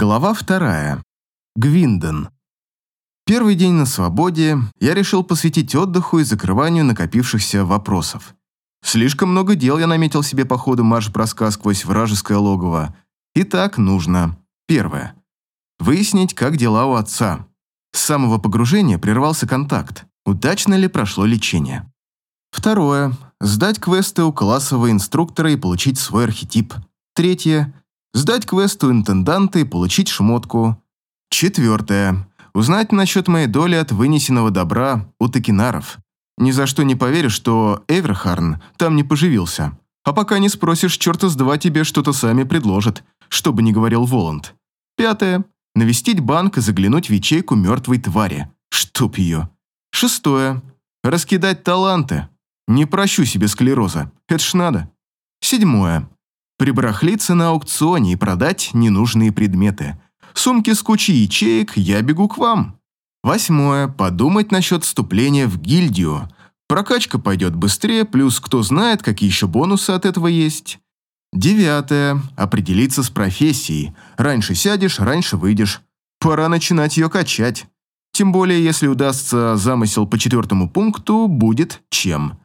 Глава вторая. Гвинден. Первый день на свободе я решил посвятить отдыху и закрыванию накопившихся вопросов. Слишком много дел я наметил себе по ходу марш-броска сквозь вражеское логово. Итак, нужно. Первое. Выяснить, как дела у отца. С самого погружения прервался контакт. Удачно ли прошло лечение? Второе. Сдать квесты у классового инструктора и получить свой архетип. Третье Сдать квест у интенданта и получить шмотку. Четвертое. Узнать насчет моей доли от вынесенного добра у токинаров. Ни за что не поверю, что Эверхарн там не поживился. А пока не спросишь, черта с два тебе что-то сами предложат, что бы ни говорил Воланд. Пятое. Навестить банк и заглянуть в ячейку мертвой твари. Чтоб ее. Шестое. Раскидать таланты. Не прощу себе склероза. Это ж надо. Седьмое прибарахлиться на аукционе и продать ненужные предметы. Сумки с кучей ячеек, я бегу к вам. Восьмое. Подумать насчет вступления в гильдию. Прокачка пойдет быстрее, плюс кто знает, какие еще бонусы от этого есть. Девятое. Определиться с профессией. Раньше сядешь, раньше выйдешь. Пора начинать ее качать. Тем более, если удастся замысел по четвертому пункту, будет чем.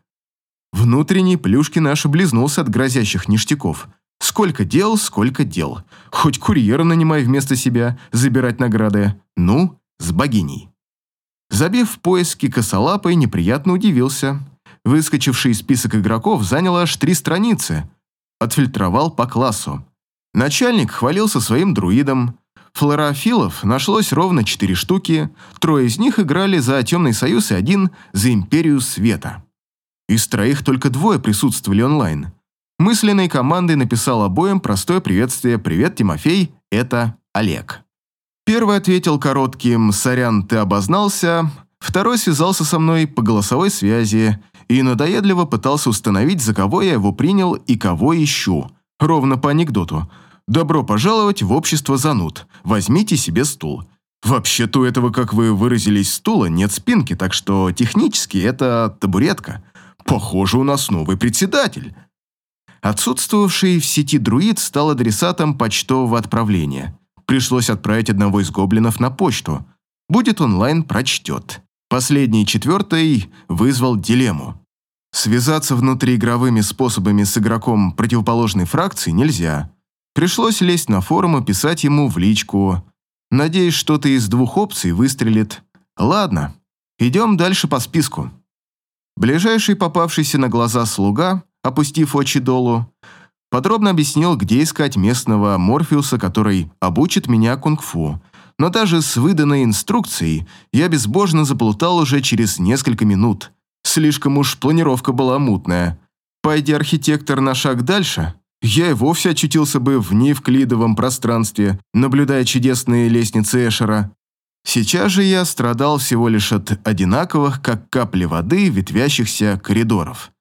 Внутренний Плюшкин аж облизнулся от грозящих ништяков – Сколько дел, сколько дел. Хоть курьера нанимай вместо себя, забирать награды. Ну, с богиней. Забив поиски косолапой, неприятно удивился. Выскочивший список игроков занял аж три страницы. Отфильтровал по классу. Начальник хвалился своим друидом. Флорофилов нашлось ровно четыре штуки, трое из них играли за Темный Союз и один за Империю Света. Из троих только двое присутствовали онлайн – Мысленной командой написал обоим простое приветствие «Привет, Тимофей, это Олег». Первый ответил коротким «Сорян, ты обознался», второй связался со мной по голосовой связи и надоедливо пытался установить, за кого я его принял и кого ищу. Ровно по анекдоту. «Добро пожаловать в общество зануд. Возьмите себе стул». Вообще-то у этого, как вы выразились, стула нет спинки, так что технически это табуретка. Похоже, у нас новый председатель. Отсутствовавший в сети друид стал адресатом почтового отправления. Пришлось отправить одного из гоблинов на почту. Будет онлайн, прочтет. Последний, четвертый, вызвал дилемму. Связаться внутриигровыми способами с игроком противоположной фракции нельзя. Пришлось лезть на форум и писать ему в личку. Надеюсь, что-то из двух опций выстрелит. Ладно, идем дальше по списку. Ближайший попавшийся на глаза слуга опустив очи долу, подробно объяснил, где искать местного Морфеуса, который обучит меня кунг-фу. Но даже с выданной инструкцией я безбожно заплутал уже через несколько минут. Слишком уж планировка была мутная. Пойди архитектор на шаг дальше, я и вовсе очутился бы в неевклидовом пространстве, наблюдая чудесные лестницы Эшера. Сейчас же я страдал всего лишь от одинаковых, как капли воды, ветвящихся коридоров.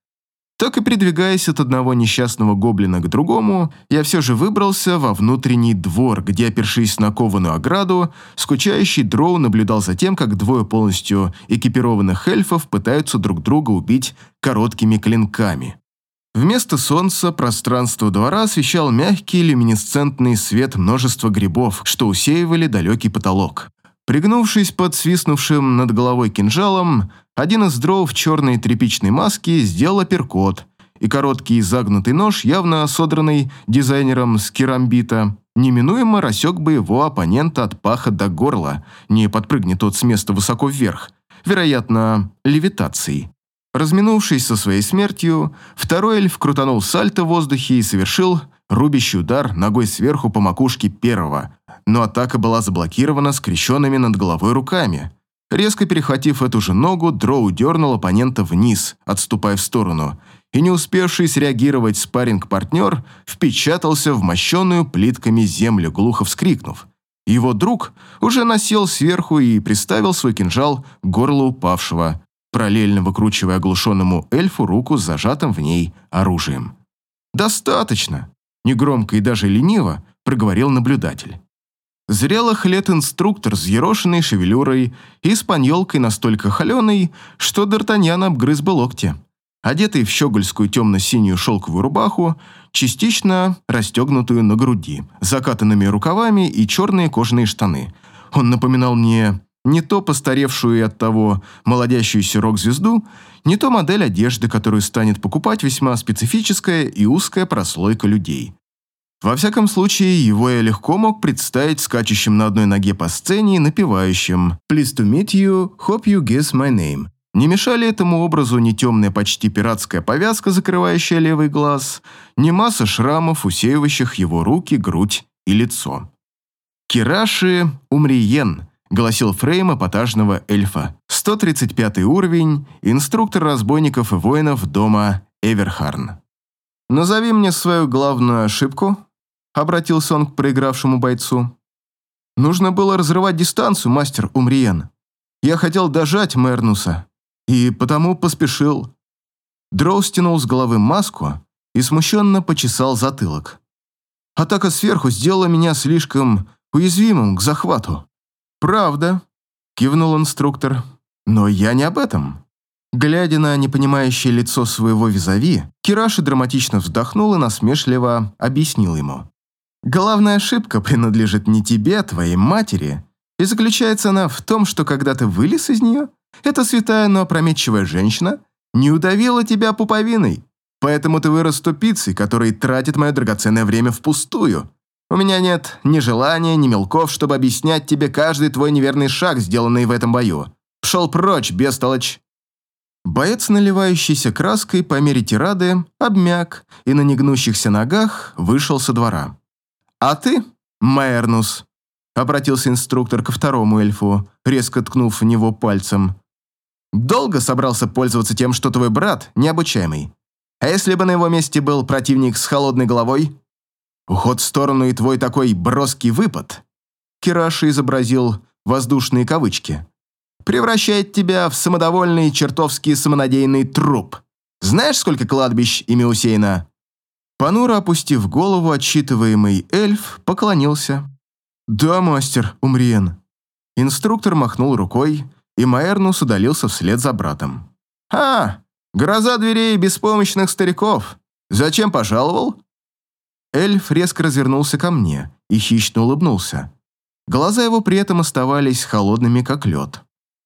Так и передвигаясь от одного несчастного гоблина к другому, я все же выбрался во внутренний двор, где, опершись на кованую ограду, скучающий дроу наблюдал за тем, как двое полностью экипированных эльфов пытаются друг друга убить короткими клинками. Вместо солнца пространство двора освещал мягкий люминесцентный свет множества грибов, что усеивали далекий потолок. Пригнувшись под свистнувшим над головой кинжалом, один из дров в черной тряпичной маске сделал апперкот, и короткий загнутый нож, явно содранный дизайнером с керамбита, неминуемо рассек бы его оппонента от паха до горла, не подпрыгнет тот с места высоко вверх, вероятно, левитацией. Разминувшись со своей смертью, второй эльф крутанул сальто в воздухе и совершил рубящий удар ногой сверху по макушке первого, но атака была заблокирована скрещенными над головой руками – Резко перехватив эту же ногу, Дроу дернул оппонента вниз, отступая в сторону, и не успевший среагировать спарринг-партнер впечатался в мощенную плитками землю, глухо вскрикнув. Его друг уже насел сверху и приставил свой кинжал к горлу упавшего, параллельно выкручивая оглушенному эльфу руку с зажатым в ней оружием. «Достаточно!» – негромко и даже лениво проговорил наблюдатель. Зрелых лет инструктор с ерошенной шевелюрой и с паньолкой настолько холеной, что Д'Артаньян обгрыз бы локти. одетый в щегольскую темно-синюю шелковую рубаху, частично расстегнутую на груди, закатанными рукавами и черные кожаные штаны. Он напоминал мне не то постаревшую и оттого молодящуюся рок-звезду, не то модель одежды, которую станет покупать весьма специфическая и узкая прослойка людей. Во всяком случае, его я легко мог представить скачущим на одной ноге по сцене и напевающим «Pleased to meet you, hope you guess my name». Не мешали этому образу ни темная почти пиратская повязка, закрывающая левый глаз, ни масса шрамов, усеивающих его руки, грудь и лицо. «Кираши Умриен», — гласил фрейм эпатажного эльфа. 135 уровень, инструктор разбойников и воинов дома Эверхарн. «Назови мне свою главную ошибку», — обратился он к проигравшему бойцу. «Нужно было разрывать дистанцию, мастер Умриен. Я хотел дожать Мернуса, и потому поспешил». Дроу стянул с головы маску и смущенно почесал затылок. Атака сверху сделала меня слишком уязвимым к захвату. «Правда», — кивнул инструктор, — «но я не об этом». Глядя на непонимающее лицо своего визави, Кираши драматично вздохнул и насмешливо объяснил ему. «Главная ошибка принадлежит не тебе, а твоей матери, и заключается она в том, что когда ты вылез из нее, эта святая, но опрометчивая женщина не удавила тебя пуповиной, поэтому ты вырос тупицей, который тратит мое драгоценное время впустую. У меня нет ни желания, ни мелков, чтобы объяснять тебе каждый твой неверный шаг, сделанный в этом бою. Пшел прочь, бестолочь!» Боец, наливающийся краской по мере тирады, обмяк и на негнущихся ногах вышел со двора. «А ты, Майернус?» — обратился инструктор ко второму эльфу, резко ткнув в него пальцем. «Долго собрался пользоваться тем, что твой брат необучаемый? А если бы на его месте был противник с холодной головой? Уход в сторону и твой такой броский выпад?» Кираши изобразил воздушные кавычки превращает тебя в самодовольный чертовски самонадеянный труп. Знаешь, сколько кладбищ имя усеяно?» Понуро опустив голову, отчитываемый эльф поклонился. «Да, мастер, Умриен». Инструктор махнул рукой, и Маэрнус удалился вслед за братом. «А, гроза дверей беспомощных стариков. Зачем пожаловал?» Эльф резко развернулся ко мне и хищно улыбнулся. Глаза его при этом оставались холодными, как лед.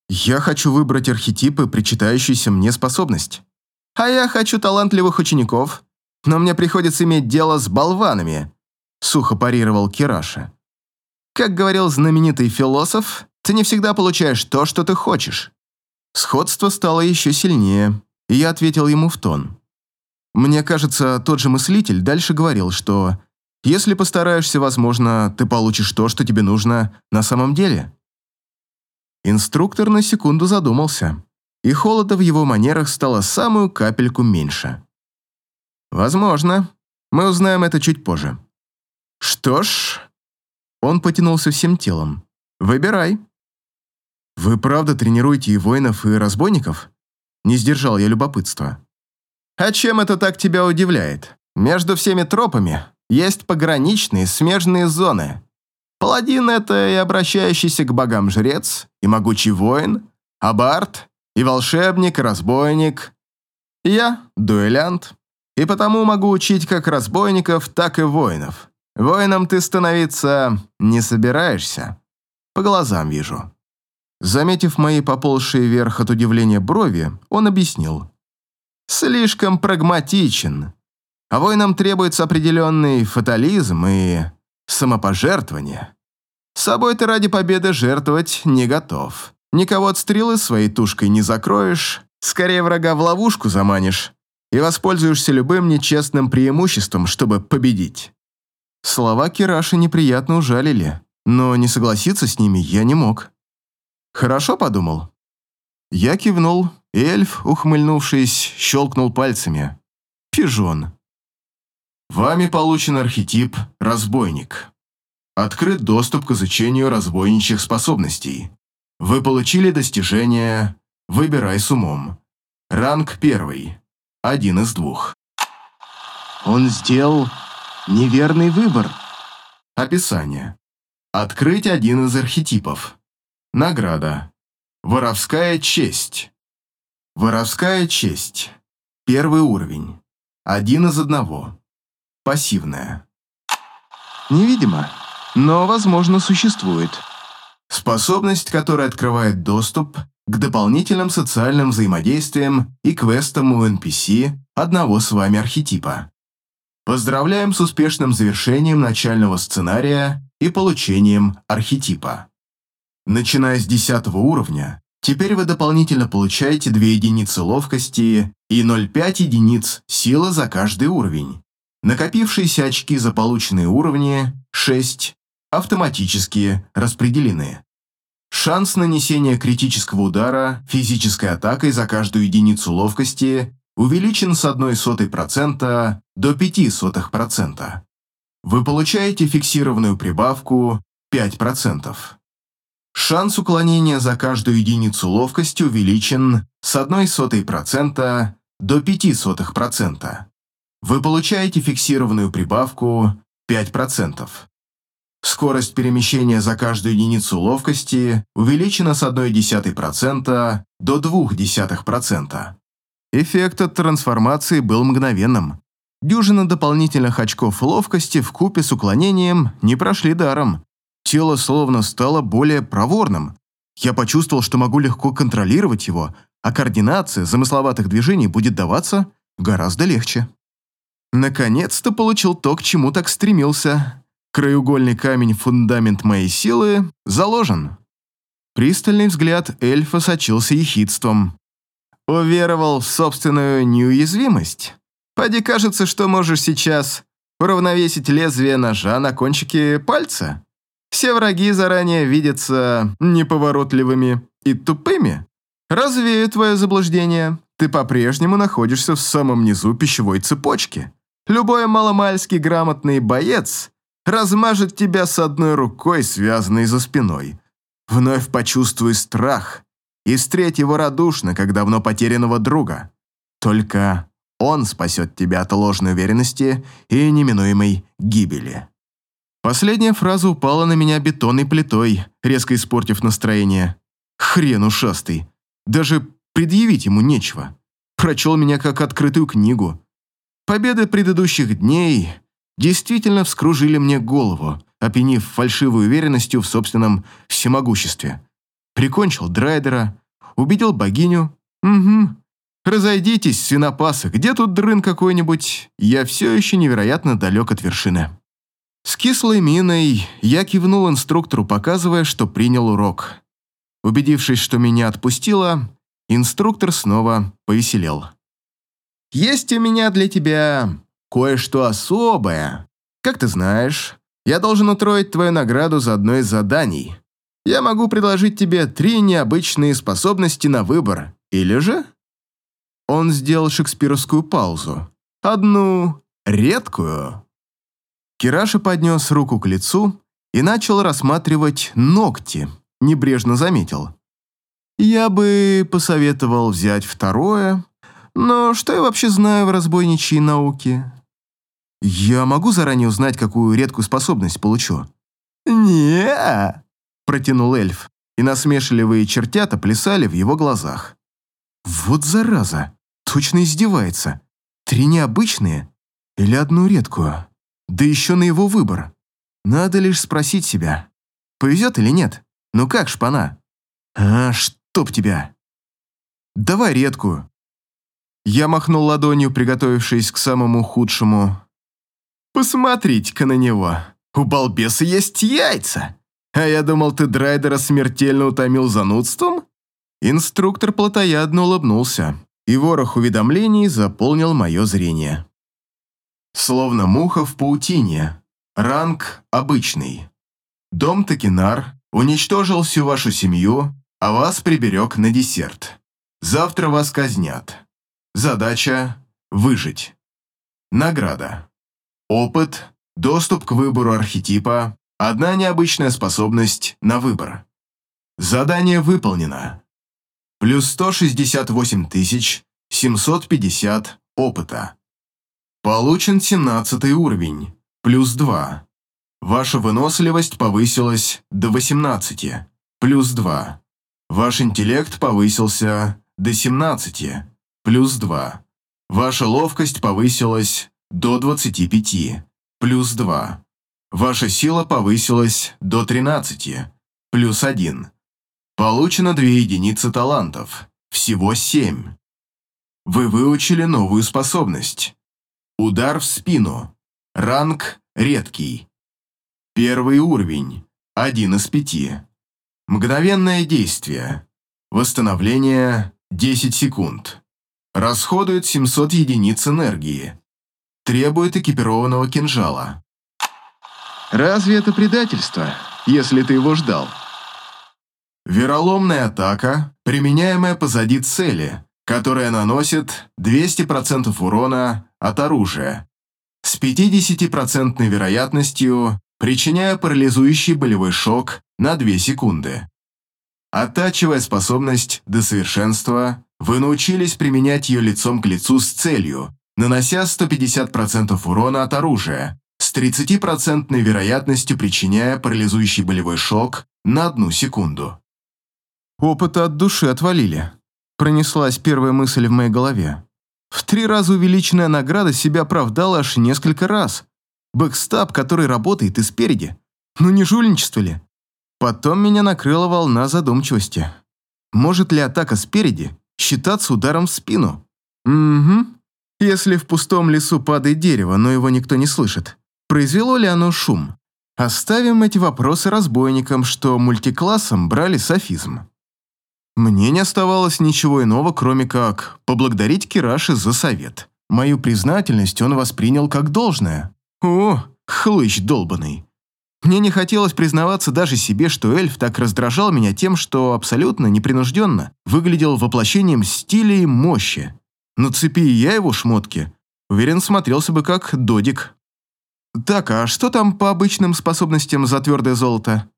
Я хочу выбрать архетипы, причитающиеся мне способность. А я хочу талантливых учеников, но мне приходится иметь дело с болванами», — сухо парировал Кираша. «Как говорил знаменитый философ, ты не всегда получаешь то, что ты хочешь». Сходство стало еще сильнее, и я ответил ему в тон. Мне кажется, тот же мыслитель дальше говорил, что если постараешься, возможно, ты получишь то, что тебе нужно на самом деле. Инструктор на секунду задумался, и холода в его манерах стало самую капельку меньше. «Возможно. Мы узнаем это чуть позже». «Что ж...» Он потянулся всем телом. «Выбирай». «Вы правда тренируете и воинов, и разбойников?» Не сдержал я любопытства. «А чем это так тебя удивляет? Между всеми тропами есть пограничные смежные зоны. Паладин — это и обращающийся к богам жрец, и могучий воин, абарт, и волшебник, и разбойник. Я — дуэлянт, и потому могу учить как разбойников, так и воинов. Воином ты становиться не собираешься. По глазам вижу». Заметив мои поползшие вверх от удивления брови, он объяснил. «Слишком прагматичен. А воинам требуется определенный фатализм и самопожертвование. Собой ты ради победы жертвовать не готов. Никого от стрелы своей тушкой не закроешь, скорее врага в ловушку заманишь и воспользуешься любым нечестным преимуществом, чтобы победить. Слова Кираши неприятно ужалили, но не согласиться с ними я не мог. Хорошо подумал. Я кивнул, и эльф, ухмыльнувшись, щелкнул пальцами. Пижон. Вами получен архетип «Разбойник». Открыт доступ к изучению разбойничьих способностей. Вы получили достижение «Выбирай с умом». Ранг первый. Один из двух. Он сделал неверный выбор. Описание. Открыть один из архетипов. Награда. Воровская честь. Воровская честь. Первый уровень. Один из одного. Пассивная. Невидимо, но, возможно, существует. Способность, которая открывает доступ к дополнительным социальным взаимодействиям и квестам у NPC одного с вами архетипа. Поздравляем с успешным завершением начального сценария и получением архетипа. Начиная с 10 уровня, теперь вы дополнительно получаете 2 единицы ловкости и 0,5 единиц силы за каждый уровень. Накопившиеся очки за полученные уровни 6 автоматически распределены. Шанс нанесения критического удара физической атакой за каждую единицу ловкости увеличен с 0,01% до 0,05%. Вы получаете фиксированную прибавку 5%. Шанс уклонения за каждую единицу ловкости увеличен с 0,01% до 0,05%. Вы получаете фиксированную прибавку 5%. Скорость перемещения за каждую единицу ловкости увеличена с 0,1% до 0,2%. Эффект от трансформации был мгновенным. Дюжина дополнительных очков ловкости в купе с уклонением не прошли даром. Тело словно стало более проворным. Я почувствовал, что могу легко контролировать его, а координация замысловатых движений будет даваться гораздо легче. Наконец-то получил то, к чему так стремился. Краеугольный камень фундамент моей силы заложен. Пристальный взгляд эльфа сочился ехидством. Уверовал в собственную неуязвимость. Поди кажется, что можешь сейчас уравновесить лезвие ножа на кончике пальца. Все враги заранее видятся неповоротливыми и тупыми. Развею твое заблуждение. Ты по-прежнему находишься в самом низу пищевой цепочки. Любой маломальский грамотный боец размажет тебя с одной рукой, связанной за спиной. Вновь почувствуй страх и встреть его радушно, как давно потерянного друга. Только он спасет тебя от ложной уверенности и неминуемой гибели. Последняя фраза упала на меня бетонной плитой, резко испортив настроение. Хрен ушастый. Даже предъявить ему нечего. Прочел меня как открытую книгу. Победы предыдущих дней действительно вскружили мне голову, опьянив фальшивой уверенностью в собственном всемогуществе. Прикончил Драйдера, убедил богиню. Угу. Разойдитесь, свинопасы, где тут дрын какой-нибудь? Я все еще невероятно далек от вершины. С кислой миной я кивнул инструктору, показывая, что принял урок. Убедившись, что меня отпустило, инструктор снова повеселел. «Есть у меня для тебя кое-что особое. Как ты знаешь, я должен утроить твою награду за одно из заданий. Я могу предложить тебе три необычные способности на выбор. Или же...» Он сделал шекспировскую паузу. «Одну редкую». Кираша поднес руку к лицу и начал рассматривать ногти, небрежно заметил. «Я бы посоветовал взять второе, но что я вообще знаю в разбойничьей науке? Я могу заранее узнать, какую редкую способность получу?» не протянул эльф, и насмешливые чертята плясали в его глазах. «Вот зараза! Точно издевается. Три необычные или одну редкую? Да еще на его выбор. Надо лишь спросить себя, повезет или нет. Ну как, шпана? А, чтоб тебя! Давай редкую!» Я махнул ладонью, приготовившись к самому худшему. «Посмотрите-ка на него! У балбеса есть яйца! А я думал, ты Драйдера смертельно утомил занудством?» Инструктор плотоядно улыбнулся, и ворох уведомлений заполнил мое зрение. Словно муха в паутине. Ранг обычный. Дом Токинар уничтожил всю вашу семью, а вас приберег на десерт. Завтра вас казнят. Задача – выжить. Награда. Опыт, доступ к выбору архетипа, одна необычная способность на выбор. Задание выполнено. Плюс 168 750 опыта. Получен 17 уровень, плюс 2. Ваша выносливость повысилась до 18, плюс 2. Ваш интеллект повысился до 17, плюс 2. Ваша ловкость повысилась до 25, плюс 2. Ваша сила повысилась до 13, плюс 1. Получено 2 единицы талантов, всего 7. Вы выучили новую способность. Удар в спину. Ранг редкий. Первый уровень. Один из пяти. Мгновенное действие. Восстановление 10 секунд. Расходует 700 единиц энергии. Требует экипированного кинжала. Разве это предательство, если ты его ждал? Вероломная атака, применяемая позади цели, которая наносит 200% урона от оружия, с 50% вероятностью причиняя парализующий болевой шок на 2 секунды. Оттачивая способность до совершенства, вы научились применять ее лицом к лицу с целью, нанося 150% урона от оружия, с 30% вероятностью причиняя парализующий болевой шок на одну секунду. Опыта от души отвалили. Пронеслась первая мысль в моей голове. В три раза увеличенная награда себя оправдала аж несколько раз. Backstab, который работает и спереди. Ну не жульничество ли? Потом меня накрыла волна задумчивости. Может ли атака спереди считаться ударом в спину? Угу. Если в пустом лесу падает дерево, но его никто не слышит, произвело ли оно шум? Оставим эти вопросы разбойникам, что мультиклассом брали софизм. Мне не оставалось ничего иного, кроме как поблагодарить Кираши за совет. Мою признательность он воспринял как должное. О, хлыщ долбанный. Мне не хотелось признаваться даже себе, что эльф так раздражал меня тем, что абсолютно непринужденно выглядел воплощением стиля и мощи. На цепи я его шмотки, уверен, смотрелся бы как додик. Так, а что там по обычным способностям за твердое золото?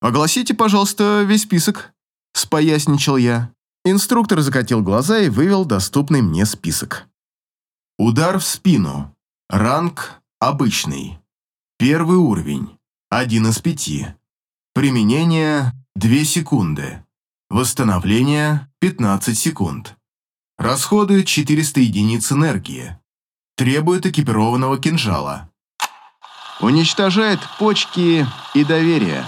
Огласите, пожалуйста, весь список споясничал я. Инструктор закатил глаза и вывел доступный мне список. Удар в спину. Ранг обычный. Первый уровень. Один из пяти. Применение 2 секунды. Восстановление 15 секунд. Расходует 400 единиц энергии. Требует экипированного кинжала. Уничтожает почки и доверие.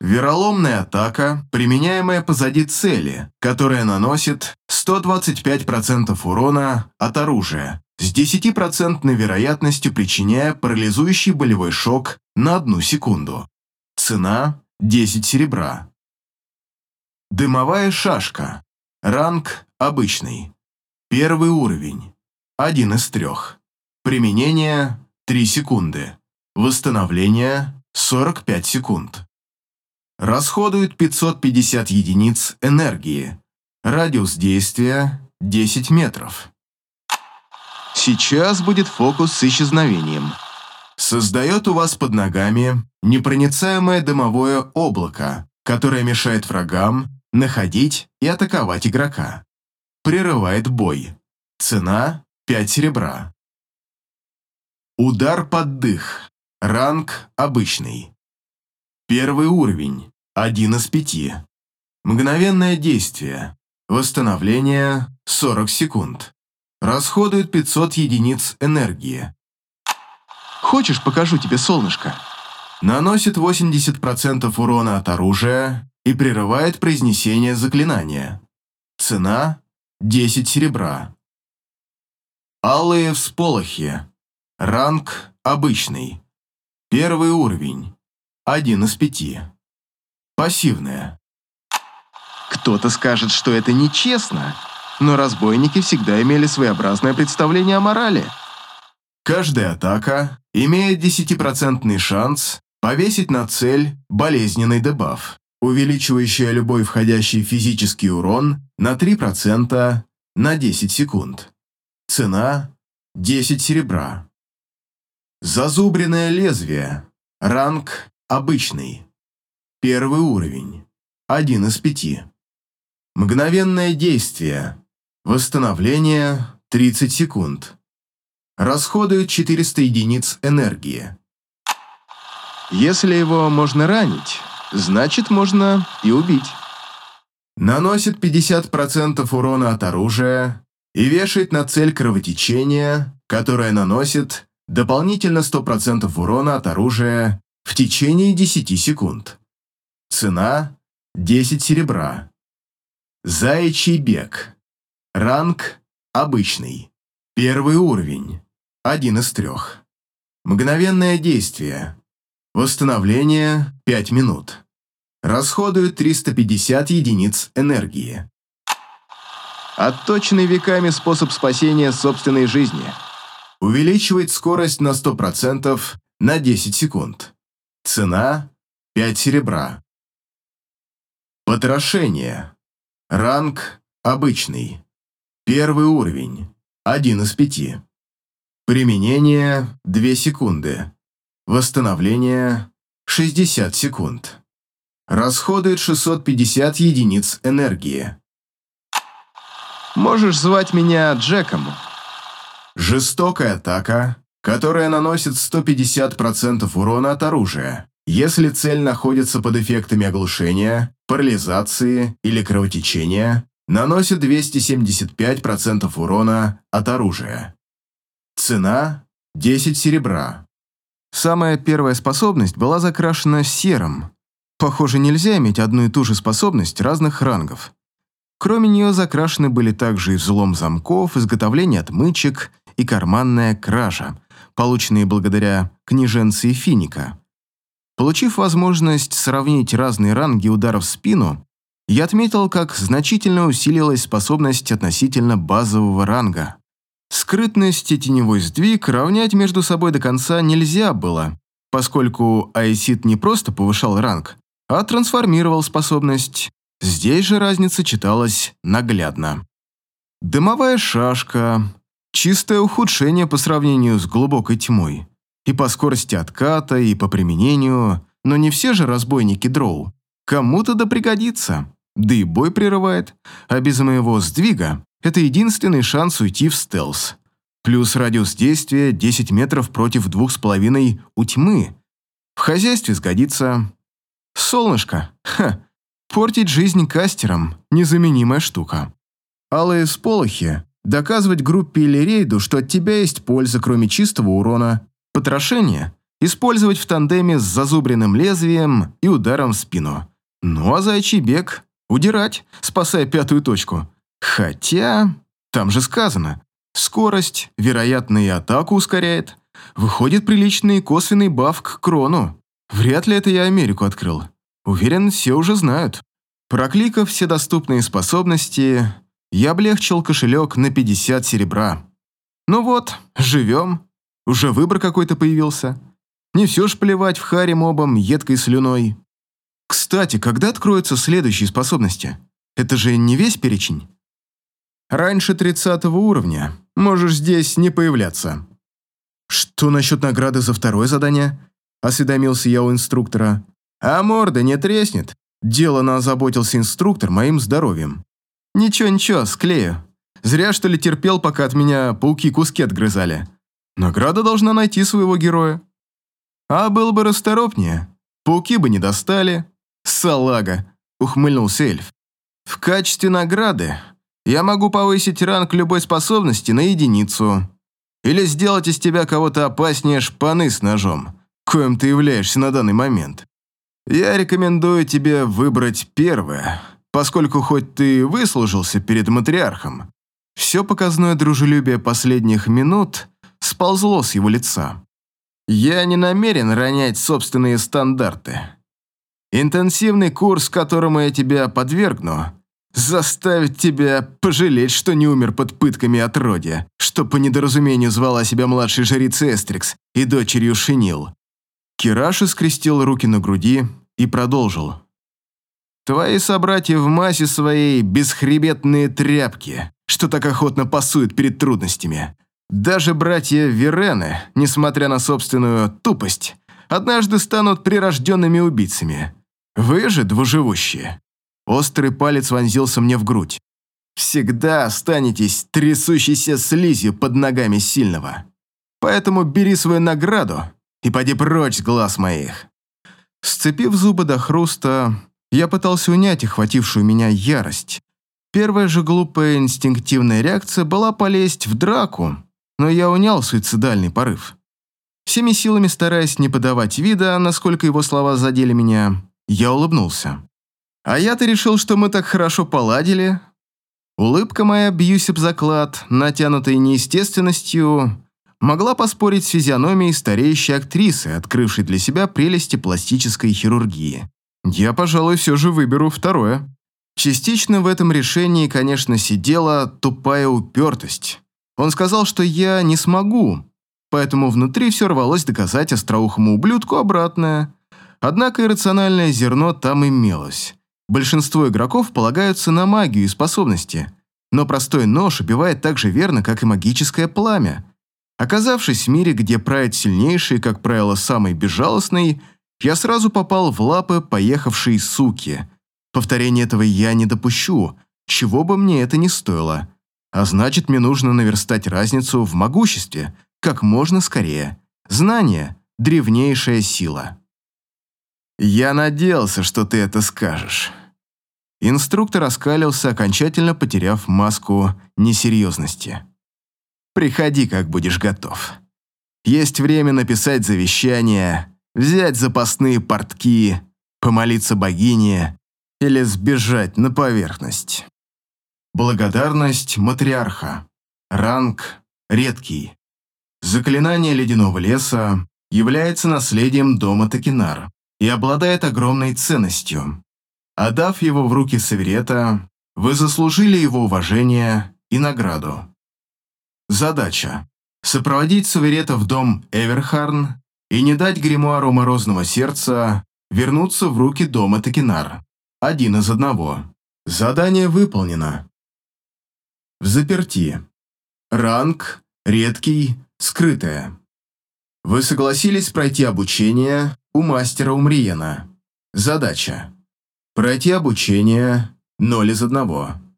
Вероломная атака, применяемая позади цели, которая наносит 125% урона от оружия, с 10% вероятностью причиняя парализующий болевой шок на одну секунду. Цена – 10 серебра. Дымовая шашка. Ранг обычный. Первый уровень. Один из трех. Применение – 3 секунды. Восстановление – 45 секунд. Расходует 550 единиц энергии. Радиус действия 10 метров. Сейчас будет фокус с исчезновением. Создает у вас под ногами непроницаемое дымовое облако, которое мешает врагам находить и атаковать игрока. Прерывает бой. Цена 5 серебра. Удар под дых. Ранг обычный. Первый уровень. Один из пяти. Мгновенное действие. Восстановление 40 секунд. Расходует 500 единиц энергии. Хочешь, покажу тебе солнышко? Наносит 80% урона от оружия и прерывает произнесение заклинания. Цена 10 серебра. Алые всполохи. Ранг обычный. Первый уровень. Один из пяти. Пассивная. Кто-то скажет, что это нечестно, но разбойники всегда имели своеобразное представление о морали. Каждая атака имеет 10% шанс повесить на цель болезненный дебаф, увеличивающая любой входящий физический урон на 3% на 10 секунд. Цена – 10 серебра. Зазубренное лезвие. Ранг обычный. Первый уровень. Один из пяти. Мгновенное действие. Восстановление 30 секунд. Расходует 400 единиц энергии. Если его можно ранить, значит можно и убить. Наносит 50% урона от оружия и вешает на цель кровотечение, которое наносит дополнительно 100% урона от оружия в течение 10 секунд. Цена – 10 серебра. Заячий бег. Ранг – обычный. Первый уровень. Один из трех. Мгновенное действие. Восстановление – 5 минут. Расходует 350 единиц энергии. Отточенный веками способ спасения собственной жизни. Увеличивает скорость на 100% на 10 секунд. Цена – 5 серебра. Потрошение. Ранг – обычный. Первый уровень. Один из пяти. Применение – 2 секунды. Восстановление – 60 секунд. Расходует 650 единиц энергии. Можешь звать меня Джеком. Жестокая атака, которая наносит 150% урона от оружия, если цель находится под эффектами оглушения, парализации или кровотечения, наносит 275% урона от оружия. Цена – 10 серебра. Самая первая способность была закрашена серым. Похоже, нельзя иметь одну и ту же способность разных рангов. Кроме нее закрашены были также и взлом замков, изготовление отмычек и карманная кража, полученные благодаря княженце Финика. Получив возможность сравнить разные ранги ударов в спину, я отметил, как значительно усилилась способность относительно базового ранга. Скрытность и теневой сдвиг равнять между собой до конца нельзя было, поскольку Айсид не просто повышал ранг, а трансформировал способность. Здесь же разница читалась наглядно. Дымовая шашка, чистое ухудшение по сравнению с глубокой тьмой. И по скорости отката, и по применению, но не все же разбойники дроу. Кому-то да пригодится. Да и бой прерывает, а без моего сдвига это единственный шанс уйти в стелс. Плюс радиус действия 10 метров против двух с половиной у тьмы. В хозяйстве сгодится. Солнышко. Ха. Портить жизнь кастерам – незаменимая штука. Алые сполохи – доказывать группе или рейду, что от тебя есть польза, кроме чистого урона. Потрошение – использовать в тандеме с зазубренным лезвием и ударом в спину. Ну а зайчий бег – удирать, спасая пятую точку. Хотя, там же сказано, скорость, вероятно, и атаку ускоряет. Выходит приличный косвенный баф к крону. Вряд ли это я Америку открыл. Уверен, все уже знают. Прокликав все доступные способности, я облегчил кошелек на 50 серебра. Ну вот, живем. Уже выбор какой-то появился. Не все ж плевать в харе мобом едкой слюной. Кстати, когда откроются следующие способности? Это же не весь перечень? Раньше 30 уровня. Можешь здесь не появляться. Что насчет награды за второе задание? Осведомился я у инструктора. А морда не треснет. Делано озаботился инструктор моим здоровьем. Ничего-ничего, склею. Зря, что ли, терпел, пока от меня пауки куски отгрызали. Награда должна найти своего героя. А был бы расторопнее, пауки бы не достали. Салага, ухмыльнулся эльф. В качестве награды я могу повысить ранг любой способности на единицу. Или сделать из тебя кого-то опаснее шпаны с ножом, коим ты являешься на данный момент. Я рекомендую тебе выбрать первое, поскольку хоть ты выслужился перед матриархом, все показное дружелюбие последних минут сползло с его лица. Я не намерен ронять собственные стандарты. Интенсивный курс, которому я тебя подвергну, заставит тебя пожалеть, что не умер под пытками отродья, что по недоразумению звала себя младшей жрицей Эстрикс и дочерью Шинил. Кираши скрестил руки на груди и продолжил. «Твои собратья в массе своей бесхребетные тряпки, что так охотно пасуют перед трудностями. Даже братья Верены, несмотря на собственную тупость, однажды станут прирожденными убийцами. Вы же двуживущие». Острый палец вонзился мне в грудь. «Всегда останетесь трясущейся слизью под ногами сильного. Поэтому бери свою награду и поди прочь с глаз моих». Сцепив зубы до хруста, я пытался унять охватившую меня ярость. Первая же глупая инстинктивная реакция была полезть в драку, но я унял суицидальный порыв. Всеми силами стараясь не подавать вида, насколько его слова задели меня, я улыбнулся. «А я-то решил, что мы так хорошо поладили». Улыбка моя, бьюсь об заклад, натянутой неестественностью, могла поспорить с физиономией стареющей актрисы, открывшей для себя прелести пластической хирургии. Я, пожалуй, все же выберу второе. Частично в этом решении, конечно, сидела тупая упертость. Он сказал, что я не смогу, поэтому внутри все рвалось доказать остроухому ублюдку обратное. Однако иррациональное зерно там имелось. Большинство игроков полагаются на магию и способности, но простой нож убивает так же верно, как и магическое пламя. Оказавшись в мире, где правит сильнейший, как правило, самый безжалостный, я сразу попал в лапы поехавшей суки. Повторение этого я не допущу, чего бы мне это ни стоило. А значит, мне нужно наверстать разницу в могуществе как можно скорее. Знание – древнейшая сила. Я надеялся, что ты это скажешь. Инструктор оскалился, окончательно потеряв маску несерьезности. Приходи, как будешь готов. Есть время написать завещание, взять запасные портки, помолиться богине или сбежать на поверхность. Благодарность матриарха. Ранг редкий. Заклинание ледяного леса является наследием дома Токинар и обладает огромной ценностью. Отдав его в руки Саверета, вы заслужили его уважение и награду. Задача – сопроводить Саверета в дом Эверхарн и не дать гримуару Морозного Сердца вернуться в руки дома Токинар. Один из одного. Задание выполнено. В заперти. Ранг редкий, скрытое. Вы согласились пройти обучение у мастера Умриена. Задача. Пройти обучение 0 из 1.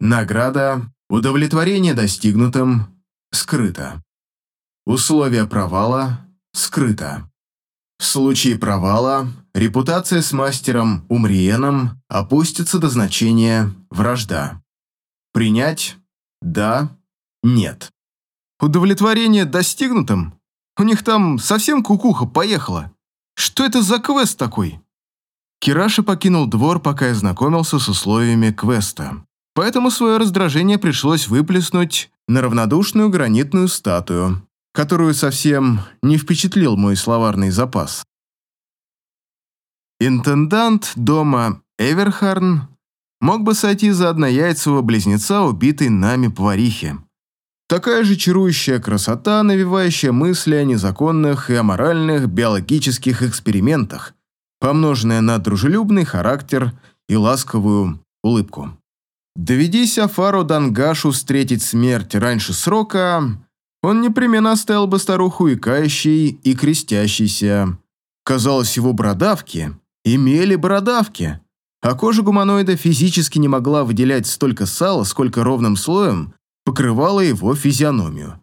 Награда Удовлетворение достигнутым скрыто. Условия провала скрыто. В случае провала репутация с мастером Умриеном опустится до значения вражда. Принять? Да. Нет. Удовлетворение достигнутым? У них там совсем кукуха поехала. Что это за квест такой? Кираша покинул двор, пока я знакомился с условиями квеста. Поэтому свое раздражение пришлось выплеснуть на равнодушную гранитную статую, которую совсем не впечатлил мой словарный запас. Интендант дома Эверхарн мог бы сойти за однояйцевого близнеца, убитой нами поварихи. Такая же чарующая красота, навевающая мысли о незаконных и аморальных биологических экспериментах, помноженная на дружелюбный характер и ласковую улыбку. Доведись Афару Дангашу встретить смерть раньше срока, он непременно оставил бы старуху икающей и крестящейся. Казалось, его бородавки имели бородавки, а кожа гуманоида физически не могла выделять столько сала, сколько ровным слоем покрывала его физиономию.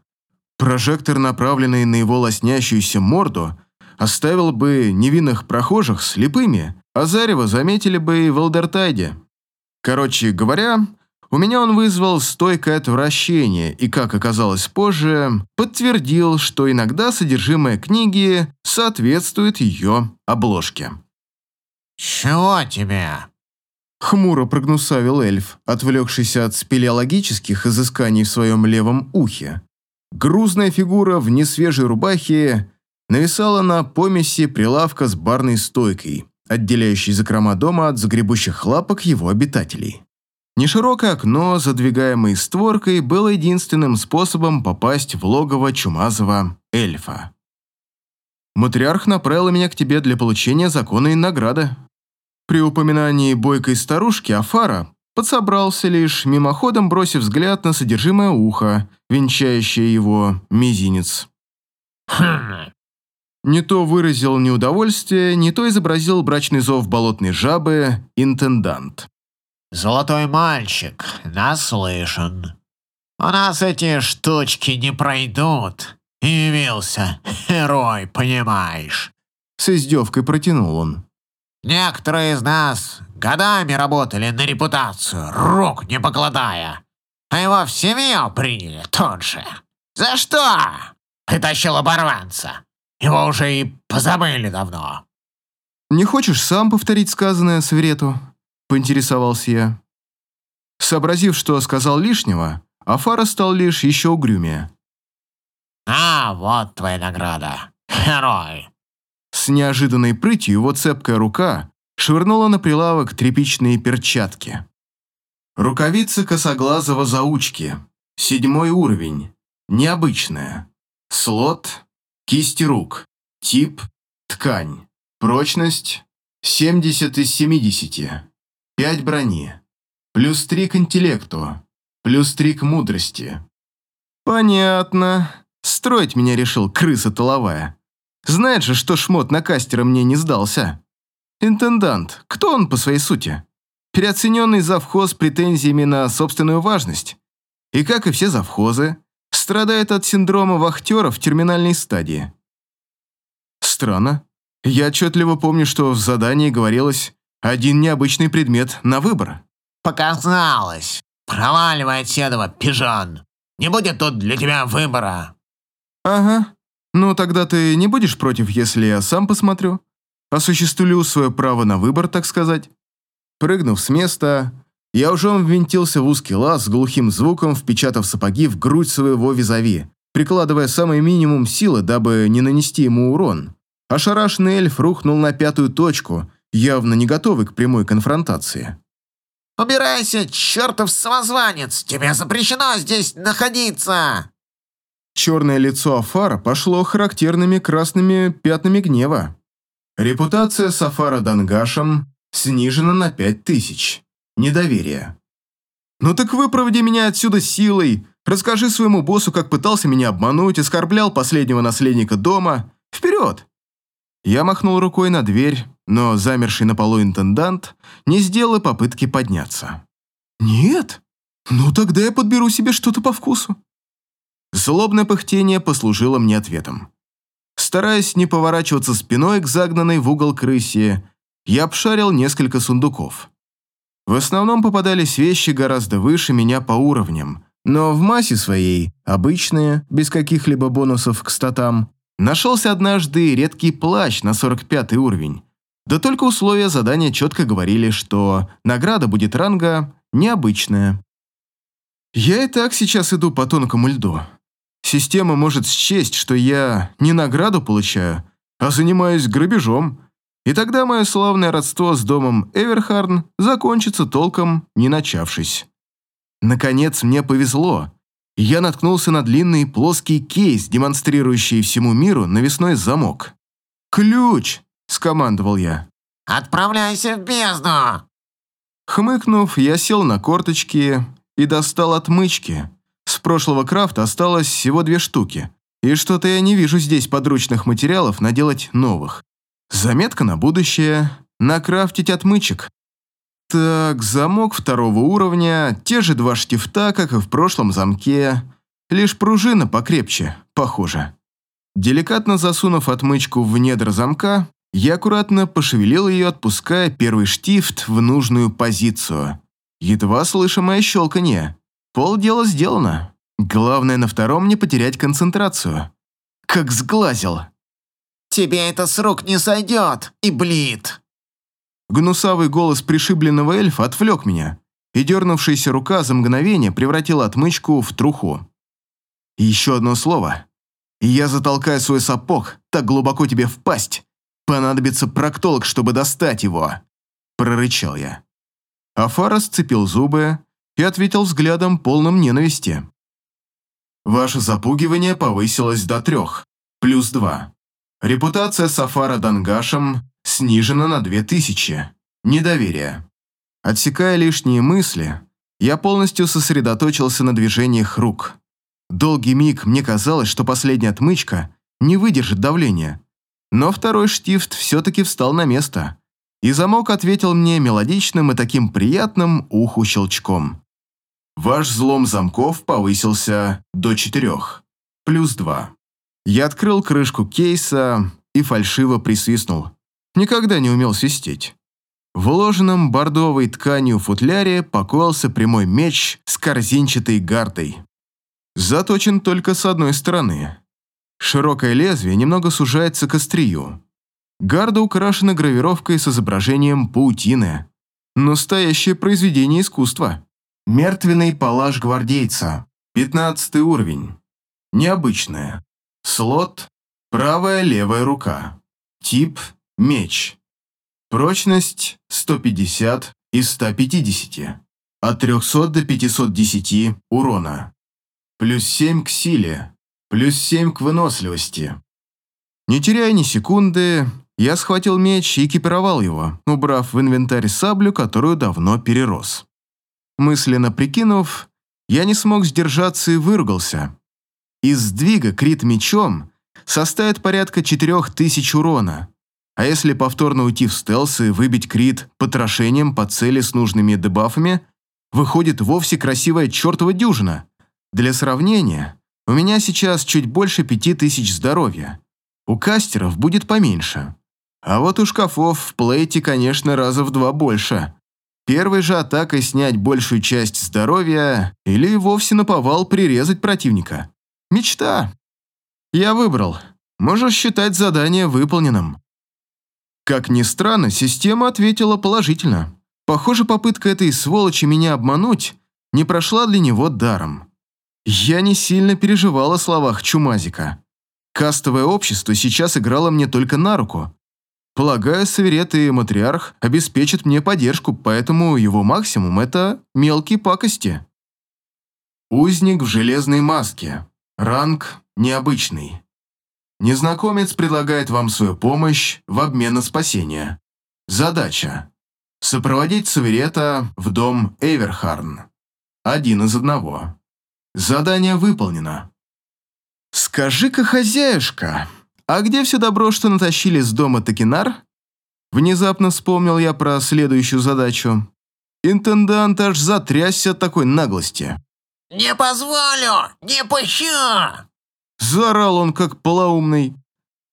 Прожектор, направленный на его лоснящуюся морду, оставил бы невинных прохожих слепыми, а зарево заметили бы и в Алдертайде. Короче говоря, у меня он вызвал стойкое отвращение и, как оказалось позже, подтвердил, что иногда содержимое книги соответствует ее обложке. «Чего тебе?» Хмуро прогнусавил эльф, отвлекшийся от спелеологических изысканий в своем левом ухе. Грузная фигура в несвежей рубахе нависала на помеси прилавка с барной стойкой, отделяющей закрома дома от загребущих лапок его обитателей. Неширокое окно, задвигаемое створкой, было единственным способом попасть в логово чумазого эльфа. «Матриарх направил меня к тебе для получения законной награды», при упоминании бойкой старушки Афара подсобрался лишь, мимоходом бросив взгляд на содержимое уха, венчающее его мизинец. Хм. Не то выразил неудовольствие, не то изобразил брачный зов болотной жабы интендант. «Золотой мальчик, наслышан. У нас эти штучки не пройдут. Явился, герой, понимаешь?» С издевкой протянул он. Некоторые из нас годами работали на репутацию, рук не покладая. А его в семью приняли тут же. За что? Притащил оборванца. Его уже и позабыли давно. «Не хочешь сам повторить сказанное Сверету?» – поинтересовался я. Сообразив, что сказал лишнего, Афара стал лишь еще угрюмее. «А, вот твоя награда. Герой!» С неожиданной прытью его цепкая рука швырнула на прилавок тряпичные перчатки. Рукавица косоглазого заучки. Седьмой уровень. Необычная. Слот. Кисти рук. Тип. Ткань. Прочность. 70 из 70. 5 брони. Плюс 3 к интеллекту. Плюс 3 к мудрости. Понятно. Строить меня решил крыса толовая. Знает же, что шмот на кастера мне не сдался. Интендант, кто он по своей сути? Переоцененный завхоз с претензиями на собственную важность. И, как и все завхозы, страдает от синдрома вахтера в терминальной стадии. Странно. Я отчетливо помню, что в задании говорилось один необычный предмет на выбор. «Показалось. Проваливай от седова, пижон. Не будет тут для тебя выбора». Ага. Ну, тогда ты не будешь против, если я сам посмотрю? Осуществлю свое право на выбор, так сказать. Прыгнув с места, я уже ввинтился в узкий лаз с глухим звуком, впечатав сапоги в грудь своего визави, прикладывая самый минимум силы, дабы не нанести ему урон. Ошарашенный эльф рухнул на пятую точку, явно не готовый к прямой конфронтации. «Убирайся, чертов самозванец! Тебе запрещено здесь находиться!» Черное лицо Афара пошло характерными красными пятнами гнева. Репутация Сафара Дангашем снижена на пять тысяч. Недоверие. «Ну так выпроводи меня отсюда силой. Расскажи своему боссу, как пытался меня обмануть, оскорблял последнего наследника дома. Вперед!» Я махнул рукой на дверь, но замерший на полу интендант не сделал попытки подняться. «Нет? Ну тогда я подберу себе что-то по вкусу». Злобное пыхтение послужило мне ответом. Стараясь не поворачиваться спиной к загнанной в угол крысе, я обшарил несколько сундуков. В основном попадались вещи гораздо выше меня по уровням, но в массе своей, обычные, без каких-либо бонусов к статам, нашелся однажды редкий плащ на 45 уровень. Да только условия задания четко говорили, что награда будет ранга необычная. Я и так сейчас иду по тонкому льду. Система может счесть, что я не награду получаю, а занимаюсь грабежом, и тогда мое славное родство с домом Эверхарн закончится толком не начавшись. Наконец мне повезло. Я наткнулся на длинный плоский кейс, демонстрирующий всему миру навесной замок. «Ключ!» – скомандовал я. «Отправляйся в бездну!» Хмыкнув, я сел на корточки и достал отмычки. С прошлого крафта осталось всего две штуки, и что-то я не вижу здесь подручных материалов наделать новых. Заметка на будущее – накрафтить отмычек. Так, замок второго уровня, те же два штифта, как и в прошлом замке, лишь пружина покрепче, похоже. Деликатно засунув отмычку в недр замка, я аккуратно пошевелил ее, отпуская первый штифт в нужную позицию. Едва слышимое щелканье. Полдела сделано. Главное на втором не потерять концентрацию. Как сглазил. «Тебе это с рук не сойдет, и блит!» Гнусавый голос пришибленного эльфа отвлек меня, и дернувшаяся рука за мгновение превратила отмычку в труху. И еще одно слово, и я затолкаю свой сапог так глубоко тебе в пасть. Понадобится проктолог, чтобы достать его. Прорычал я. Афара сцепил зубы и ответил взглядом полным ненависти. Ваше запугивание повысилось до трех, плюс два. Репутация Сафара Дангашем снижена на две тысячи. Недоверие. Отсекая лишние мысли, я полностью сосредоточился на движениях рук. Долгий миг мне казалось, что последняя отмычка не выдержит давления. Но второй штифт все-таки встал на место, и замок ответил мне мелодичным и таким приятным уху щелчком. Ваш взлом замков повысился до четырех, плюс два. Я открыл крышку кейса и фальшиво присвистнул. Никогда не умел свистеть. В уложенном бордовой тканью футляре покоился прямой меч с корзинчатой гардой. Заточен только с одной стороны. Широкое лезвие немного сужается к острию. Гарда украшена гравировкой с изображением паутины. Настоящее произведение искусства. Мертвенный палаш гвардейца. 15 уровень. Необычное. Слот. Правая левая рука. Тип – меч. Прочность 150 из 150. От 300 до 510 урона. Плюс 7 к силе. Плюс 7 к выносливости. Не теряя ни секунды, я схватил меч и экипировал его, убрав в инвентарь саблю, которую давно перерос. Мысленно прикинув, я не смог сдержаться и выругался. Из сдвига крит мечом составит порядка 4000 урона, а если повторно уйти в стелс и выбить крит потрошением по цели с нужными дебафами, выходит вовсе красивая чертова дюжина. Для сравнения, у меня сейчас чуть больше пяти тысяч здоровья. У кастеров будет поменьше. А вот у шкафов в плейте, конечно, раза в два больше. Первой же атакой снять большую часть здоровья или вовсе наповал прирезать противника. Мечта. Я выбрал. Можешь считать задание выполненным. Как ни странно, система ответила положительно. Похоже, попытка этой сволочи меня обмануть не прошла для него даром. Я не сильно переживал о словах Чумазика. Кастовое общество сейчас играло мне только на руку. Полагаю, Саверет Матриарх обеспечат мне поддержку, поэтому его максимум – это мелкие пакости. Узник в железной маске. Ранг необычный. Незнакомец предлагает вам свою помощь в обмен на спасение. Задача. Сопроводить Саверета в дом Эверхарн. Один из одного. Задание выполнено. «Скажи-ка, хозяюшка, а где все добро, что натащили с дома Токинар?» Внезапно вспомнил я про следующую задачу. Интендант аж затрясся от такой наглости. «Не позволю! Не пущу!» Заорал он, как полоумный.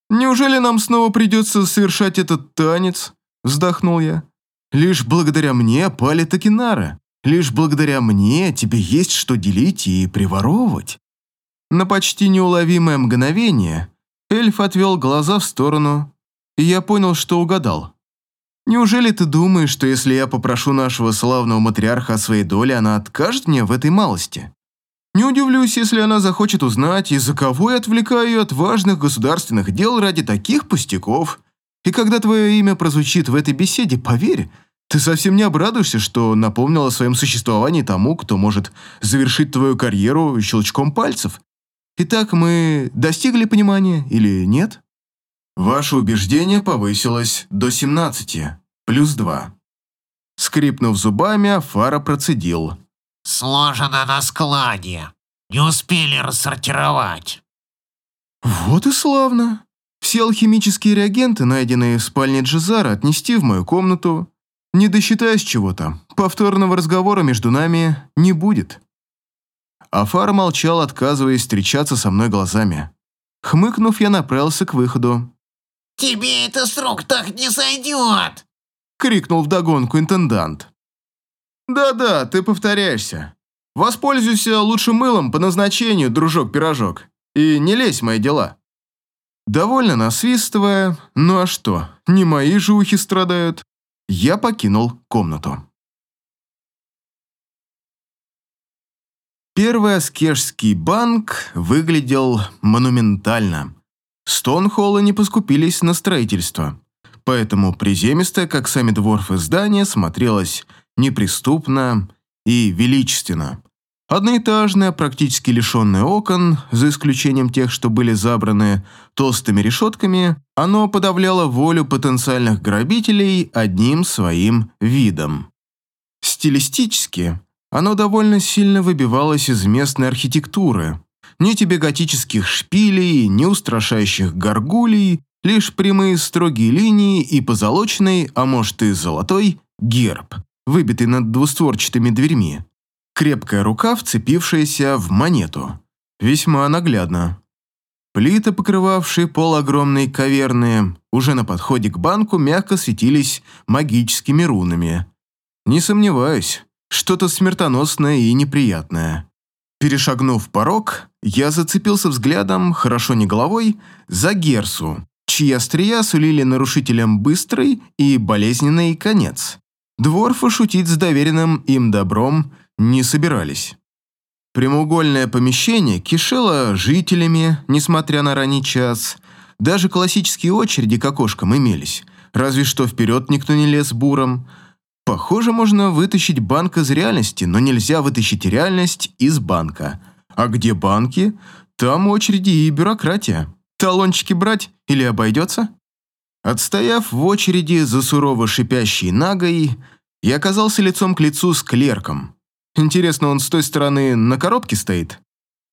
«Неужели нам снова придется совершать этот танец?» Вздохнул я. «Лишь благодаря мне пали Токинары. Лишь благодаря мне тебе есть что делить и приворовывать». На почти неуловимое мгновение эльф отвел глаза в сторону, и я понял, что угадал. «Неужели ты думаешь, что если я попрошу нашего славного матриарха о своей доле, она откажет мне в этой малости? Не удивлюсь, если она захочет узнать, из-за кого я отвлекаю ее от важных государственных дел ради таких пустяков. И когда твое имя прозвучит в этой беседе, поверь, ты совсем не обрадуешься, что напомнил о своем существовании тому, кто может завершить твою карьеру щелчком пальцев. Итак, мы достигли понимания или нет? Ваше убеждение повысилось до 17, плюс 2. Скрипнув зубами, Фара процедил. Сложено на складе. Не успели рассортировать. Вот и славно. Все алхимические реагенты, найденные в спальне Джизара, отнести в мою комнату. Не досчитаясь чего-то, повторного разговора между нами не будет. Афар молчал, отказываясь встречаться со мной глазами. Хмыкнув, я направился к выходу. «Тебе это с рук так не сойдет!» — крикнул вдогонку интендант. «Да-да, ты повторяешься. Воспользуйся лучшим мылом по назначению, дружок-пирожок, и не лезь в мои дела». Довольно насвистывая, ну а что, не мои же ухи страдают, я покинул комнату. Первый аскешский банк выглядел монументально. Стоунхоллы не поскупились на строительство, поэтому приземистое, как сами дворфы, здание смотрелось неприступно и величественно. Одноэтажное, практически лишенное окон, за исключением тех, что были забраны толстыми решетками, оно подавляло волю потенциальных грабителей одним своим видом. Стилистически оно довольно сильно выбивалось из местной архитектуры. Ни тебе готических шпилей, ни устрашающих горгулей, лишь прямые строгие линии и позолоченный, а может и золотой, герб выбитый над двустворчатыми дверьми. Крепкая рука, вцепившаяся в монету. Весьма наглядно. Плиты, покрывавшие пол огромной каверны, уже на подходе к банку мягко светились магическими рунами. Не сомневаюсь, что-то смертоносное и неприятное. Перешагнув порог, я зацепился взглядом, хорошо не головой, за Герсу, чьи острия сулили нарушителям быстрый и болезненный конец. Дворфы шутить с доверенным им добром не собирались. Прямоугольное помещение кишело жителями, несмотря на ранний час. Даже классические очереди к окошкам имелись. Разве что вперед никто не лез буром. Похоже, можно вытащить банк из реальности, но нельзя вытащить реальность из банка. А где банки, там очереди и бюрократия. Талончики брать или обойдется? Отстояв в очереди за сурово шипящей нагой, я оказался лицом к лицу с клерком. Интересно, он с той стороны на коробке стоит?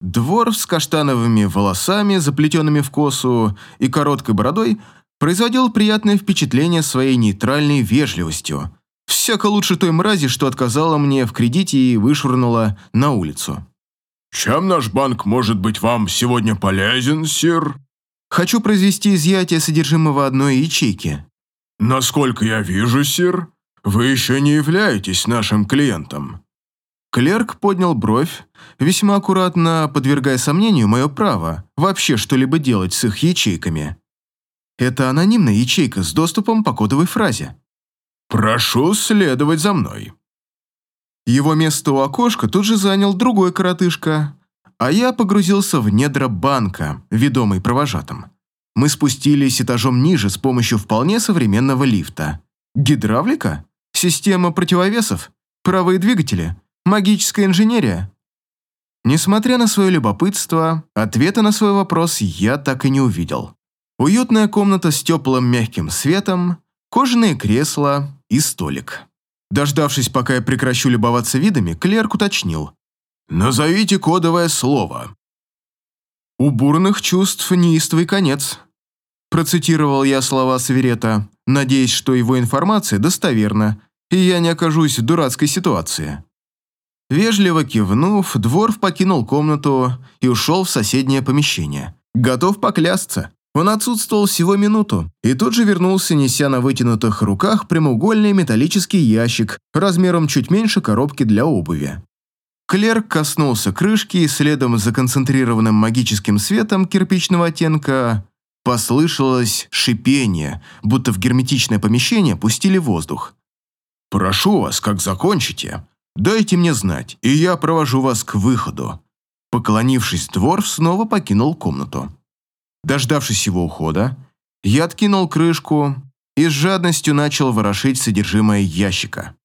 Двор с каштановыми волосами, заплетенными в косу, и короткой бородой производил приятное впечатление своей нейтральной вежливостью. Всяко лучше той мрази, что отказала мне в кредите и вышвырнула на улицу. «Чем наш банк может быть вам сегодня полезен, сир?» «Хочу произвести изъятие содержимого одной ячейки». «Насколько я вижу, сир, вы еще не являетесь нашим клиентом». Клерк поднял бровь, весьма аккуратно подвергая сомнению мое право вообще что-либо делать с их ячейками. Это анонимная ячейка с доступом по кодовой фразе. «Прошу следовать за мной». Его место у окошка тут же занял другой коротышка, а я погрузился в недра банка, ведомый провожатым. Мы спустились этажом ниже с помощью вполне современного лифта. Гидравлика? Система противовесов? Правые двигатели? Магическая инженерия? Несмотря на свое любопытство, ответа на свой вопрос я так и не увидел. Уютная комната с теплым мягким светом, кожаные кресла и столик. Дождавшись, пока я прекращу любоваться видами, клерк уточнил. «Назовите кодовое слово». «У бурных чувств неистовый конец», процитировал я слова Саверета, надеясь, что его информация достоверна, и я не окажусь в дурацкой ситуации. Вежливо кивнув, Дворф покинул комнату и ушел в соседнее помещение. Готов поклясться. Он отсутствовал всего минуту и тут же вернулся, неся на вытянутых руках прямоугольный металлический ящик размером чуть меньше коробки для обуви. Клерк коснулся крышки и следом за концентрированным магическим светом кирпичного оттенка послышалось шипение, будто в герметичное помещение пустили воздух. «Прошу вас, как закончите, Дайте мне знать, и я провожу вас к выходу». Поклонившись, Дворф снова покинул комнату. Дождавшись его ухода, я откинул крышку и с жадностью начал ворошить содержимое ящика.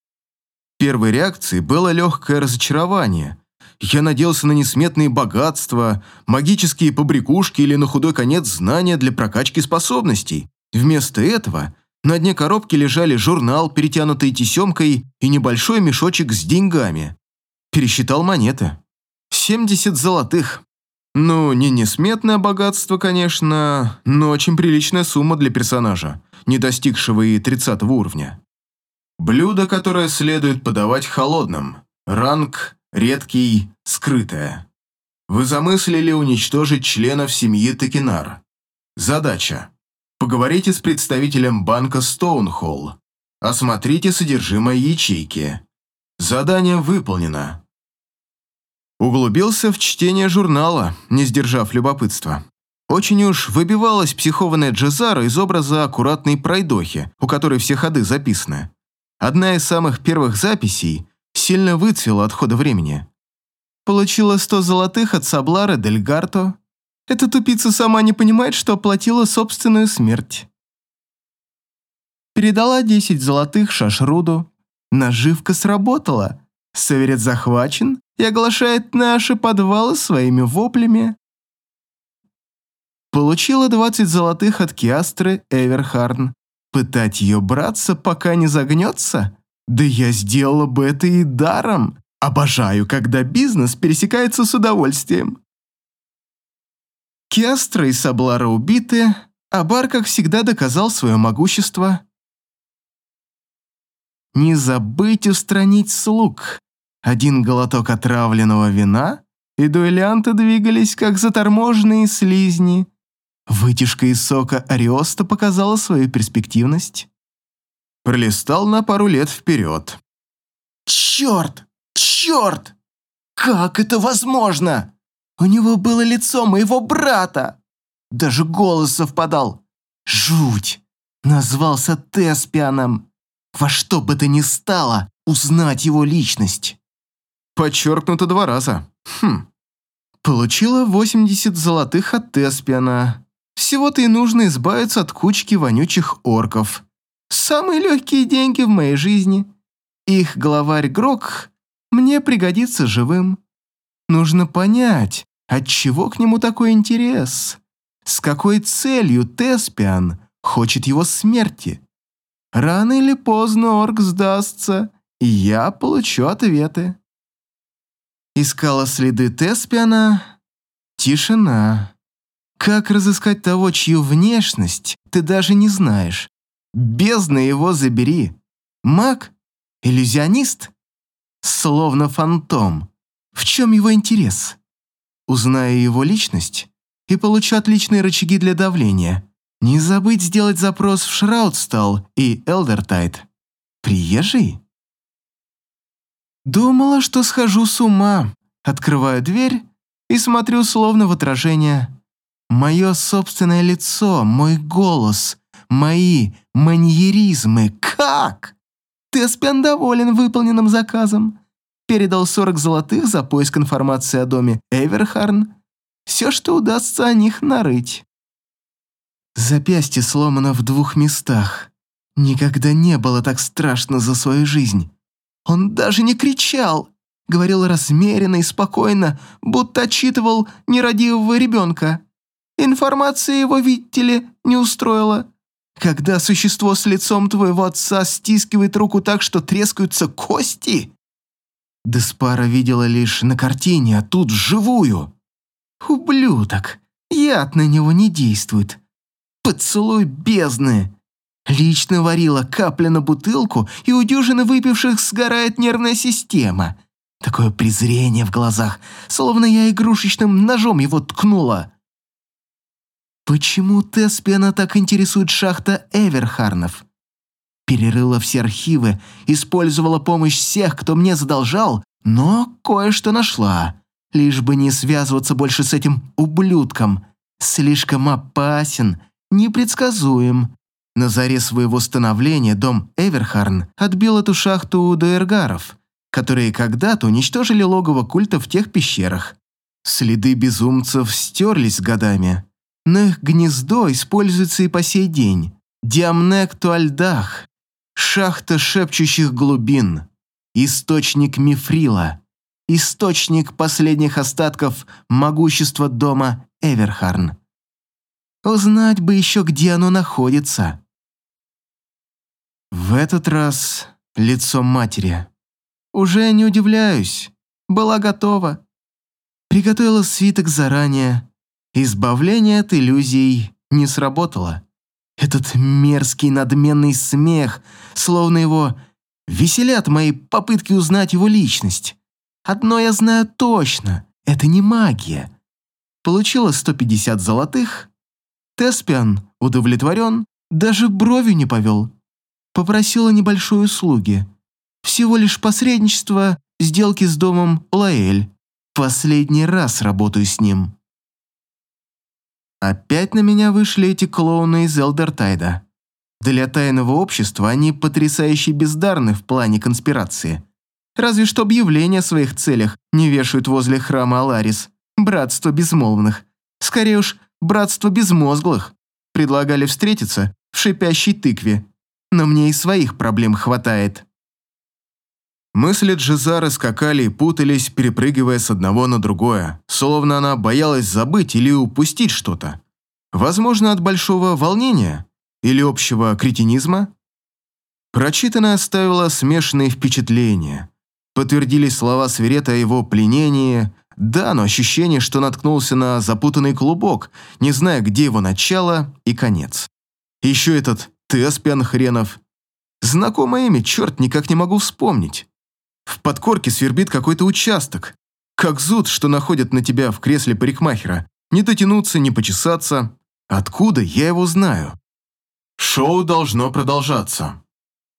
Первой реакцией было легкое разочарование. Я надеялся на несметные богатства, магические побрякушки или на худой конец знания для прокачки способностей. Вместо этого на дне коробки лежали журнал, перетянутый тесемкой, и небольшой мешочек с деньгами. Пересчитал монеты. 70 золотых. Ну, не несметное богатство, конечно, но очень приличная сумма для персонажа, не достигшего и 30 уровня. Блюдо, которое следует подавать холодным. Ранг редкий, скрытое. Вы замыслили уничтожить членов семьи Текинар. Задача Поговорите с представителем банка Стоунхолл. Осмотрите содержимое ячейки. Задание выполнено. Углубился в чтение журнала, не сдержав любопытства. Очень уж выбивалась психованная Джезара из образа аккуратной пройдохи, у которой все ходы записаны. Одна из самых первых записей сильно выцвела от хода времени. Получила сто золотых от Саблара Дель Гарто, эта тупица сама не понимает, что оплатила собственную смерть. Передала 10 золотых Шашруду. Наживка сработала. Саверет захвачен и оглашает наши подвалы своими воплями. Получила 20 золотых от Киастры Эверхарн. Пытать ее браться, пока не загнется? Да я сделала бы это и даром. Обожаю, когда бизнес пересекается с удовольствием. Киастра и Саблара убиты, а Бар, как всегда, доказал свое могущество. Не забыть устранить слуг. Один глоток отравленного вина и дуэлянты двигались, как заторможенные слизни. Вытяжка из сока Ариоста показала свою перспективность. Пролистал на пару лет вперед. «Черт! Черт! Как это возможно? У него было лицо моего брата! Даже голос совпадал. Жуть! Назвался Теспианом. Во что бы то ни стало, узнать его личность. Подчеркнуто два раза. Хм. Получила 80 золотых от Теспиана. Всего-то и нужно избавиться от кучки вонючих орков. Самые легкие деньги в моей жизни. Их главарь Грок мне пригодится живым. Нужно понять, от чего к нему такой интерес. С какой целью Теспиан хочет его смерти? Рано или поздно орк сдастся, и я получу ответы. Искала следы Теспиана. Тишина. Как разыскать того, чью внешность ты даже не знаешь? Бездна его забери. Маг? Иллюзионист? Словно фантом. В чем его интерес? Узнаю его личность и получу отличные рычаги для давления. Не забыть сделать запрос в Шраудстал и Элдертайд. Приезжий? Думала, что схожу с ума. Открываю дверь и смотрю словно в отражение. Мое собственное лицо, мой голос, мои маньеризмы. Как? Теспиан доволен выполненным заказом. Передал 40 золотых за поиск информации о доме Эверхарн. Все, что удастся о них нарыть. Запястье сломано в двух местах. Никогда не было так страшно за свою жизнь. Он даже не кричал, говорил размеренно и спокойно, будто отчитывал нерадивого ребенка. Информация его, видите ли, не устроила. Когда существо с лицом твоего отца стискивает руку так, что трескаются кости? Деспара видела лишь на картине, а тут вживую. Ублюдок, яд на него не действует. Поцелуй бездны. Лично варила капля на бутылку, и у дюжины выпивших сгорает нервная система. Такое презрение в глазах, словно я игрушечным ножом его ткнула. Почему Теспиана так интересует шахта Эверхарнов? Перерыла все архивы, использовала помощь всех, кто мне задолжал, но кое-что нашла. Лишь бы не связываться больше с этим ублюдком. Слишком опасен, непредсказуем. На заре своего становления дом Эверхарн отбил эту шахту у дуэргаров, которые когда-то уничтожили логово культа в тех пещерах. Следы безумцев стерлись годами, но их гнездо используется и по сей день. Диамнек Туальдах, шахта шепчущих глубин, источник мифрила, источник последних остатков могущества дома Эверхарн. Узнать бы еще, где оно находится. В этот раз лицо матери. Уже не удивляюсь, была готова. Приготовила свиток заранее, Избавление от иллюзий не сработало. Этот мерзкий надменный смех, словно его веселят мои попытки узнать его личность. Одно я знаю точно, это не магия. Получила 150 золотых. Теспиан удовлетворен, даже бровью не повел. Попросила небольшой услуги. Всего лишь посредничество сделки с домом Лаэль. Последний раз работаю с ним. Опять на меня вышли эти клоуны из Элдертайда. Для тайного общества они потрясающе бездарны в плане конспирации. Разве что объявления о своих целях не вешают возле храма Аларис. Братство безмолвных. Скорее уж, братство безмозглых. Предлагали встретиться в шипящей тыкве. Но мне и своих проблем хватает. Мысли Джизары скакали и путались, перепрыгивая с одного на другое, словно она боялась забыть или упустить что-то. Возможно, от большого волнения или общего кретинизма? Прочитанное оставило смешанные впечатления. Подтвердились слова Сверета о его пленении, да, но ощущение, что наткнулся на запутанный клубок, не зная, где его начало и конец. Еще этот Теспиан хренов. Знакомое имя, черт, никак не могу вспомнить. В подкорке свербит какой-то участок. Как зуд, что находят на тебя в кресле парикмахера. Не дотянуться, не почесаться. Откуда я его знаю? Шоу должно продолжаться.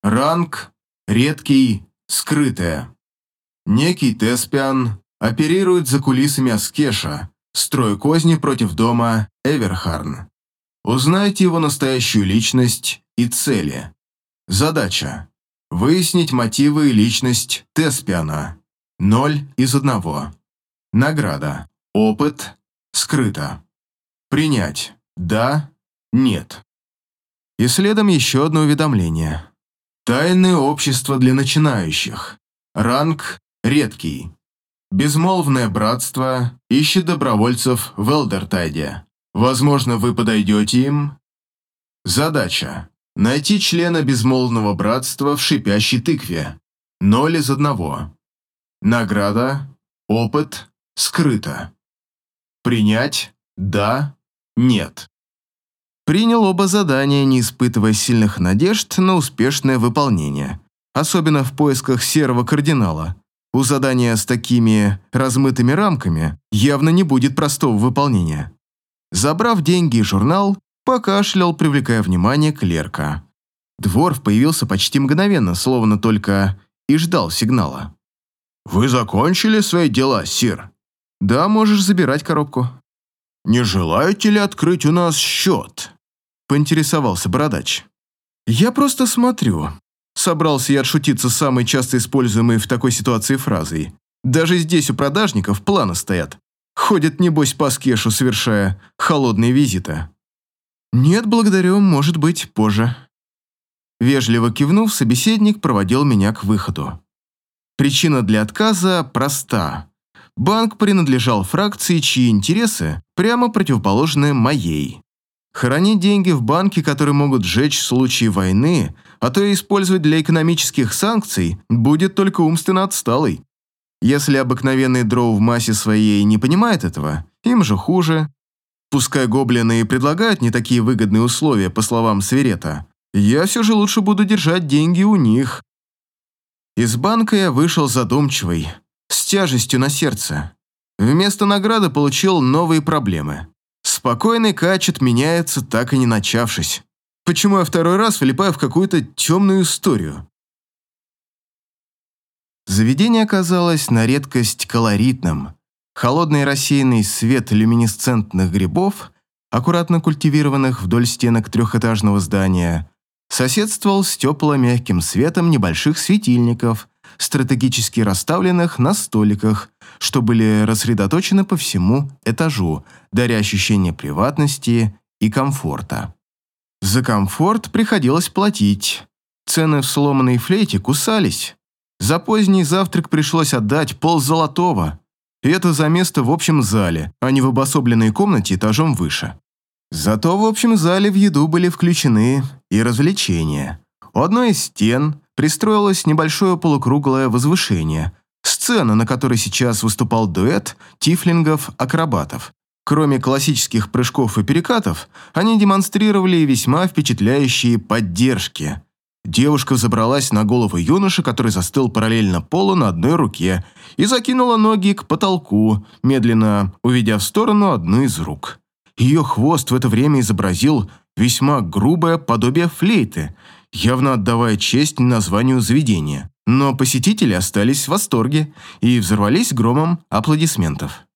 Ранг редкий, скрытое. Некий Теспиан оперирует за кулисами Аскеша, строя козни против дома Эверхарн. Узнайте его настоящую личность и цели. Задача – выяснить мотивы и личность Теспиана. Ноль из одного. Награда. Опыт. Скрыто. Принять. Да. Нет. И следом еще одно уведомление. Тайное общество для начинающих. Ранг редкий. Безмолвное братство ищет добровольцев в Элдертайде. Возможно, вы подойдете им. Задача. Найти члена безмолвного братства в шипящей тыкве. Ноль из одного. Награда. Опыт. Скрыто. Принять. Да. Нет. Принял оба задания, не испытывая сильных надежд на успешное выполнение. Особенно в поисках серого кардинала. У задания с такими размытыми рамками явно не будет простого выполнения. Забрав деньги и журнал, покашлял, привлекая внимание клерка. Дворф появился почти мгновенно, словно только и ждал сигнала. «Вы закончили свои дела, сир?» «Да, можешь забирать коробку». «Не желаете ли открыть у нас счет?» поинтересовался бородач. «Я просто смотрю». Собрался я отшутиться самой часто используемой в такой ситуации фразой. Даже здесь у продажников планы стоят. Ходят, небось, по скешу, совершая холодные визиты. «Нет, благодарю, может быть, позже». Вежливо кивнув, собеседник проводил меня к выходу. Причина для отказа проста. Банк принадлежал фракции, чьи интересы прямо противоположны моей. Хранить деньги в банке, которые могут сжечь в случае войны, а то и использовать для экономических санкций, будет только умственно отсталый. Если обыкновенный дроу в массе своей не понимает этого, им же хуже. Пускай гоблины и предлагают не такие выгодные условия, по словам Сверета, я все же лучше буду держать деньги у них. Из банка я вышел задумчивый, с тяжестью на сердце. Вместо награды получил новые проблемы. Спокойный качет меняется, так и не начавшись. Почему я второй раз влипаю в какую-то темную историю? Заведение оказалось на редкость колоритным. Холодный рассеянный свет люминесцентных грибов, аккуратно культивированных вдоль стенок трехэтажного здания, соседствовал с тепло-мягким светом небольших светильников, стратегически расставленных на столиках, что были рассредоточены по всему этажу, даря ощущение приватности и комфорта. За комфорт приходилось платить. Цены в сломанной флейте кусались. За поздний завтрак пришлось отдать пол золотого. И это за место в общем зале, а не в обособленной комнате этажом выше. Зато в общем зале в еду были включены и развлечения. У одной из стен пристроилось небольшое полукруглое возвышение, сцена, на которой сейчас выступал дуэт тифлингов-акробатов. Кроме классических прыжков и перекатов, они демонстрировали весьма впечатляющие поддержки. Девушка забралась на голову юноши, который застыл параллельно полу на одной руке, и закинула ноги к потолку, медленно уведя в сторону одну из рук. Ее хвост в это время изобразил весьма грубое подобие флейты, явно отдавая честь названию заведения. Но посетители остались в восторге и взорвались громом аплодисментов.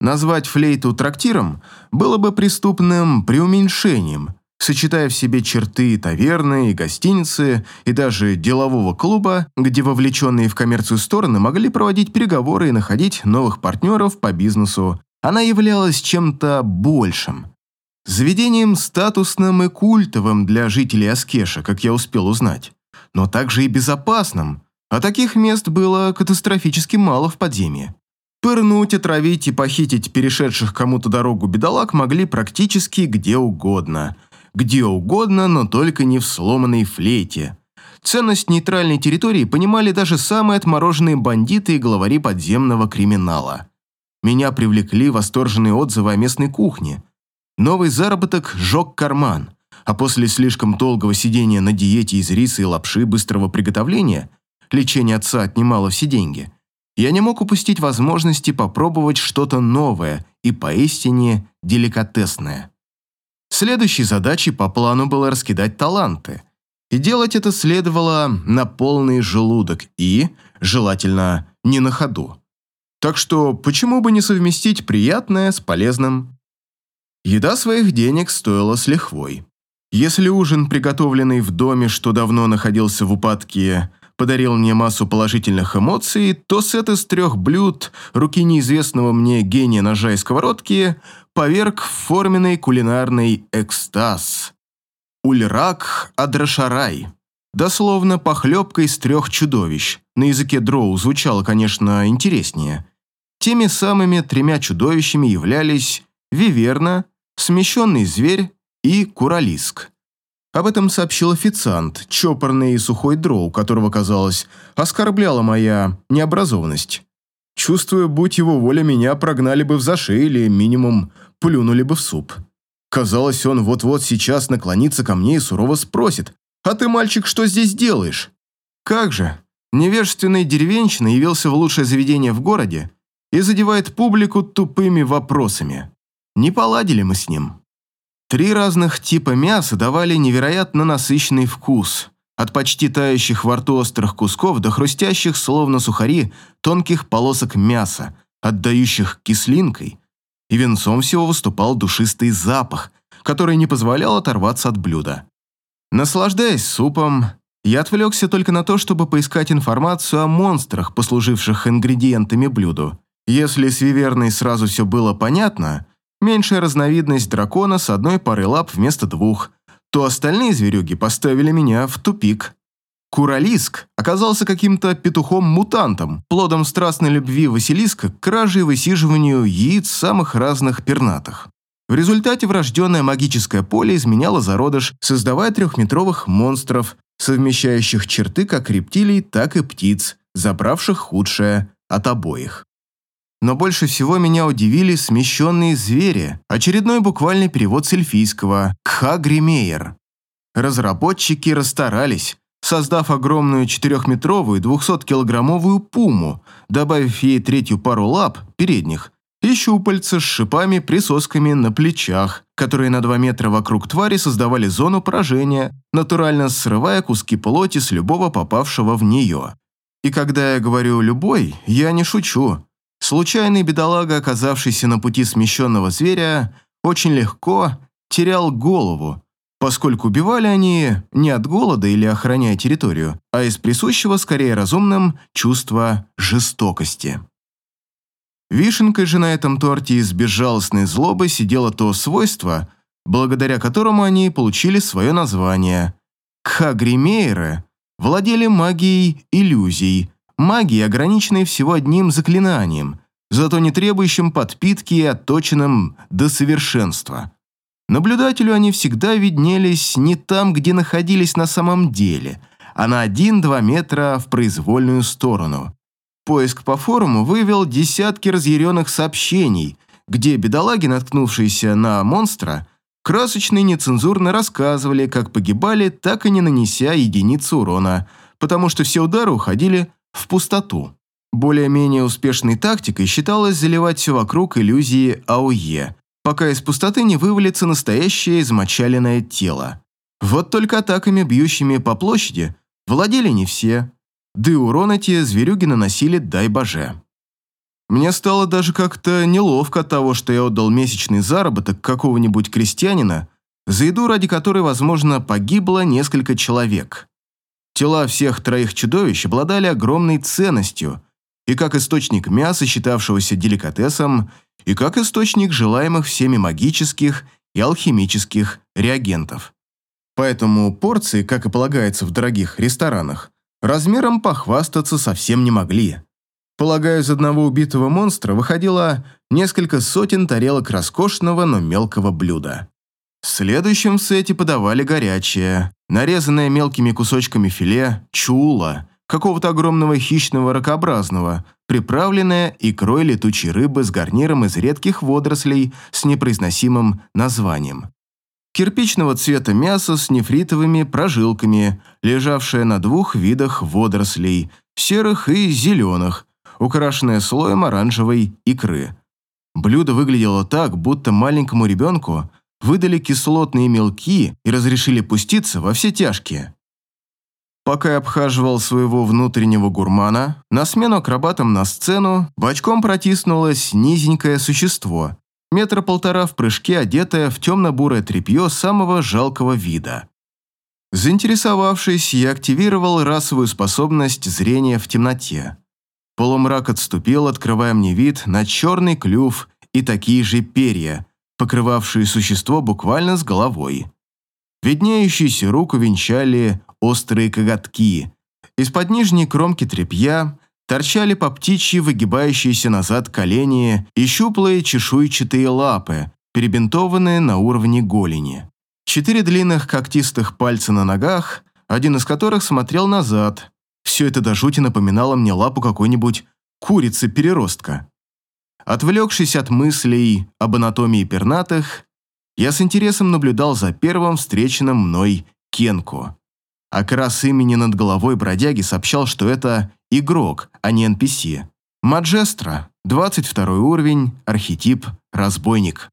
Назвать флейту трактиром было бы преступным преуменьшением, сочетая в себе черты таверны и гостиницы, и даже делового клуба, где вовлеченные в коммерцию стороны могли проводить переговоры и находить новых партнеров по бизнесу, она являлась чем-то большим. Заведением статусным и культовым для жителей Аскеша, как я успел узнать, но также и безопасным, а таких мест было катастрофически мало в подземье. Пырнуть, отравить и похитить перешедших кому-то дорогу бедолаг могли практически где угодно. Где угодно, но только не в сломанной флейте. Ценность нейтральной территории понимали даже самые отмороженные бандиты и главари подземного криминала. Меня привлекли восторженные отзывы о местной кухне – Новый заработок жег карман, а после слишком долгого сидения на диете из риса и лапши быстрого приготовления лечение отца отнимало все деньги. Я не мог упустить возможности попробовать что-то новое и поистине деликатесное. Следующей задачей по плану было раскидать таланты. И делать это следовало на полный желудок и, желательно, не на ходу. Так что почему бы не совместить приятное с полезным? Еда своих денег стоила с лихвой. Если ужин, приготовленный в доме, что давно находился в упадке, подарил мне массу положительных эмоций, то сет из трех блюд руки неизвестного мне гения ножа и сковородки поверг в форменный кулинарный экстаз. Ульрак Адрашарай. Дословно похлебка из трех чудовищ. На языке дроу звучало, конечно, интереснее. Теми самыми тремя чудовищами являлись Виверна, Смещенный зверь и Куралиск. Об этом сообщил официант, чопорный и сухой дроу, которого, казалось, оскорбляла моя необразованность. Чувствую, будь его воля, меня прогнали бы в зашей или, минимум, плюнули бы в суп. Казалось, он вот-вот сейчас наклонится ко мне и сурово спросит, «А ты, мальчик, что здесь делаешь?» Как же, невежественный деревенщина явился в лучшее заведение в городе и задевает публику тупыми вопросами. Не поладили мы с ним. Три разных типа мяса давали невероятно насыщенный вкус, от почти тающих во рту острых кусков до хрустящих, словно сухари, тонких полосок мяса, отдающих кислинкой, и венцом всего выступал душистый запах, который не позволял оторваться от блюда. Наслаждаясь супом, я отвлекся только на то, чтобы поискать информацию о монстрах, послуживших ингредиентами блюду. Если с Виверной сразу все было понятно, меньшая разновидность дракона с одной парой лап вместо двух, то остальные зверюги поставили меня в тупик. Куралиск оказался каким-то петухом-мутантом, плодом страстной любви Василиска к краже и высиживанию яиц самых разных пернатых. В результате врожденное магическое поле изменяло зародыш, создавая трехметровых монстров, совмещающих черты как рептилий, так и птиц, забравших худшее от обоих. Но больше всего меня удивили смещенные звери, очередной буквальный перевод с эльфийского «Кхагримейер». Разработчики расстарались, создав огромную 4-метровую 200-килограммовую пуму, добавив ей третью пару лап, передних, и щупальца с шипами-присосками на плечах, которые на 2 метра вокруг твари создавали зону поражения, натурально срывая куски плоти с любого попавшего в нее. И когда я говорю «любой», я не шучу. Случайный бедолага, оказавшийся на пути смещенного зверя, очень легко терял голову, поскольку убивали они не от голода или охраняя территорию, а из присущего скорее разумным чувства жестокости. Вишенкой же на этом торте из безжалостной злобы сидело то свойство, благодаря которому они получили свое название. Кхагримейры владели магией иллюзий, магией, ограниченной всего одним заклинанием, зато не требующим подпитки и отточенным до совершенства. Наблюдателю они всегда виднелись не там, где находились на самом деле, а на 1-2 метра в произвольную сторону. Поиск по форуму вывел десятки разъяренных сообщений, где бедолаги, наткнувшиеся на монстра, красочно и нецензурно рассказывали, как погибали, так и не нанеся единицы урона, потому что все удары уходили в пустоту. Более-менее успешной тактикой считалось заливать все вокруг иллюзии АОЕ, пока из пустоты не вывалится настоящее измочаленное тело. Вот только атаками, бьющими по площади, владели не все, да и урон эти зверюги наносили, дай боже. Мне стало даже как-то неловко от того, что я отдал месячный заработок какого-нибудь крестьянина за еду, ради которой, возможно, погибло несколько человек. Тела всех троих чудовищ обладали огромной ценностью и как источник мяса, считавшегося деликатесом, и как источник желаемых всеми магических и алхимических реагентов. Поэтому порции, как и полагается в дорогих ресторанах, размером похвастаться совсем не могли. Полагаю, из одного убитого монстра выходило несколько сотен тарелок роскошного, но мелкого блюда. В сете подавали горячее, нарезанное мелкими кусочками филе, чула, какого-то огромного хищного ракообразного, приправленное икрой летучей рыбы с гарниром из редких водорослей с непроизносимым названием. Кирпичного цвета мясо с нефритовыми прожилками, лежавшее на двух видах водорослей, серых и зеленых, украшенное слоем оранжевой икры. Блюдо выглядело так, будто маленькому ребенку выдали кислотные мелки и разрешили пуститься во все тяжкие. Пока я обхаживал своего внутреннего гурмана, на смену акробатам на сцену бочком протиснулось низенькое существо, метра полтора в прыжке, одетое в темно-бурое тряпье самого жалкого вида. Заинтересовавшись, я активировал расовую способность зрения в темноте. Полумрак отступил, открывая мне вид на черный клюв и такие же перья, покрывавшие существо буквально с головой. Виднеющуюся руку венчали острые коготки. Из-под нижней кромки тряпья торчали по птичьи выгибающиеся назад колени и щуплые чешуйчатые лапы, перебинтованные на уровне голени. Четыре длинных когтистых пальца на ногах, один из которых смотрел назад. Все это до жути напоминало мне лапу какой-нибудь курицы-переростка. Отвлекшись от мыслей об анатомии пернатых, я с интересом наблюдал за первым встреченным мной Кенку. Окрас имени над головой бродяги сообщал, что это игрок, а не NPC. Маджестро, 22 уровень, архетип, разбойник.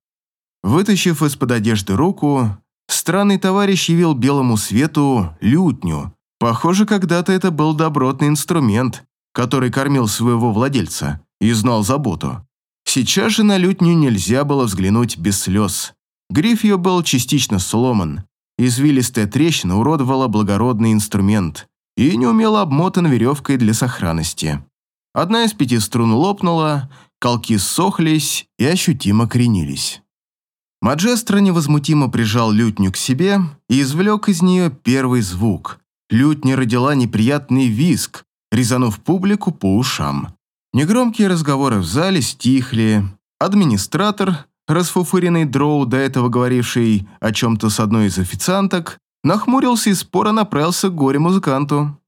Вытащив из-под одежды руку, странный товарищ явил белому свету лютню. Похоже, когда-то это был добротный инструмент, который кормил своего владельца и знал заботу. Сейчас же на лютню нельзя было взглянуть без слез. Гриф ее был частично сломан, Извилистая трещина уродовала благородный инструмент и неумело обмотан веревкой для сохранности. Одна из пяти струн лопнула, колки ссохлись и ощутимо кренились. Маджестро невозмутимо прижал лютню к себе и извлек из нее первый звук. Лютня родила неприятный визг, резанув публику по ушам. Негромкие разговоры в зале стихли. Администратор, расфуфыренный дроу, до этого говоривший о чем-то с одной из официанток, нахмурился и споро направился к горе-музыканту.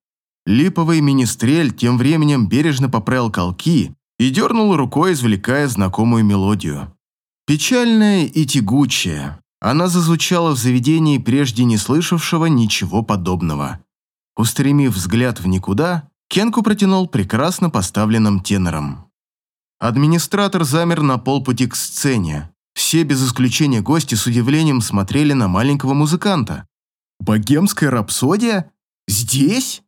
Липовый министрель тем временем бережно поправил колки и дернул рукой, извлекая знакомую мелодию. Печальная и тягучая, она зазвучала в заведении, прежде не слышавшего ничего подобного. Устремив взгляд в никуда, Кенку протянул прекрасно поставленным тенором. Администратор замер на полпути к сцене. Все без исключения гости с удивлением смотрели на маленького музыканта. «Богемская рапсодия? Здесь?»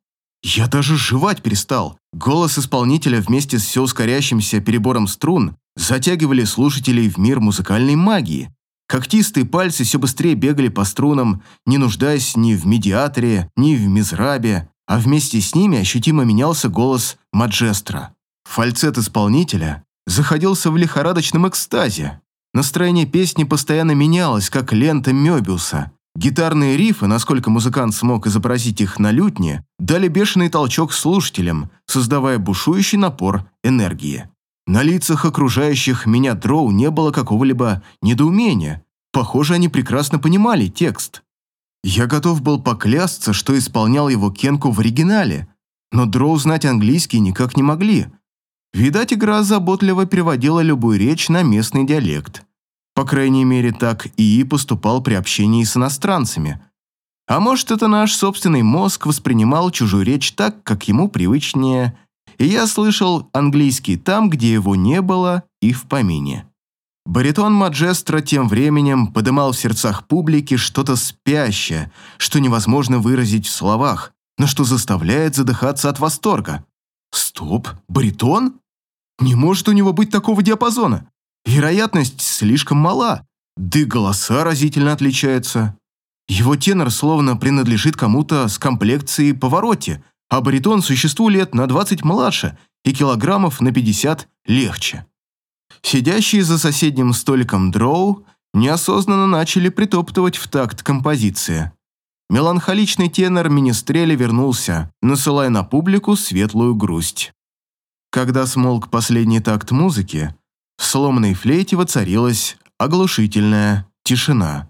Я даже жевать перестал. Голос исполнителя вместе с все ускоряющимся перебором струн затягивали слушателей в мир музыкальной магии. Когтистые пальцы все быстрее бегали по струнам, не нуждаясь ни в медиаторе, ни в мизрабе, а вместе с ними ощутимо менялся голос Маджестра. Фальцет исполнителя заходился в лихорадочном экстазе. Настроение песни постоянно менялось, как лента Мёбиуса. Гитарные рифы, насколько музыкант смог изобразить их на лютне, дали бешеный толчок слушателям, создавая бушующий напор энергии. На лицах окружающих меня дроу не было какого-либо недоумения. Похоже, они прекрасно понимали текст. Я готов был поклясться, что исполнял его Кенку в оригинале, но дроу знать английский никак не могли – Видать, игра заботливо переводила любую речь на местный диалект. По крайней мере, так ИИ поступал при общении с иностранцами. А может, это наш собственный мозг воспринимал чужую речь так, как ему привычнее, и я слышал английский там, где его не было и в помине. Баритон Маджестро тем временем подымал в сердцах публики что-то спящее, что невозможно выразить в словах, но что заставляет задыхаться от восторга. Стоп, баритон? Не может у него быть такого диапазона. Вероятность слишком мала, да и голоса разительно отличаются. Его тенор словно принадлежит кому-то с комплекцией повороте, а баритон существу лет на 20 младше и килограммов на 50 легче. Сидящие за соседним столиком дроу неосознанно начали притоптывать в такт композиции. Меланхоличный тенор Министреля вернулся, насылая на публику светлую грусть. Когда смолк последний такт музыки, в сломанной флейте воцарилась оглушительная тишина.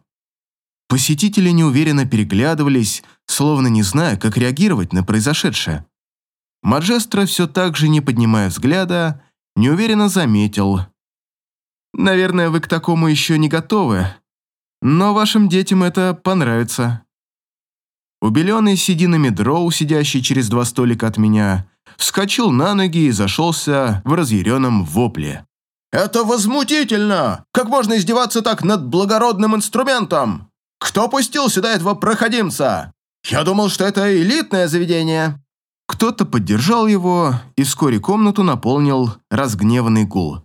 Посетители неуверенно переглядывались, словно не зная, как реагировать на произошедшее. Маджестро, все так же не поднимая взгляда, неуверенно заметил. «Наверное, вы к такому еще не готовы, но вашим детям это понравится». Убеленный сединами дроу, сидящий через два столика от меня, вскочил на ноги и зашелся в разъяренном вопле. «Это возмутительно! Как можно издеваться так над благородным инструментом? Кто пустил сюда этого проходимца? Я думал, что это элитное заведение!» Кто-то поддержал его, и вскоре комнату наполнил разгневанный гул.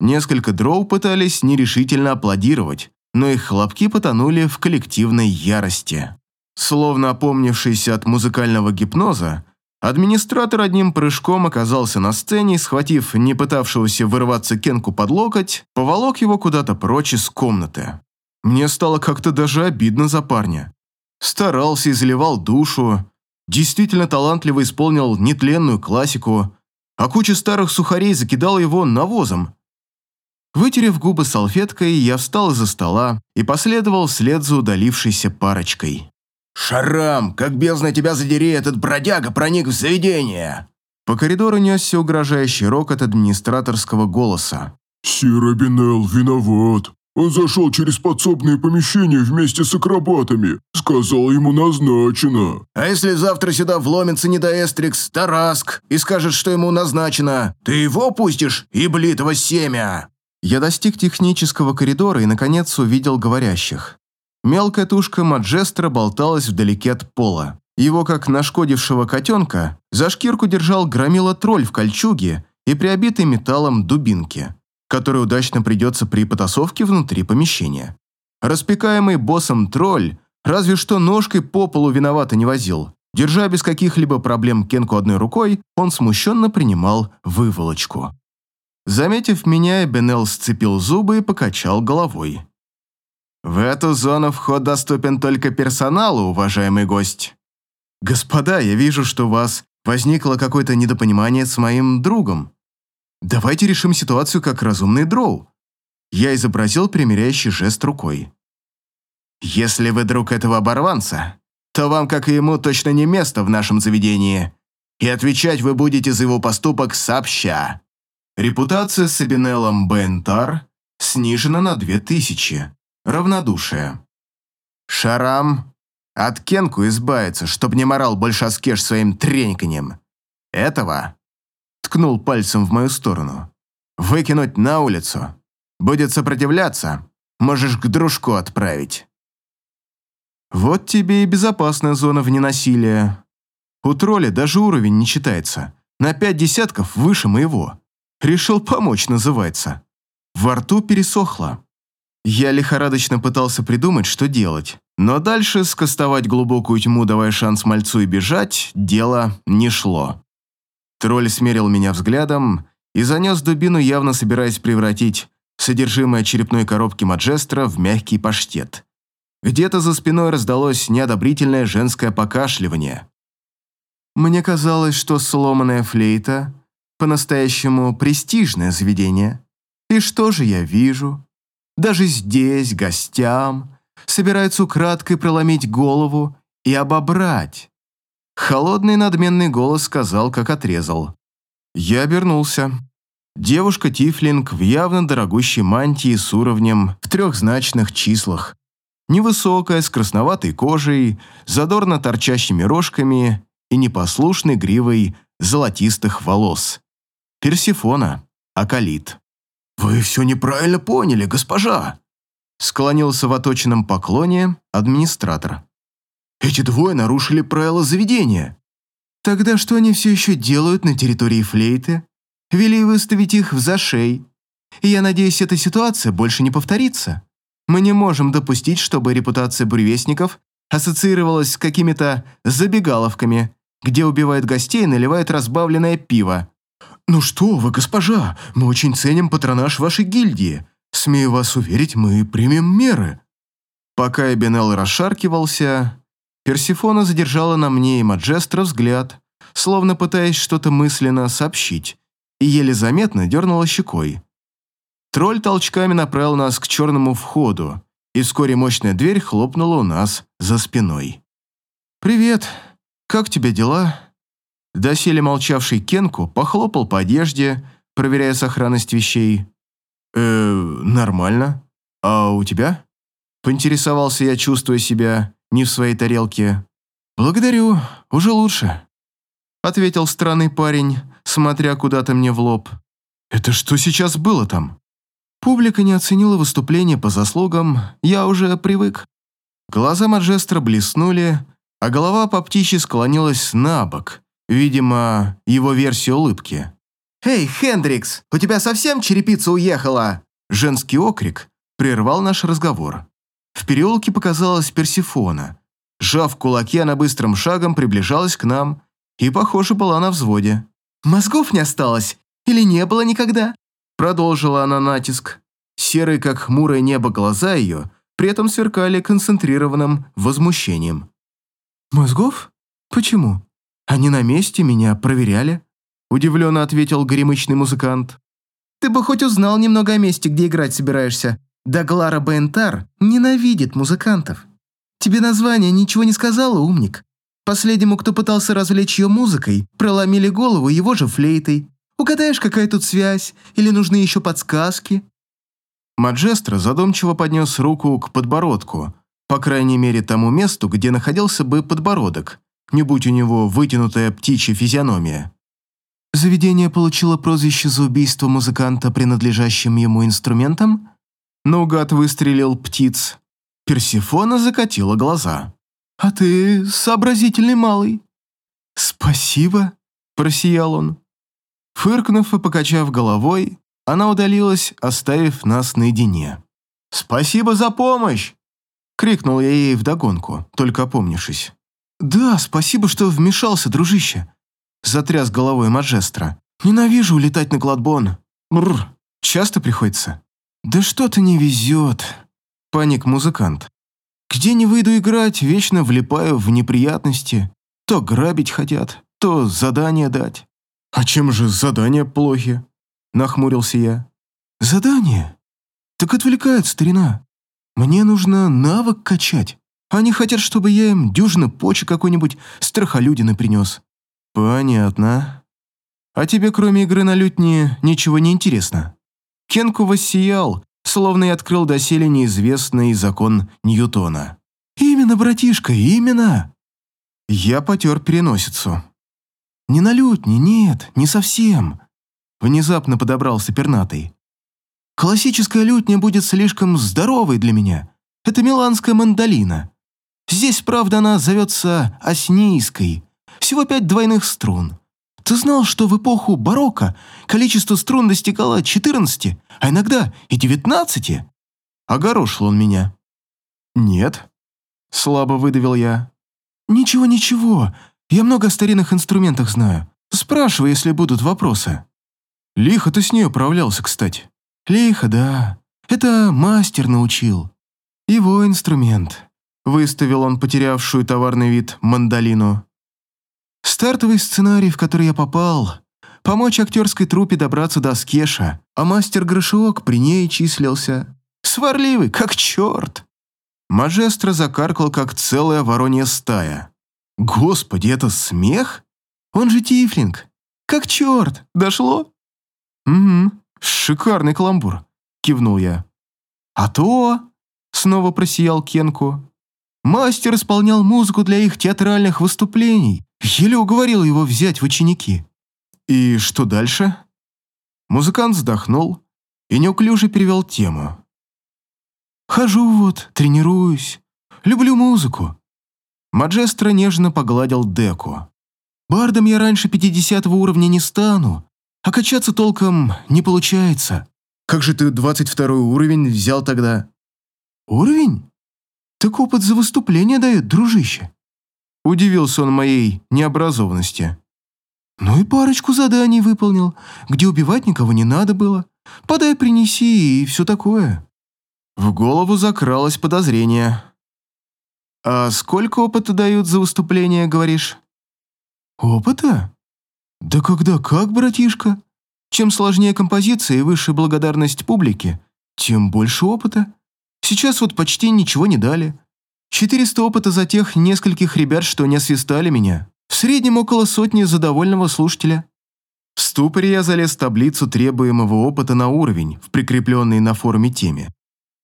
Несколько дроу пытались нерешительно аплодировать, но их хлопки потонули в коллективной ярости. Словно опомнившийся от музыкального гипноза, администратор одним прыжком оказался на сцене схватив не пытавшегося вырваться Кенку под локоть, поволок его куда-то прочь из комнаты. Мне стало как-то даже обидно за парня. Старался и заливал душу, действительно талантливо исполнил нетленную классику, а куча старых сухарей закидала его навозом. Вытерев губы салфеткой, я встал из-за стола и последовал вслед за удалившейся парочкой. «Шарам, как бездна тебя задери, этот бродяга проник в заведение!» По коридору несся угрожающий рок от администраторского голоса. «Сиробинелл виноват. Он зашел через подсобные помещения вместе с акробатами. Сказал ему назначено». «А если завтра сюда вломится недоэстрикс Тараск и скажет, что ему назначено, ты его пустишь, и блитого семя?» Я достиг технического коридора и, наконец, увидел говорящих. Мелкая тушка Маджестра болталась вдалеке от пола. Его, как нашкодившего котенка, за шкирку держал громила тролль в кольчуге и приобитый металлом дубинке, который удачно придется при потасовке внутри помещения. Распекаемый боссом тролль разве что ножкой по полу виновато не возил. Держа без каких-либо проблем Кенку одной рукой, он смущенно принимал выволочку. Заметив меня, Бенел сцепил зубы и покачал головой. В эту зону вход доступен только персоналу, уважаемый гость. Господа, я вижу, что у вас возникло какое-то недопонимание с моим другом. Давайте решим ситуацию как разумный дроу. Я изобразил примиряющий жест рукой. Если вы друг этого оборванца, то вам, как и ему, точно не место в нашем заведении, и отвечать вы будете за его поступок сообща. Репутация с Эбинеллом Бентар снижена на две тысячи. Равнодушие. Шарам. От Кенку избавиться, чтоб не морал больше Аскеш своим треньканьем. Этого, ткнул пальцем в мою сторону, выкинуть на улицу. Будет сопротивляться, можешь к дружку отправить. Вот тебе и безопасная зона вне насилия. У тролля даже уровень не читается. На пять десятков выше моего. Решил помочь, называется. Во рту пересохло. Я лихорадочно пытался придумать, что делать, но дальше скостовать глубокую тьму, давая шанс мальцу и бежать, дело не шло. Тролль смерил меня взглядом и занес дубину, явно собираясь превратить содержимое черепной коробки Маджестра в мягкий паштет. Где-то за спиной раздалось неодобрительное женское покашливание. Мне казалось, что сломанная флейта – по-настоящему престижное заведение. И что же я вижу? Даже здесь гостям собираются украдкой проломить голову и обобрать. Холодный надменный голос сказал, как отрезал. Я обернулся. Девушка-тифлинг в явно дорогущей мантии с уровнем в трехзначных числах. Невысокая, с красноватой кожей, задорно торчащими рожками и непослушной гривой золотистых волос. Персифона, Акалит. «Вы все неправильно поняли, госпожа!» Склонился в оточенном поклоне администратор. «Эти двое нарушили правила заведения. Тогда что они все еще делают на территории флейты? Вели выставить их в зашей. И я надеюсь, эта ситуация больше не повторится. Мы не можем допустить, чтобы репутация буревестников ассоциировалась с какими-то забегаловками, где убивают гостей и наливают разбавленное пиво, «Ну что вы, госпожа, мы очень ценим патронаж вашей гильдии. Смею вас уверить, мы примем меры». Пока Эбенел расшаркивался, Персифона задержала на мне и Маджестро взгляд, словно пытаясь что-то мысленно сообщить, и еле заметно дернула щекой. Тролль толчками направил нас к черному входу, и вскоре мощная дверь хлопнула у нас за спиной. «Привет, как у тебя дела?» Доселе молчавший Кенку похлопал по одежде, проверяя сохранность вещей. «Э, нормально. А у тебя?» Поинтересовался я, чувствуя себя не в своей тарелке. «Благодарю, уже лучше». ответил странный парень, смотря куда-то мне в лоб. «Это что сейчас было там?» Публика не оценила выступление по заслугам, я уже привык. Глаза Маджестра блеснули, а голова по птичьи склонилась на бок, видимо, его версия улыбки. «Эй, Хендрикс, у тебя совсем черепица уехала?» Женский окрик прервал наш разговор. В переулке показалась Персифона. Сжав кулаки, она быстрым шагом приближалась к нам и, похоже, была на взводе. «Мозгов не осталось? Или не было никогда?» Продолжила она натиск. Серые, как хмурое небо, глаза ее при этом сверкали концентрированным возмущением. «Мозгов? Почему? Они на месте меня проверяли?» Удивленно ответил горемычный музыкант. «Ты бы хоть узнал немного о месте, где играть собираешься. Даглара Бентар ненавидит музыкантов. Тебе название ничего не сказала, умник? Последнему, кто пытался развлечь ее музыкой, проломили голову его же флейтой. Угадаешь, какая тут связь? Или нужны еще подсказки?» Маджестро задумчиво поднес руку к подбородку, по крайней мере тому месту, где находился бы подбородок, не будь у него вытянутая птичья физиономия. Заведение получило прозвище за убийство музыканта, принадлежащим ему инструментом? Наугад выстрелил птиц. Персифона закатила глаза. «А ты сообразительный малый». «Спасибо», – просиял он. Фыркнув и покачав головой, она удалилась, оставив нас наедине. «Спасибо за помощь!» — крикнул я ей вдогонку, только опомнившись. «Да, спасибо, что вмешался, дружище», — затряс головой Маджестра. «Ненавижу улетать на кладбон. Бррр, часто приходится?» «Да что-то не везет», — паник музыкант. «Где не выйду играть, вечно влипаю в неприятности. То грабить хотят, то задание дать». «А чем же задания плохи?» Нахмурился я. «Задание? Так отвлекает старина. Мне нужно навык качать. Они хотят, чтобы я им дюжины почек какой-нибудь страхолюдины принес». «Понятно. А тебе, кроме игры на лютне, ничего не интересно?» Кенку воссиял, словно и открыл доселе неизвестный закон Ньютона. «Именно, братишка, именно!» Я потер переносицу. «Не на лютне, нет, не совсем. Внезапно подобрался пернатый. «Классическая лютня будет слишком здоровой для меня. Это миланская мандолина. Здесь, правда, она зовется оснийской. Всего пять двойных струн. Ты знал, что в эпоху барокко количество струн достигало 14, а иногда и 19? Огорошил он меня. Нет. Слабо выдавил я. Ничего, ничего. Я много о старинных инструментах знаю. Спрашивай, если будут вопросы. Лихо ты с ней управлялся, кстати. Лихо, да. Это мастер научил. Его инструмент. Выставил он потерявшую товарный вид мандолину. Стартовый сценарий, в который я попал, помочь актерской труппе добраться до Скеша, а мастер Грошиок при ней числился. Сварливый, как черт. Мажестро закаркал, как целая воронья стая. Господи, это смех? Он же тифлинг. Как черт, дошло? «Угу, шикарный каламбур», — кивнул я. «А то...» — снова просиял Кенку. «Мастер исполнял музыку для их театральных выступлений. Еле уговорил его взять в ученики». «И что дальше?» Музыкант вздохнул и неуклюже перевел тему. «Хожу вот, тренируюсь. Люблю музыку». Маджестро нежно погладил деку. «Бардом я раньше 50 уровня не стану, а качаться толком не получается. Как же ты 22 уровень взял тогда? Уровень? Так опыт за выступление дает, дружище. Удивился он моей необразованности. Ну и парочку заданий выполнил, где убивать никого не надо было. Подай, принеси и все такое. В голову закралось подозрение. «А сколько опыта дают за выступление, говоришь?» «Опыта? «Да когда как, братишка? Чем сложнее композиция и выше благодарность публики, тем больше опыта. Сейчас вот почти ничего не дали. 400 опыта за тех нескольких ребят, что не освистали меня. В среднем около сотни за довольного слушателя». В ступоре я залез в таблицу требуемого опыта на уровень, в прикрепленной на форуме теме.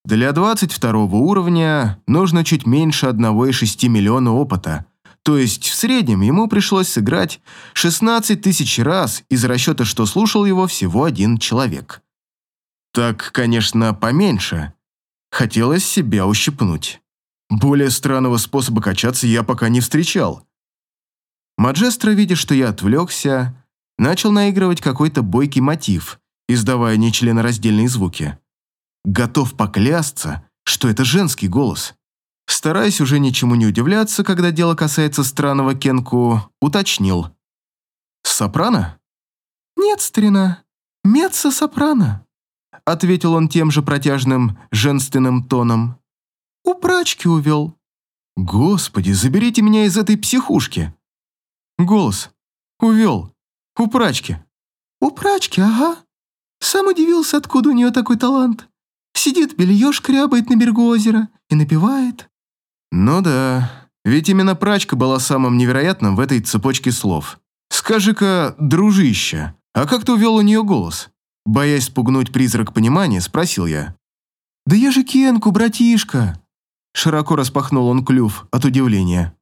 Для 22 уровня нужно чуть меньше 1,6 миллиона опыта, То есть в среднем ему пришлось сыграть 16 тысяч раз из расчета, что слушал его всего один человек. Так, конечно, поменьше. Хотелось себя ущипнуть. Более странного способа качаться я пока не встречал. Маджестро, видя, что я отвлекся, начал наигрывать какой-то бойкий мотив, издавая нечленораздельные звуки. Готов поклясться, что это женский голос. Стараясь уже ничему не удивляться, когда дело касается странного Кенку, уточнил. «Сопрано?» «Нет, старина, меццо-сопрано», — ответил он тем же протяжным женственным тоном. «У прачки увел». «Господи, заберите меня из этой психушки!» Голос. «Увел. У прачки». «У прачки, ага. Сам удивился, откуда у нее такой талант. Сидит, белье шкрябает на берегу озера и напевает». «Ну да, ведь именно прачка была самым невероятным в этой цепочке слов. Скажи-ка, дружище, а как ты увел у нее голос?» Боясь спугнуть призрак понимания, спросил я. «Да я же Кенку, братишка!» Широко распахнул он клюв от удивления.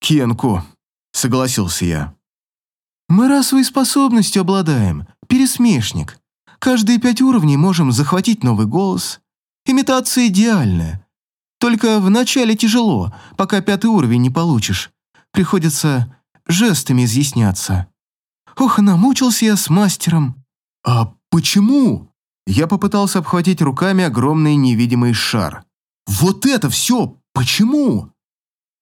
«Кенку», — согласился я. «Мы расовой способностью обладаем, пересмешник. Каждые пять уровней можем захватить новый голос. Имитация идеальная. Только вначале тяжело, пока пятый уровень не получишь. Приходится жестами изъясняться. Ох, намучился я с мастером. А почему? Я попытался обхватить руками огромный невидимый шар. Вот это все! Почему?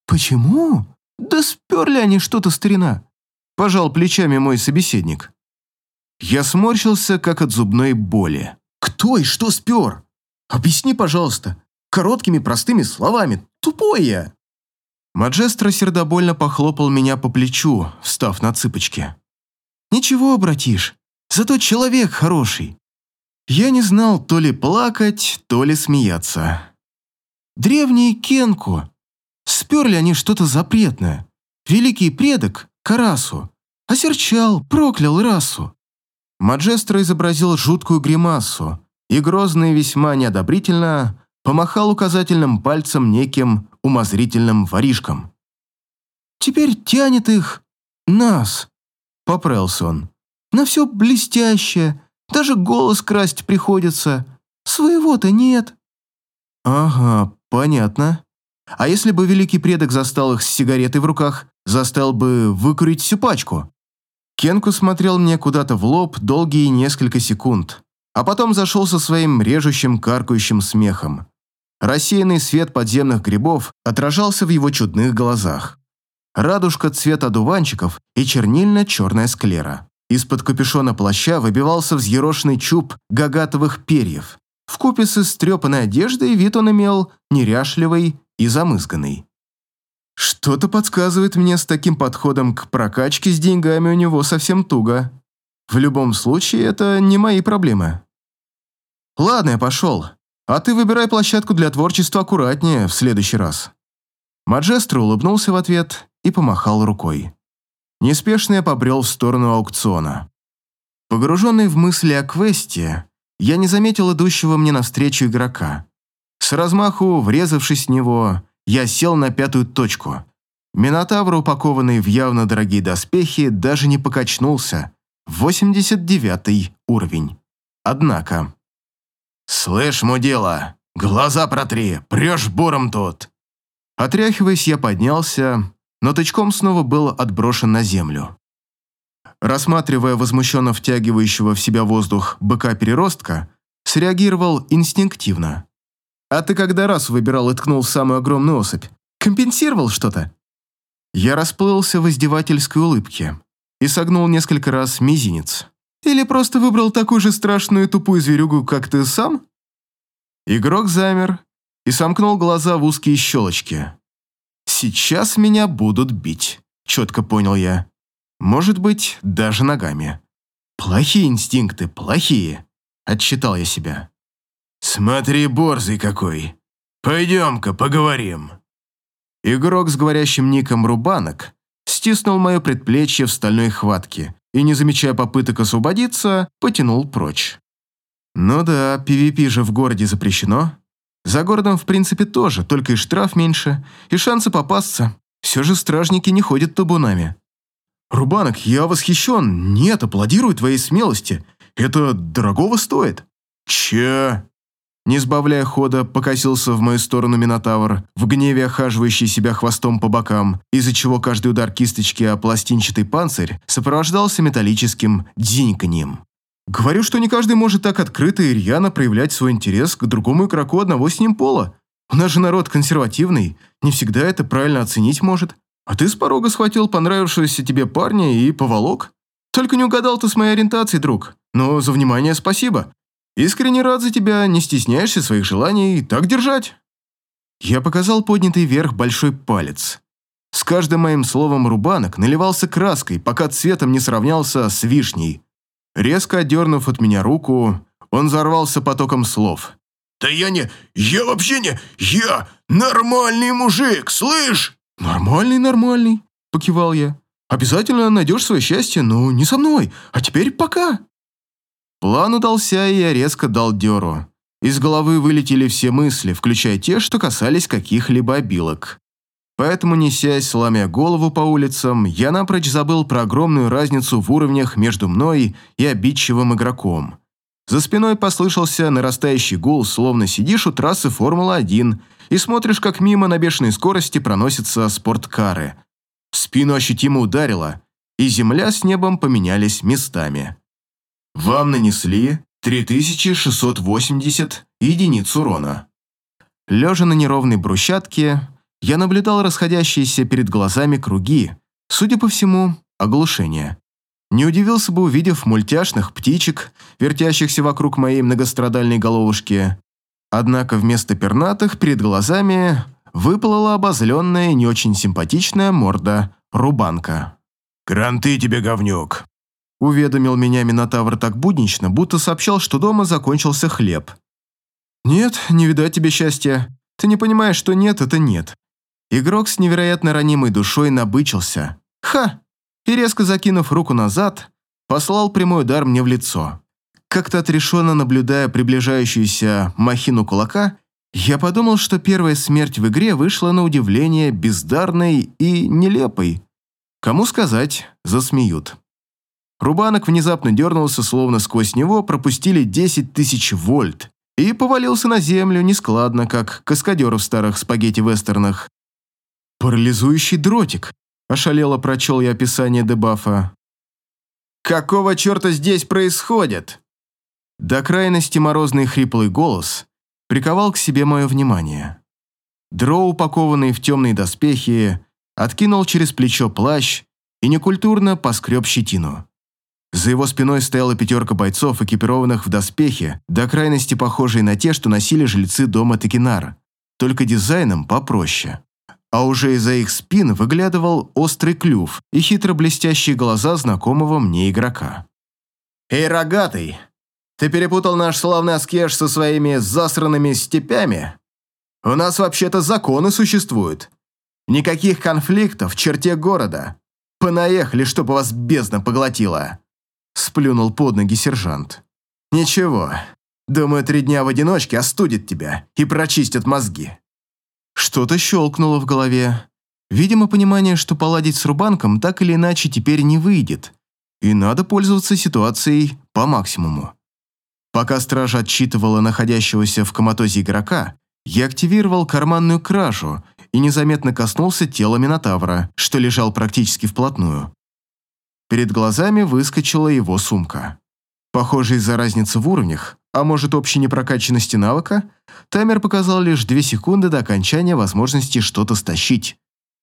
Почему? Да сперли они что-то, старина. Пожал плечами мой собеседник. Я сморщился, как от зубной боли. Кто и что спер? Объясни, пожалуйста. Короткими простыми словами. Тупой я. Маджестро сердобольно похлопал меня по плечу, встав на цыпочки. «Ничего, братиш, зато человек хороший». Я не знал то ли плакать, то ли смеяться. Древние Кенку. Сперли они что-то запретное. Великий предок, Карасу, осерчал, проклял расу. Маджестро изобразил жуткую гримасу и грозно и весьма неодобрительно помахал указательным пальцем неким умозрительным воришкам. «Теперь тянет их нас», — поправился он. «На все блестящее, даже голос красть приходится. Своего-то нет». «Ага, понятно. А если бы великий предок застал их с сигаретой в руках, заставил бы выкурить всю пачку?» Кенку смотрел мне куда-то в лоб долгие несколько секунд, а потом зашел со своим режущим, каркающим смехом. Рассеянный свет подземных грибов отражался в его чудных глазах. Радужка цвета дуванчиков и чернильно-черная склера. Из-под капюшона плаща выбивался взъерошенный чуб гагатовых перьев. Вкупе с истрепанной одеждой вид он имел неряшливый и замызганный. Что-то подсказывает мне с таким подходом к прокачке с деньгами у него совсем туго. В любом случае, это не мои проблемы. Ладно, я пошел. А ты выбирай площадку для творчества аккуратнее в следующий раз». Маджестро улыбнулся в ответ и помахал рукой. Неспешно я побрел в сторону аукциона. Погруженный в мысли о квесте, я не заметил идущего мне навстречу игрока. С размаху, врезавшись в него, я сел на пятую точку. Минотавр, упакованный в явно дорогие доспехи, даже не покачнулся. 89 уровень. Однако... «Слышь, мудила, глаза протри, прешь буром тут!» Отряхиваясь, я поднялся, но тычком снова был отброшен на землю. Рассматривая возмущенно втягивающего в себя воздух быка-переростка, среагировал инстинктивно. «А ты когда раз выбирал и ткнул в самую огромную особь? Компенсировал что-то?» Я расплылся в издевательской улыбке и согнул несколько раз мизинец. Или просто выбрал такую же страшную и тупую зверюгу, как ты сам?» Игрок замер и сомкнул глаза в узкие щелочки. «Сейчас меня будут бить», — четко понял я. «Может быть, даже ногами». «Плохие инстинкты, плохие», — отчитал я себя. «Смотри, борзый какой! Пойдем-ка поговорим!» Игрок с говорящим ником Рубанок стиснул мое предплечье в стальной хватке и, не замечая попыток освободиться, потянул прочь. Ну да, PvP же в городе запрещено. За городом, в принципе, тоже, только и штраф меньше, и шансы попасться Все же стражники не ходят табунами. «Рубанок, я восхищен. Нет, аплодирую твоей смелости. Это дорогого стоит». «Че?» Не сбавляя хода, покосился в мою сторону Минотавр, в гневе охаживающий себя хвостом по бокам, из-за чего каждый удар кисточки о пластинчатый панцирь сопровождался металлическим дзиньканьем. Говорю, что не каждый может так открыто и рьяно проявлять свой интерес к другому игроку одного с ним пола. У нас же народ консервативный, не всегда это правильно оценить может. А ты с порога схватил понравившегося тебе парня и поволок. Только не угадал ты с моей ориентацией, друг. Но за внимание спасибо. Искренне рад за тебя, не стесняешься своих желаний, так держать. Я показал поднятый вверх большой палец. С каждым моим словом рубанок наливался краской, пока цветом не сравнялся с вишней. Резко отдернув от меня руку, он взорвался потоком слов. «Да я не... Я вообще не... Я нормальный мужик, слышь?» «Нормальный, нормальный», — покивал я. «Обязательно найдешь свое счастье, но не со мной. А теперь пока». План удался, и я резко дал дёру. Из головы вылетели все мысли, включая те, что касались каких-либо обилок. Поэтому, несясь, сломя голову по улицам, я напрочь забыл про огромную разницу в уровнях между мной и обидчивым игроком. За спиной послышался нарастающий гул, словно сидишь у трассы Формулы-1 и смотришь, как мимо на бешеной скорости проносятся спорткары. В спину ощутимо ударило, и земля с небом поменялись местами. Вам нанесли 3680 единиц урона. Лежа на неровной брусчатке, я наблюдал расходящиеся перед глазами круги, судя по всему, оглушение. Не удивился бы, увидев мультяшных птичек, вертящихся вокруг моей многострадальной головушки. Однако вместо пернатых перед глазами выплыла обозленная, не очень симпатичная морда рубанка. «Кранты тебе, говнюк!» Уведомил меня Минотавр так буднично, будто сообщал, что дома закончился хлеб. «Нет, не видать тебе счастья. Ты не понимаешь, что нет – это нет». Игрок с невероятно ранимой душой набычился. «Ха!» И резко закинув руку назад, послал прямой удар мне в лицо. Как-то отрешенно наблюдая приближающуюся махину кулака, я подумал, что первая смерть в игре вышла на удивление бездарной и нелепой. Кому сказать, засмеют. Рубанок внезапно дернулся, словно сквозь него пропустили 10 тысяч вольт, и повалился на землю нескладно, как каскадер в старых спагетти-вестернах. «Парализующий дротик», – ошалело прочел я описание дебафа. «Какого черта здесь происходит?» До крайности морозный хриплый голос приковал к себе мое внимание. Дроу, упакованный в темные доспехи, откинул через плечо плащ и некультурно поскреб щетину. За его спиной стояла пятерка бойцов, экипированных в доспехи, до крайности похожие на те, что носили жильцы дома Текинара, только дизайном попроще. А уже из-за их спин выглядывал острый клюв и хитро блестящие глаза знакомого мне игрока. «Эй, рогатый, ты перепутал наш славный Аскеш со своими засранными степями? У нас вообще-то законы существуют. Никаких конфликтов в черте города. Понаехали, чтобы вас бездна поглотила!» Сплюнул под ноги сержант. «Ничего, думаю, три дня в одиночке остудит тебя и прочистят мозги». Что-то щелкнуло в голове. Видимо, понимание, что поладить с Рубанком так или иначе теперь не выйдет, и надо пользоваться ситуацией по максимуму. Пока стража отчитывала находящегося в коматозе игрока, я активировал карманную кражу и незаметно коснулся тела Минотавра, что лежал практически вплотную. Перед глазами выскочила его сумка. Похоже, из-за разницы в уровнях, а может общей непрокачанности навыка, таймер показал лишь 2 секунды до окончания возможности что-то стащить.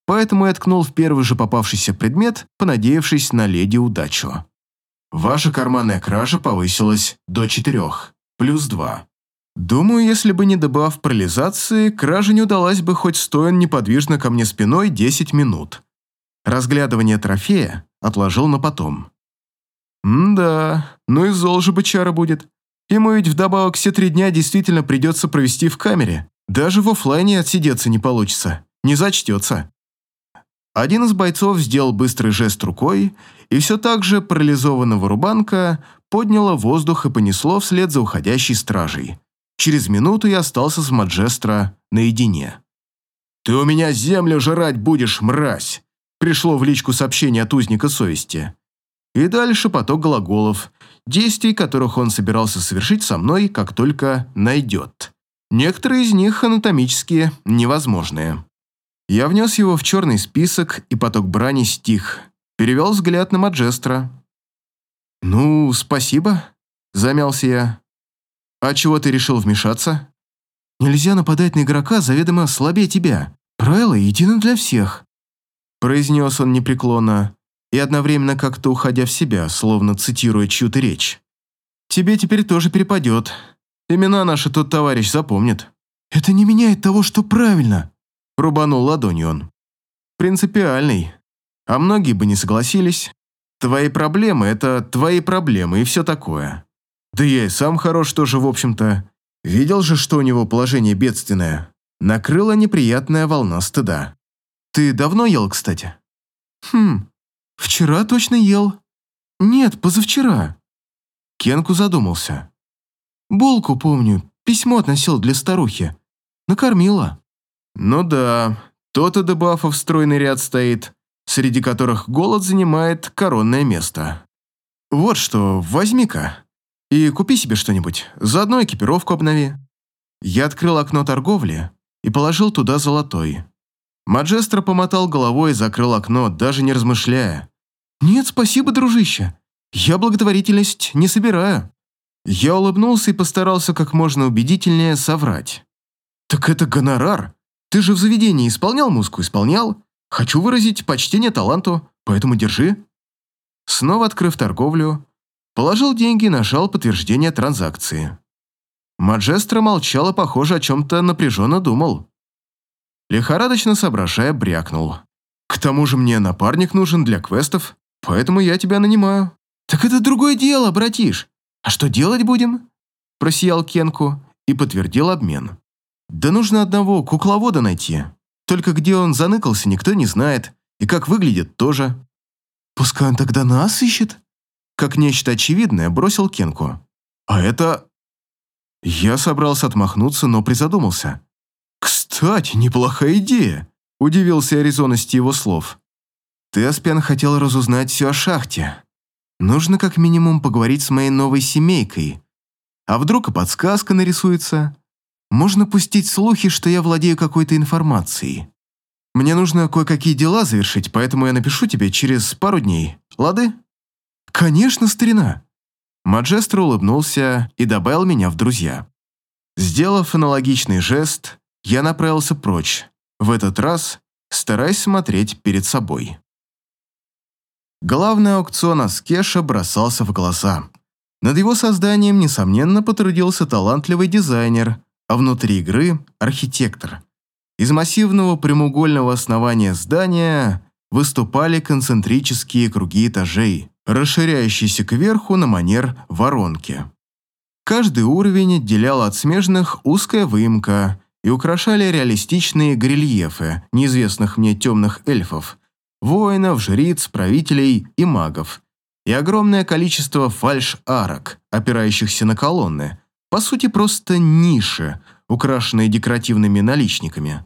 Поэтому я ткнул в первый же попавшийся предмет, понадеявшись на леди удачу. Ваша карманная кража повысилась до 4, плюс 2. Думаю, если бы не дебаф парализации, кража не удалась бы хоть стоя неподвижно ко мне спиной 10 минут. Разглядывание трофея отложил на потом. М-да, ну и зол же бычара будет. Ему ведь вдобавок все три дня действительно придется провести в камере. Даже в офлайне отсидеться не получится, не зачтется. Один из бойцов сделал быстрый жест рукой, и все так же парализованного рубанка подняло воздух и понесло вслед за уходящей стражей. Через минуту я остался с Маджестро наедине. «Ты у меня землю жрать будешь, мразь!» Пришло в личку сообщение от узника совести. И дальше поток глаголов, действий которых он собирался совершить со мной, как только найдет. Некоторые из них анатомически невозможные. Я внес его в черный список, и поток брани стих. Перевел взгляд на Маджестра. «Ну, спасибо», — замялся я. «А чего ты решил вмешаться?» «Нельзя нападать на игрока, заведомо слабее тебя. Правило едино для всех», — произнес он непреклонно и одновременно как-то уходя в себя, словно цитируя чью-то речь. «Тебе теперь тоже перепадет. Имена наши тот товарищ запомнит». «Это не меняет того, что правильно», — рубанул ладонью он. «Принципиальный. А многие бы не согласились. Твои проблемы — это твои проблемы и все такое. Да я и сам хорош тоже, в общем-то. Видел же, что у него положение бедственное. Накрыла неприятная волна стыда. Ты давно ел, кстати? Хм, вчера точно ел. Нет, позавчера. Кенку задумался. Булку помню, письмо относил для старухи. Накормила. Ну да, то-то дебафов стройный ряд стоит среди которых голод занимает коронное место. Вот что, возьми-ка и купи себе что-нибудь, заодно экипировку обнови. Я открыл окно торговли и положил туда золотой. Маджестро помотал головой и закрыл окно, даже не размышляя. «Нет, спасибо, дружище. Я благотворительность не собираю». Я улыбнулся и постарался как можно убедительнее соврать. «Так это гонорар. Ты же в заведении исполнял музыку? Исполнял? Хочу выразить почтение таланту, поэтому держи». Снова открыв торговлю, положил деньги и нажал подтверждение транзакции. Маджестро молчал похоже, о чем-то напряженно думал. Лихорадочно соображая, брякнул. «К тому же мне напарник нужен для квестов, поэтому я тебя нанимаю». «Так это другое дело, братиш. А что делать будем?» Просиял Кенку и подтвердил обмен. «Да нужно одного кукловода найти. Только где он заныкался, никто не знает. И как выглядит тоже. Пускай он тогда нас ищет. Как нечто очевидное бросил Кенку. А это... Я собрался отмахнуться, но призадумался. «Кстати, неплохая идея», – удивился я его слов. Теспиан хотел разузнать все о шахте. Нужно как минимум поговорить с моей новой семейкой. А вдруг и подсказка нарисуется? Можно пустить слухи, что я владею какой-то информацией. Мне нужно кое-какие дела завершить, поэтому я напишу тебе через пару дней. Лады? Конечно, старина. Маджестро улыбнулся и добавил меня в друзья. Сделав аналогичный жест, я направился прочь, в этот раз стараясь смотреть перед собой. Главный аукцион Аскеша бросался в глаза. Над его созданием, несомненно, потрудился талантливый дизайнер – а внутри игры – архитектор. Из массивного прямоугольного основания здания выступали концентрические круги этажей, расширяющиеся кверху на манер воронки. Каждый уровень отделял от смежных узкая выемка и украшали реалистичные горельефы неизвестных мне темных эльфов, воинов, жриц, правителей и магов, и огромное количество фальш-арок, опирающихся на колонны, по сути, просто ниши, украшенные декоративными наличниками.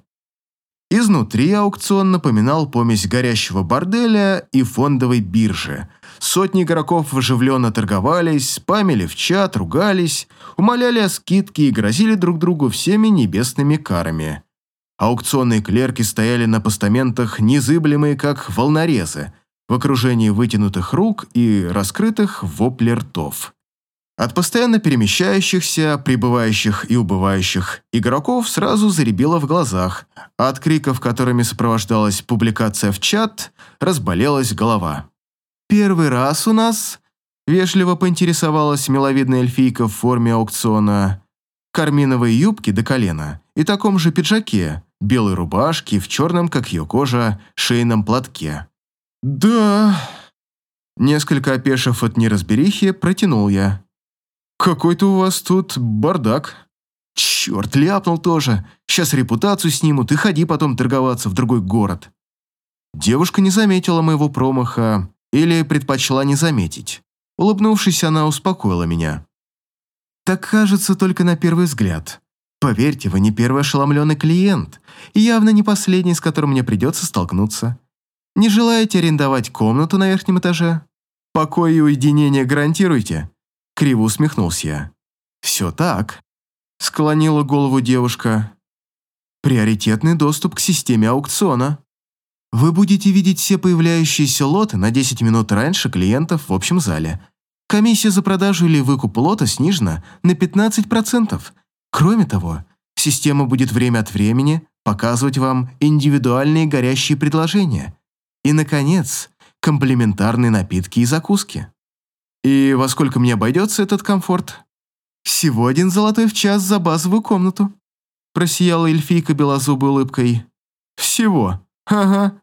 Изнутри аукцион напоминал помесь горящего борделя и фондовой биржи. Сотни игроков оживленно торговались, спамили в чат, ругались, умоляли о скидке и грозили друг другу всеми небесными карами. Аукционные клерки стояли на постаментах, незыблемые, как волнорезы, в окружении вытянутых рук и раскрытых воплей ртов. От постоянно перемещающихся, прибывающих и убывающих игроков сразу заребило в глазах, а от криков, которыми сопровождалась публикация в чат, разболелась голова. «Первый раз у нас...» – вежливо поинтересовалась миловидная эльфийка в форме аукциона. Карминовой юбки до колена и таком же пиджаке, белой рубашке в черном, как ее кожа, шейном платке. «Да...» Несколько опешив от неразберихи, протянул я. «Какой-то у вас тут бардак». «Черт, ляпнул тоже. Сейчас репутацию снимут и ходи потом торговаться в другой город». Девушка не заметила моего промаха или предпочла не заметить. Улыбнувшись, она успокоила меня. «Так кажется только на первый взгляд. Поверьте, вы не первый ошеломленный клиент, и явно не последний, с которым мне придется столкнуться. Не желаете арендовать комнату на верхнем этаже? Покой и уединение гарантируете?» Криво усмехнулся я. «Все так», — склонила голову девушка. «Приоритетный доступ к системе аукциона. Вы будете видеть все появляющиеся лоты на 10 минут раньше клиентов в общем зале. Комиссия за продажу или выкуп лота снижена на 15%. Кроме того, система будет время от времени показывать вам индивидуальные горящие предложения. И, наконец, комплементарные напитки и закуски. И во сколько мне обойдется этот комфорт? Всего один золотой в час за базовую комнату. Просияла эльфийка белозубой улыбкой. Всего. Ага.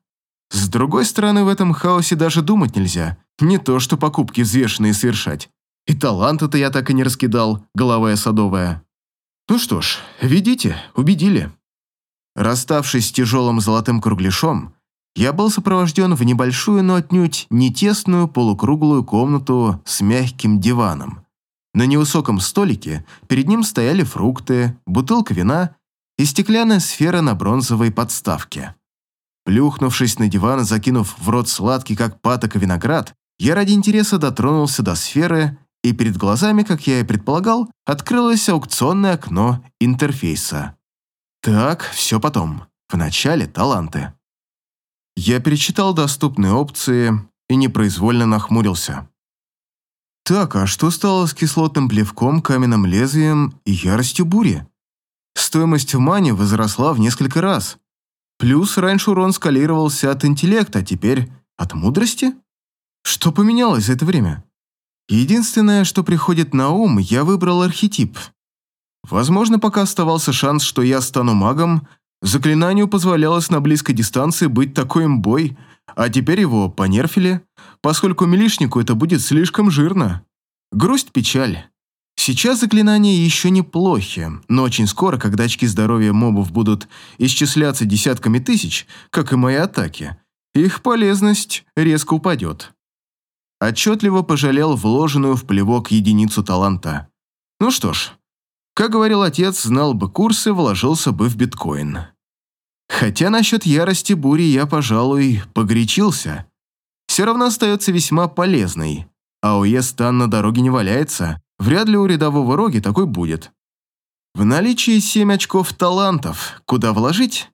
С другой стороны, в этом хаосе даже думать нельзя. Не то, что покупки взвешенные совершать. И таланта-то я так и не раскидал, головая садовая. Ну что ж, ведите, убедили. Расставшись с тяжелым золотым кругляшом, я был сопровожден в небольшую, но отнюдь не тесную полукруглую комнату с мягким диваном. На невысоком столике перед ним стояли фрукты, бутылка вина и стеклянная сфера на бронзовой подставке. Плюхнувшись на диван и закинув в рот сладкий, как патока, виноград, я ради интереса дотронулся до сферы, и перед глазами, как я и предполагал, открылось аукционное окно интерфейса. Так, все потом. Вначале таланты. Я перечитал доступные опции и непроизвольно нахмурился. Так, а что стало с кислотным плевком, каменным лезвием и яростью бури? Стоимость в мане возросла в несколько раз. Плюс раньше урон скалировался от интеллекта, а теперь от мудрости? Что поменялось за это время? Единственное, что приходит на ум, я выбрал архетип. Возможно, пока оставался шанс, что я стану магом, Заклинанию позволялось на близкой дистанции быть такой имбой, а теперь его понерфили, поскольку милишнику это будет слишком жирно. Грусть-печаль. Сейчас заклинания еще неплохи, но очень скоро, когда очки здоровья мобов будут исчисляться десятками тысяч, как и мои атаки, их полезность резко упадет. Отчетливо пожалел вложенную в плевок единицу таланта. Ну что ж, как говорил отец, знал бы курсы, вложился бы в биткоин. Хотя насчет ярости бури я, пожалуй, погорячился. Все равно остается весьма полезной. А АОЕ стан на дороге не валяется, вряд ли у рядового роги такой будет. В наличии 7 очков талантов. Куда вложить?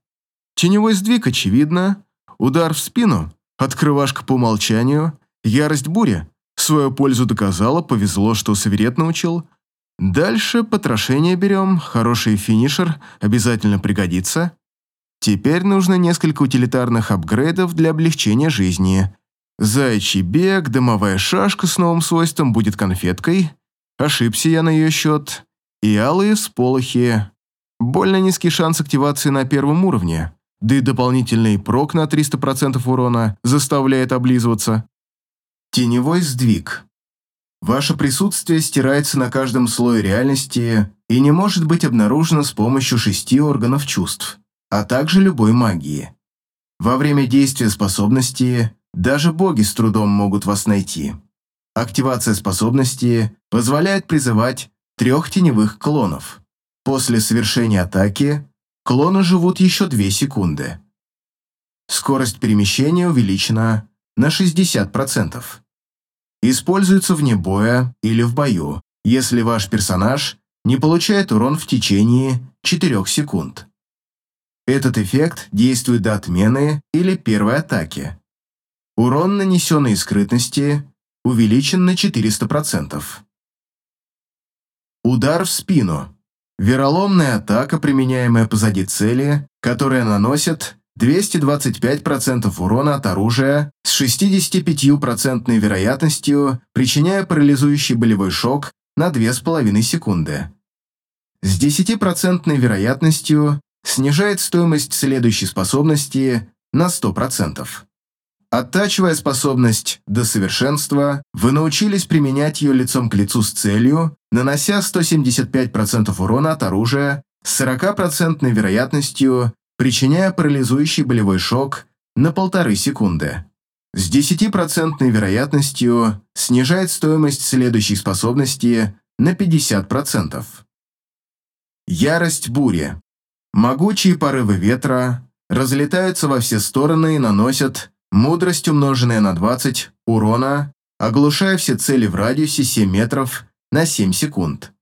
Теневой сдвиг, очевидно. Удар в спину. Открывашка по умолчанию. Ярость бури. Свою пользу доказала, повезло, что Саверет научил. Дальше потрошение берем, хороший финишер обязательно пригодится. Теперь нужно несколько утилитарных апгрейдов для облегчения жизни. Заячий бег, дымовая шашка с новым свойством будет конфеткой. Ошибся я на ее счет. И алые сполохи. Больно низкий шанс активации на первом уровне. Да и дополнительный прок на 300% урона заставляет облизываться. Теневой сдвиг. Ваше присутствие стирается на каждом слое реальности и не может быть обнаружено с помощью шести органов чувств, а также любой магии. Во время действия способности даже боги с трудом могут вас найти. Активация способности позволяет призывать трех теневых клонов. После совершения атаки клоны живут еще 2 секунды. Скорость перемещения увеличена на 60%. Используется вне боя или в бою, если ваш персонаж не получает урон в течение 4 секунд. Этот эффект действует до отмены или первой атаки. Урон, нанесенный из скрытности, увеличен на 400%. Удар в спину. Вероломная атака, применяемая позади цели, которая наносит 225% урона от оружия с 65% вероятностью, причиняя парализующий болевой шок на 2,5 секунды. С 10% вероятностью снижает стоимость следующей способности на 100%. Оттачивая способность до совершенства, вы научились применять ее лицом к лицу с целью, нанося 175% урона от оружия с 40% вероятностью причиняя парализующий болевой шок на полторы секунды. С 10% вероятностью снижает стоимость следующей способности на 50%. Ярость бури. Могучие порывы ветра разлетаются во все стороны и наносят мудрость, умноженная на 20, урона, оглушая все цели в радиусе 7 метров на 7 секунд.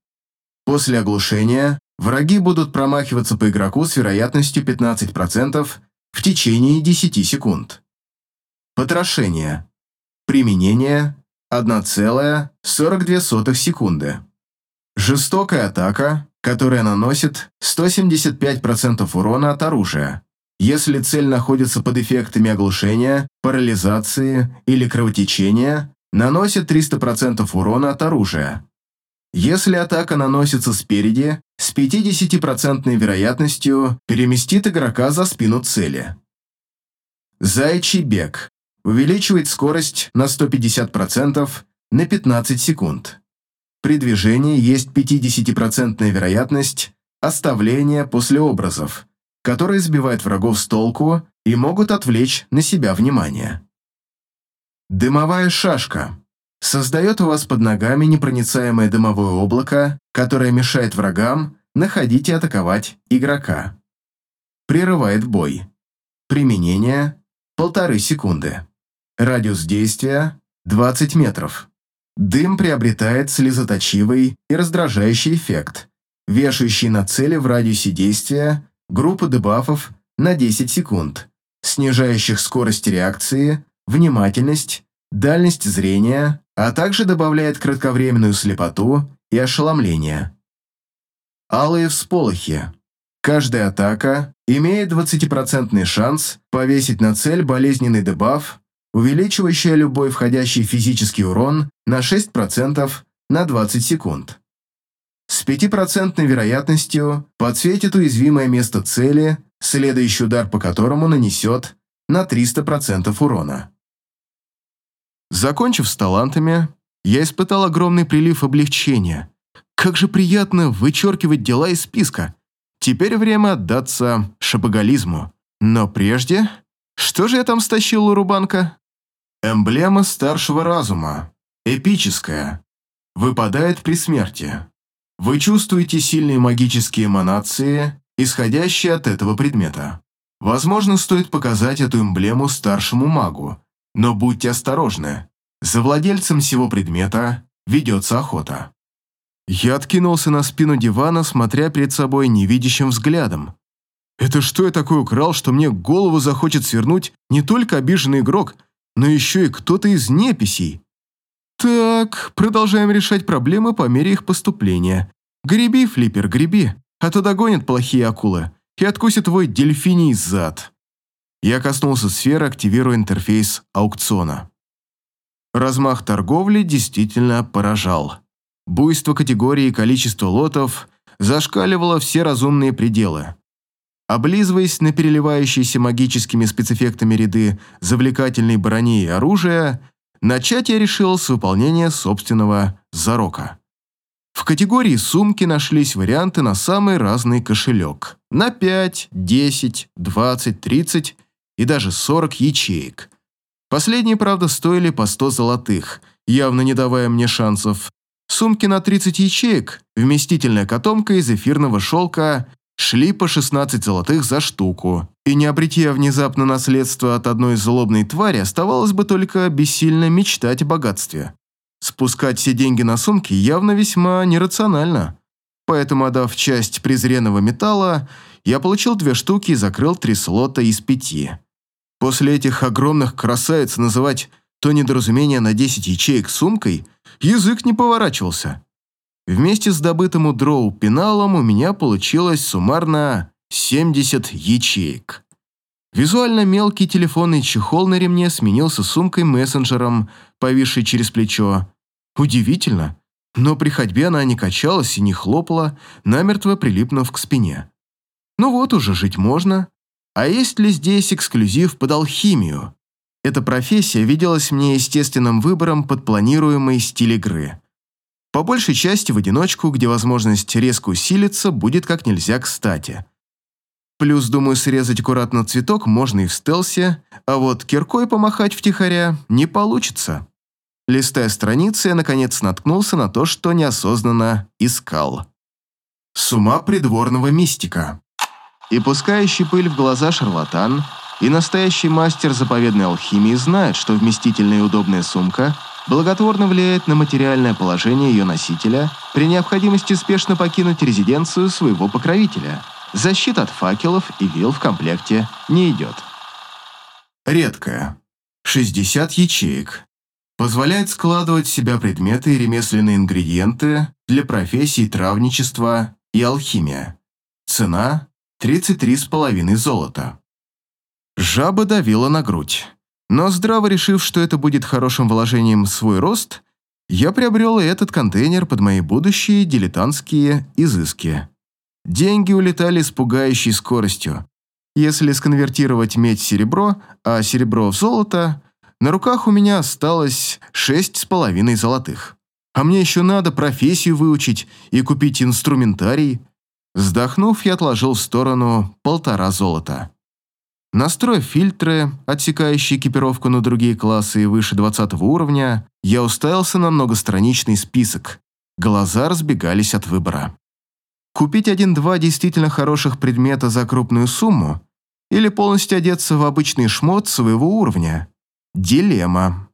После оглушения враги будут промахиваться по игроку с вероятностью 15% в течение 10 секунд. Потрошение. Применение 1,42 секунды. Жестокая атака, которая наносит 175% урона от оружия. Если цель находится под эффектами оглушения, парализации или кровотечения, наносит 300% урона от оружия. Если атака наносится спереди, с 50% вероятностью переместит игрока за спину цели. Зайчий бег. Увеличивает скорость на 150% на 15 секунд. При движении есть 50% вероятность оставления после образов, которые сбивают врагов с толку и могут отвлечь на себя внимание. Дымовая шашка. Создает у вас под ногами непроницаемое дымовое облако, которое мешает врагам находить и атаковать игрока. Прерывает бой. Применение – полторы секунды. Радиус действия – 20 метров. Дым приобретает слезоточивый и раздражающий эффект, вешающий на цели в радиусе действия группу дебафов на 10 секунд, снижающих скорость реакции, внимательность, дальность зрения, а также добавляет кратковременную слепоту и ошеломление. Алые всполохи. Каждая атака имеет 20% шанс повесить на цель болезненный дебаф, увеличивающий любой входящий физический урон на 6% на 20 секунд. С 5% вероятностью подсветит уязвимое место цели, следующий удар по которому нанесет на 300% урона. Закончив с талантами, я испытал огромный прилив облегчения. Как же приятно вычеркивать дела из списка. Теперь время отдаться шапоголизму. Но прежде... Что же я там стащил у Рубанка? Эмблема старшего разума. Эпическая. Выпадает при смерти. Вы чувствуете сильные магические эманации, исходящие от этого предмета. Возможно, стоит показать эту эмблему старшему магу, но будьте осторожны. За владельцем всего предмета ведется охота. Я откинулся на спину дивана, смотря перед собой невидящим взглядом. Это что я такое украл, что мне голову захочет свернуть не только обиженный игрок, но еще и кто-то из неписей? Так, продолжаем решать проблемы по мере их поступления. Греби, Флиппер, греби, а то догонят плохие акулы и откусят твой дельфиний зад. Я коснулся сферы, активируя интерфейс аукциона. Размах торговли действительно поражал. Буйство категории и количество лотов зашкаливало все разумные пределы. Облизываясь на переливающиеся магическими спецэффектами ряды завлекательной брони и оружия, начать я решил с выполнения собственного зарока. В категории сумки нашлись варианты на самый разный кошелек. На 5, 10, 20, 30 и даже 40 ячеек. Последние, правда, стоили по 100 золотых, явно не давая мне шансов. Сумки на 30 ячеек, вместительная котомка из эфирного шелка шли по 16 золотых за штуку. И не обретя внезапно наследство от одной злобной твари, оставалось бы только бессильно мечтать о богатстве. Спускать все деньги на сумки явно весьма нерационально. Поэтому, отдав часть презренного металла, я получил две штуки и закрыл три слота из пяти. После этих огромных красавиц называть то недоразумение на 10 ячеек сумкой язык не поворачивался. Вместе с добытым у дроу пеналом у меня получилось суммарно 70 ячеек. Визуально мелкий телефонный чехол на ремне сменился сумкой-мессенджером, повисшей через плечо. Удивительно, но при ходьбе она не качалась и не хлопала, намертво прилипнув к спине. Ну вот уже жить можно, а есть ли здесь эксклюзив под алхимию? Эта профессия виделась мне естественным выбором под планируемый стиль игры. По большей части в одиночку, где возможность резко усилиться будет как нельзя кстати. Плюс, думаю, срезать аккуратно цветок можно и в стелсе, а вот киркой помахать втихаря не получится. Листая страницы, я наконец наткнулся на то, что неосознанно искал. С ума придворного мистика. И пускающий пыль в глаза шарлатан, и настоящий мастер заповедной алхимии знает, что вместительная и удобная сумка благотворно влияет на материальное положение ее носителя при необходимости спешно покинуть резиденцию своего покровителя. Защита от факелов и вил в комплекте не идет. Редкая. 60 ячеек. Позволяет складывать в себя предметы и ремесленные ингредиенты для профессий травничества и алхимия. Цена – 33,5 золота. Жаба давила на грудь. Но здраво решив, что это будет хорошим вложением в свой рост, я приобрел и этот контейнер под мои будущие дилетантские изыски. Деньги улетали с пугающей скоростью. Если сконвертировать медь в серебро, а серебро в золото, на руках у меня осталось шесть с половиной золотых. А мне еще надо профессию выучить и купить инструментарий. Вздохнув, я отложил в сторону полтора золота. Настроив фильтры, отсекающие экипировку на другие классы и выше 20 уровня, я уставился на многостраничный список. Глаза разбегались от выбора. Купить один-два действительно хороших предмета за крупную сумму или полностью одеться в обычный шмот своего уровня? Дилемма.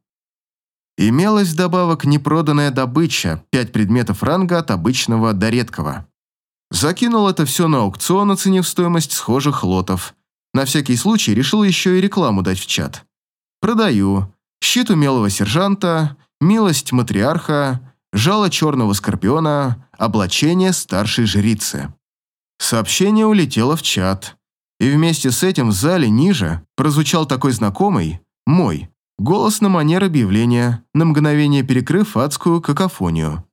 Имелась вдобавок непроданная добыча, пять предметов ранга от обычного до редкого. Закинул это все на аукцион, оценив стоимость схожих лотов – на всякий случай решил еще и рекламу дать в чат. Продаю. Щит умелого сержанта, милость матриарха, жало черного скорпиона, облачение старшей жрицы. Сообщение улетело в чат. И вместе с этим в зале ниже прозвучал такой знакомый, мой, голос на манер объявления, на мгновение перекрыв адскую какофонию.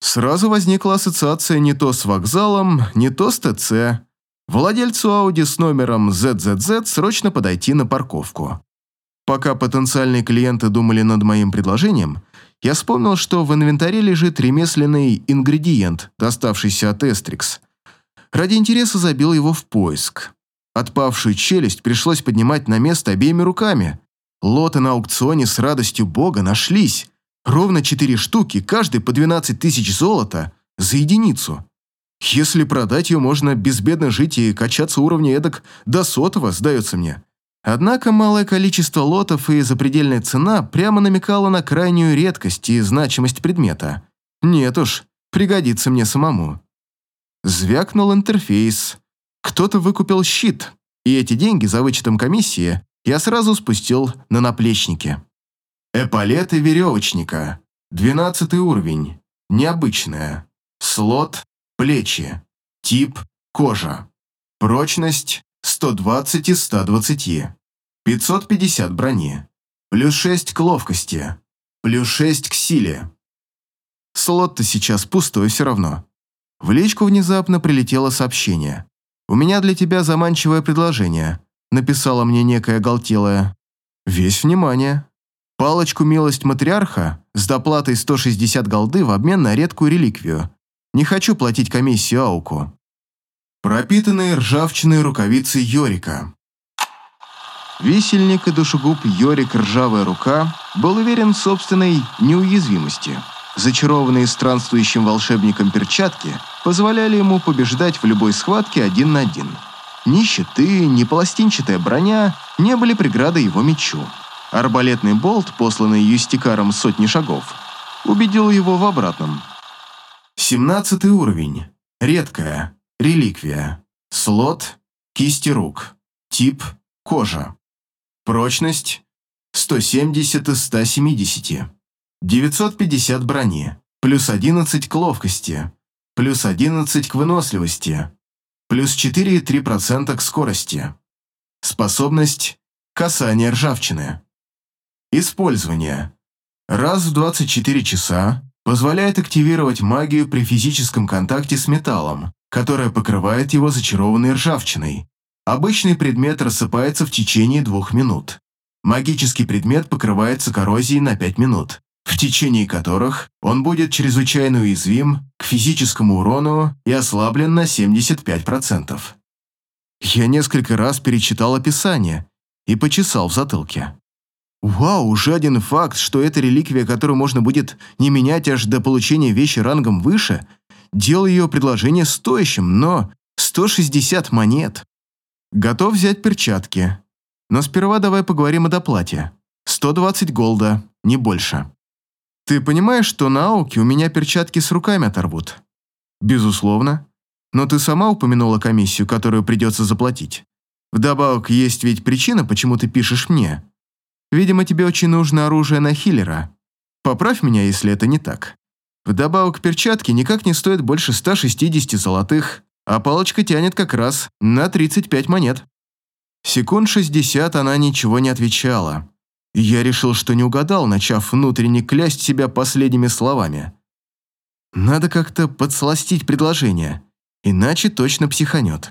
Сразу возникла ассоциация не то с вокзалом, не то с ТЦ, Владельцу Audi с номером ZZZ срочно подойти на парковку. Пока потенциальные клиенты думали над моим предложением, я вспомнил, что в инвентаре лежит ремесленный ингредиент, доставшийся от Эстрикс. Ради интереса забил его в поиск. Отпавшую челюсть пришлось поднимать на место обеими руками. Лоты на аукционе с радостью бога нашлись. Ровно четыре штуки, каждый по 12 тысяч золота за единицу. Если продать ее, можно безбедно жить и качаться уровня эдак до сотого, сдается мне. Однако малое количество лотов и запредельная цена прямо намекала на крайнюю редкость и значимость предмета. Нет уж, пригодится мне самому. Звякнул интерфейс. Кто-то выкупил щит, и эти деньги за вычетом комиссии я сразу спустил на наплечники. Эполеты веревочника. 12 уровень. Необычная. Слот Плечи. Тип – кожа. Прочность – 120 из 120. 550 брони. Плюс 6 к ловкости. Плюс 6 к силе. Слот-то сейчас пустой все равно. В личку внезапно прилетело сообщение. «У меня для тебя заманчивое предложение», написала мне некая галтелая. «Весь внимание. Палочку «Милость матриарха» с доплатой 160 голды в обмен на редкую реликвию – не хочу платить комиссию Ауку. Пропитанные ржавчиной рукавицы Йорика. Висельник и душегуб Йорик Ржавая Рука был уверен в собственной неуязвимости. Зачарованные странствующим волшебником перчатки позволяли ему побеждать в любой схватке один на один. Ни щиты, ни пластинчатая броня не были преградой его мечу. Арбалетный болт, посланный юстикаром сотни шагов, убедил его в обратном – 17 уровень. Редкая. Реликвия. Слот. Кисти рук. Тип. Кожа. Прочность. 170 из 170. 950 брони. Плюс 11 к ловкости. Плюс 11 к выносливости. Плюс 4,3% к скорости. Способность. Касание ржавчины. Использование. Раз в 24 часа позволяет активировать магию при физическом контакте с металлом, которая покрывает его зачарованной ржавчиной. Обычный предмет рассыпается в течение двух минут. Магический предмет покрывается коррозией на 5 минут, в течение которых он будет чрезвычайно уязвим к физическому урону и ослаблен на 75%. Я несколько раз перечитал описание и почесал в затылке. Вау, уже один факт, что эта реликвия, которую можно будет не менять аж до получения вещи рангом выше, делал ее предложение стоящим, но 160 монет. Готов взять перчатки. Но сперва давай поговорим о доплате. 120 голда, не больше. Ты понимаешь, что на ауке у меня перчатки с руками оторвут? Безусловно. Но ты сама упомянула комиссию, которую придется заплатить. Вдобавок, есть ведь причина, почему ты пишешь мне. Видимо, тебе очень нужно оружие на хиллера. Поправь меня, если это не так. Вдобавок, перчатки никак не стоят больше 160 золотых, а палочка тянет как раз на 35 монет. Секунд 60 она ничего не отвечала. Я решил, что не угадал, начав внутренне клясть себя последними словами. Надо как-то подсластить предложение, иначе точно психанет.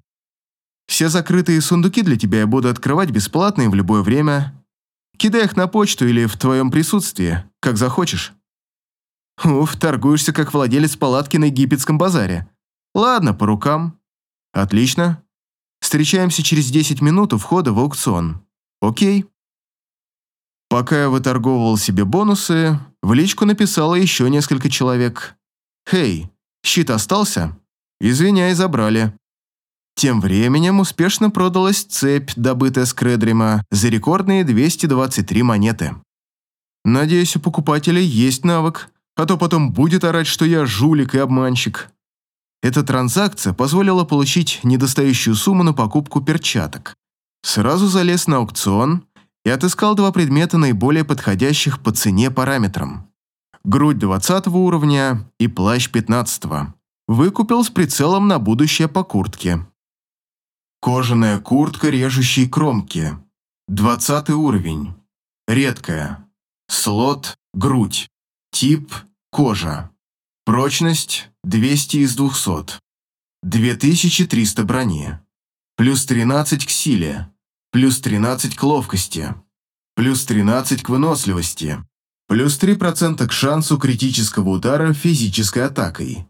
Все закрытые сундуки для тебя я буду открывать бесплатно и в любое время. Кидай их на почту или в твоем присутствии, как захочешь. Уф, торгуешься как владелец палатки на египетском базаре. Ладно, по рукам. Отлично. Встречаемся через 10 минут у входа в аукцион. Окей. Пока я выторговывал себе бонусы, в личку написало еще несколько человек. «Хей, щит остался?» «Извиняй, забрали». Тем временем успешно продалась цепь, добытая с Кредрима, за рекордные 223 монеты. Надеюсь, у покупателей есть навык, а то потом будет орать, что я жулик и обманщик. Эта транзакция позволила получить недостающую сумму на покупку перчаток. Сразу залез на аукцион и отыскал два предмета наиболее подходящих по цене параметрам. Грудь 20 уровня и плащ 15 -го. Выкупил с прицелом на будущее по куртке. Кожаная куртка режущей кромки. 20 уровень. Редкая. Слот – грудь. Тип – кожа. Прочность – 200 из 200. 2300 брони. Плюс 13 к силе. Плюс 13 к ловкости. Плюс 13 к выносливости. Плюс 3% к шансу критического удара физической атакой.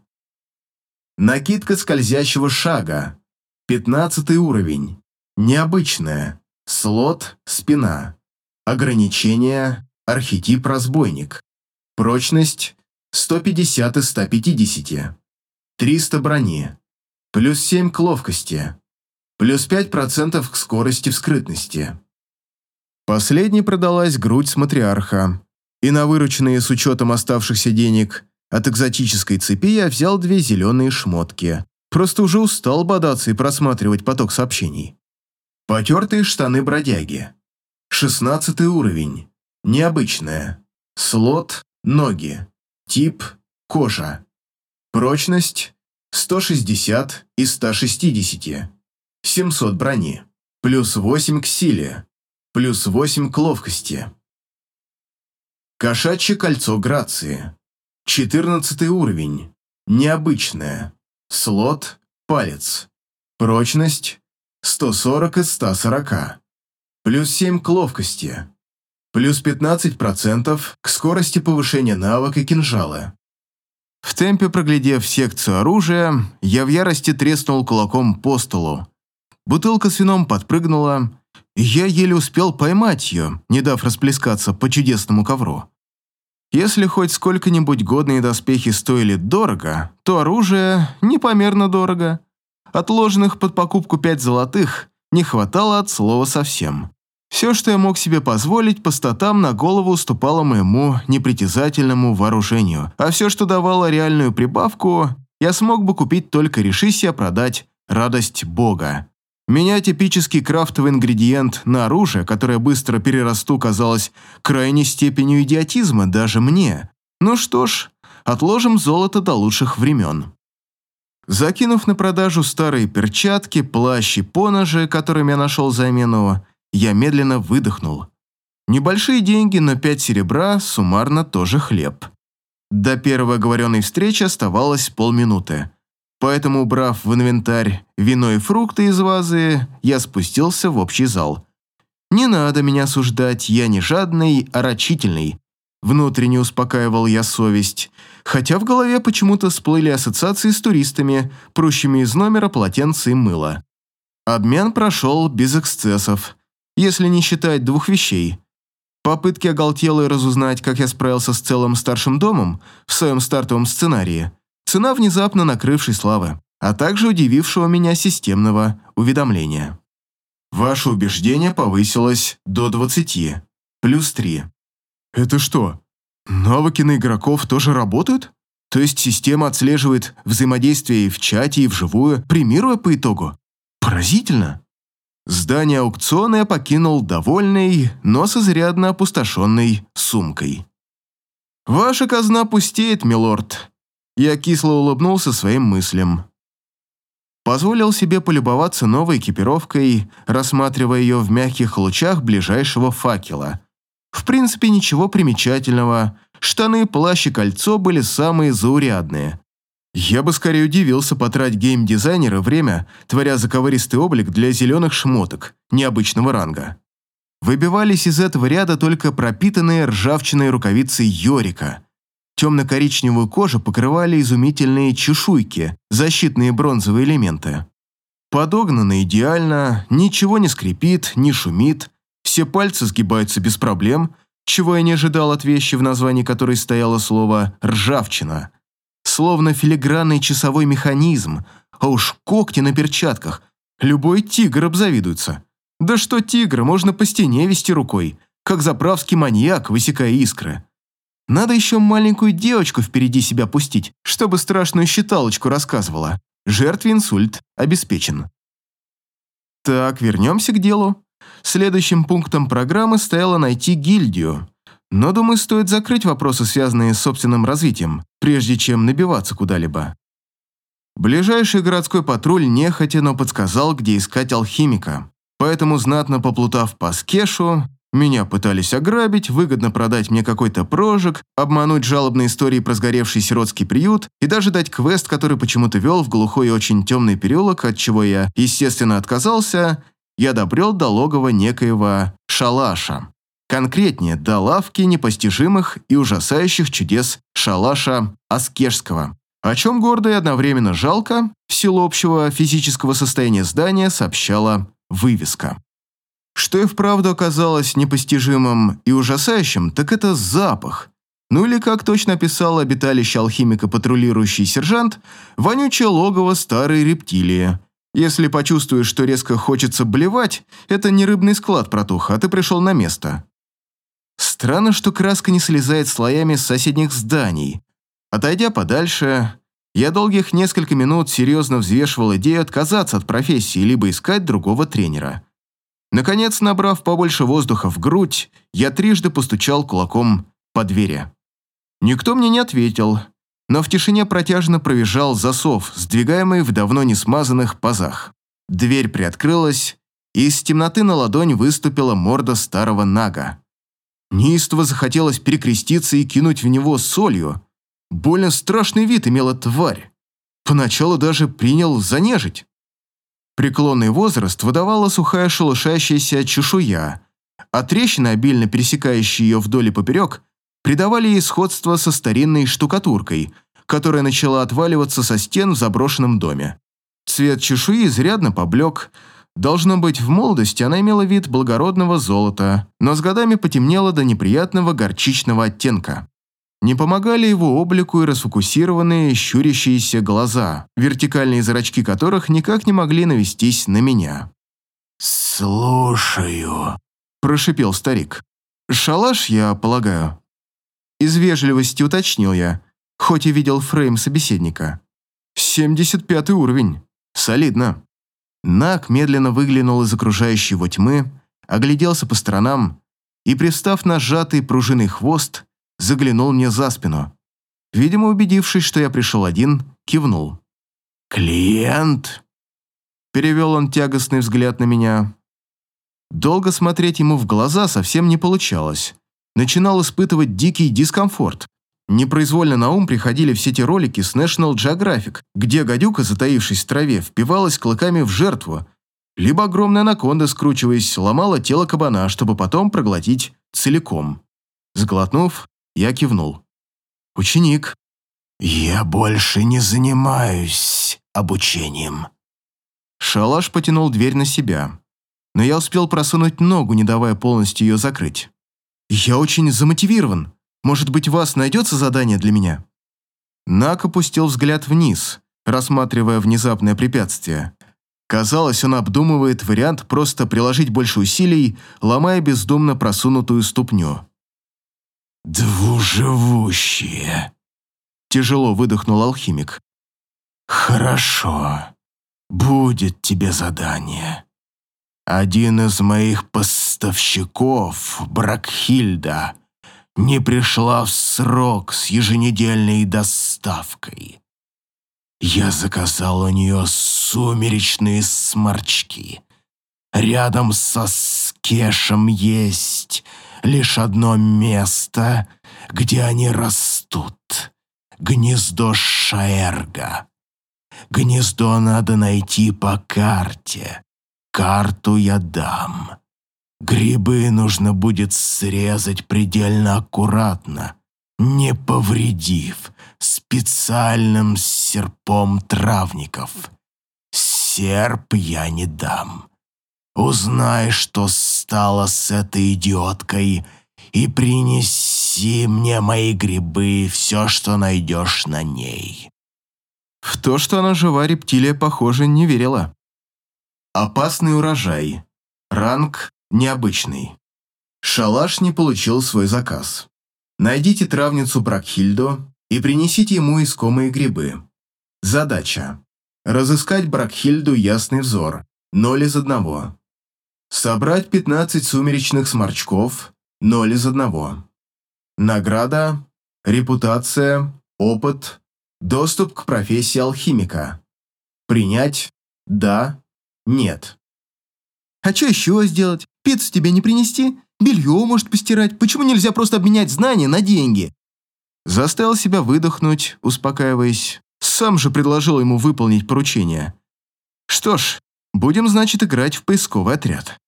Накидка скользящего шага. 15 уровень. Необычная. Слот – спина. Ограничение – архетип разбойник. Прочность 150 из 150. 300 брони. Плюс 7 к ловкости. Плюс 5% к скорости в скрытности. Последней продалась грудь с матриарха. И на вырученные с учетом оставшихся денег от экзотической цепи я взял две зеленые шмотки. Просто уже устал бодаться и просматривать поток сообщений. Потертые штаны бродяги. 16 уровень. Необычная. Слот Ноги. Тип – кожа. Прочность – 160 из 160. 700 брони. Плюс 8 к силе. Плюс 8 к ловкости. Кошачье кольцо грации. 14 уровень. Необычное. Слот – палец. Прочность – 140 из 140. Плюс 7 к ловкости плюс 15% к скорости повышения навыка кинжала. В темпе проглядев секцию оружия, я в ярости треснул кулаком по столу. Бутылка с вином подпрыгнула, и я еле успел поймать ее, не дав расплескаться по чудесному ковру. Если хоть сколько-нибудь годные доспехи стоили дорого, то оружие непомерно дорого. Отложенных под покупку пять золотых не хватало от слова совсем. Все, что я мог себе позволить, по статам на голову уступало моему непритязательному вооружению, а все, что давало реальную прибавку, я смог бы купить только решись я продать радость Бога. Меня типический крафтовый ингредиент на оружие, которое быстро перерасту, казалось крайней степенью идиотизма даже мне. Ну что ж, отложим золото до лучших времен. Закинув на продажу старые перчатки, плащ и поножи, которыми я нашел замену, я медленно выдохнул. Небольшие деньги, но пять серебра суммарно тоже хлеб. До первой оговоренной встречи оставалось полминуты. Поэтому, убрав в инвентарь вино и фрукты из вазы, я спустился в общий зал. Не надо меня осуждать, я не жадный, а рачительный. Внутренне успокаивал я совесть, хотя в голове почему-то всплыли ассоциации с туристами, прущими из номера полотенца и мыло. Обмен прошел без эксцессов если не считать двух вещей. Попытки оголтелой разузнать, как я справился с целым старшим домом в своем стартовом сценарии, Цена внезапно накрывшей славы, а также удивившего меня системного уведомления. Ваше убеждение повысилось до 20, плюс 3. Это что, навыки на игроков тоже работают? То есть система отслеживает взаимодействие и в чате, и вживую, премируя по итогу? Поразительно. Здание аукциона я покинул довольный, но с изрядно опустошенной сумкой. «Ваша казна пустеет, милорд». Я кисло улыбнулся своим мыслям. Позволил себе полюбоваться новой экипировкой, рассматривая ее в мягких лучах ближайшего факела. В принципе, ничего примечательного. Штаны, плащ и кольцо были самые заурядные. Я бы скорее удивился потратить геймдизайнера время, творя заковыристый облик для зеленых шмоток, необычного ранга. Выбивались из этого ряда только пропитанные ржавчиной рукавицы Йорика. Темно-коричневую кожу покрывали изумительные чешуйки, защитные бронзовые элементы. Подогнаны идеально, ничего не скрипит, не шумит, все пальцы сгибаются без проблем, чего я не ожидал от вещи, в названии которой стояло слово «ржавчина». Словно филигранный часовой механизм, а уж когти на перчатках. Любой тигр обзавидуется. Да что тигра, можно по стене вести рукой, как заправский маньяк, высекая искры. Надо еще маленькую девочку впереди себя пустить, чтобы страшную считалочку рассказывала. Жертве инсульт обеспечен. Так, вернемся к делу. Следующим пунктом программы стояло найти гильдию. Но, думаю, стоит закрыть вопросы, связанные с собственным развитием, прежде чем набиваться куда-либо. Ближайший городской патруль нехотя, но подсказал, где искать алхимика. Поэтому, знатно поплутав по скешу, меня пытались ограбить, выгодно продать мне какой-то прожиг, обмануть жалобные истории про сгоревший сиротский приют и даже дать квест, который почему-то вел в глухой и очень темный переулок, от чего я, естественно, отказался, я добрел до логова некоего шалаша. Конкретнее, до лавки непостижимых и ужасающих чудес шалаша Аскешского, о чем гордо и одновременно жалко, в силу общего физического состояния здания сообщала вывеска. Что и вправду оказалось непостижимым и ужасающим, так это запах. Ну или, как точно описал обиталище алхимика патрулирующий сержант, вонючее логово старой рептилии. Если почувствуешь, что резко хочется блевать, это не рыбный склад протух, а ты пришел на место. Странно, что краска не слезает слоями с соседних зданий. Отойдя подальше, я долгих несколько минут серьезно взвешивал идею отказаться от профессии либо искать другого тренера. Наконец, набрав побольше воздуха в грудь, я трижды постучал кулаком по двери. Никто мне не ответил, но в тишине протяжно провизжал засов, сдвигаемый в давно не смазанных пазах. Дверь приоткрылась, и из темноты на ладонь выступила морда старого нага. Неистово захотелось перекреститься и кинуть в него солью, Больно страшный вид имела тварь. Поначалу даже принял за нежить. Преклонный возраст выдавала сухая шелушащаяся чешуя, а трещины, обильно пересекающие ее вдоль и поперек, придавали ей сходство со старинной штукатуркой, которая начала отваливаться со стен в заброшенном доме. Цвет чешуи изрядно поблек, Должно быть, в молодости она имела вид благородного золота, но с годами потемнела до неприятного горчичного оттенка. Не помогали его облику и расфокусированные, щурящиеся глаза, вертикальные зрачки которых никак не могли навестись на меня. «Слушаю», – прошипел старик. «Шалаш, я полагаю». Из вежливости уточнил я, хоть и видел фрейм собеседника. «Семьдесят пятый уровень. Солидно». Нак медленно выглянул из окружающей его тьмы, огляделся по сторонам и, пристав на сжатый пружиный хвост, заглянул мне за спину. Видимо, убедившись, что я пришел один, кивнул. «Клиент?» Перевел он тягостный взгляд на меня. Долго смотреть ему в глаза совсем не получалось. Начинал испытывать дикий дискомфорт. Непроизвольно на ум приходили все те ролики с National Geographic, где гадюка, затаившись в траве, впивалась клыками в жертву, либо огромная анаконда, скручиваясь, ломала тело кабана, чтобы потом проглотить целиком. Сглотнув, я кивнул. «Ученик». «Я больше не занимаюсь обучением». Шалаш потянул дверь на себя, но я успел просунуть ногу, не давая полностью ее закрыть. «Я очень замотивирован. Может быть, у вас найдется задание для меня?» Нак опустил взгляд вниз, рассматривая внезапное препятствие. Казалось, он обдумывает вариант просто приложить больше усилий, ломая бездумно просунутую ступню. «Двуживущие!» Тяжело выдохнул алхимик. «Хорошо. Будет тебе задание. Один из моих поставщиков, Бракхильда, не пришла в срок с еженедельной доставкой. Я заказал у нее сумеречные сморчки. Рядом со Скешем есть лишь одно место, где они растут. Гнездо Шаэрга. Гнездо надо найти по карте. Карту я дам. Грибы нужно будет срезать предельно аккуратно, не повредив специальным серпом травников. Серп я не дам. Узнай, что стало с этой идиоткой, и принеси мне мои грибы все, что найдешь на ней». В то, что она жива, рептилия, похоже, не верила. Опасный урожай. Ранг необычный. Шалаш не получил свой заказ. Найдите травницу Бракхильдо и принесите ему искомые грибы. Задача. Разыскать Бракхильду ясный взор. Ноль из одного. Собрать 15 сумеречных сморчков. Ноль из одного. Награда, репутация, опыт, доступ к профессии алхимика. Принять «да», «нет». А что еще сделать? Пиццу тебе не принести? Белье может постирать? Почему нельзя просто обменять знания на деньги? Заставил себя выдохнуть, успокаиваясь. Сам же предложил ему выполнить поручение. Что ж, будем, значит, играть в поисковый отряд.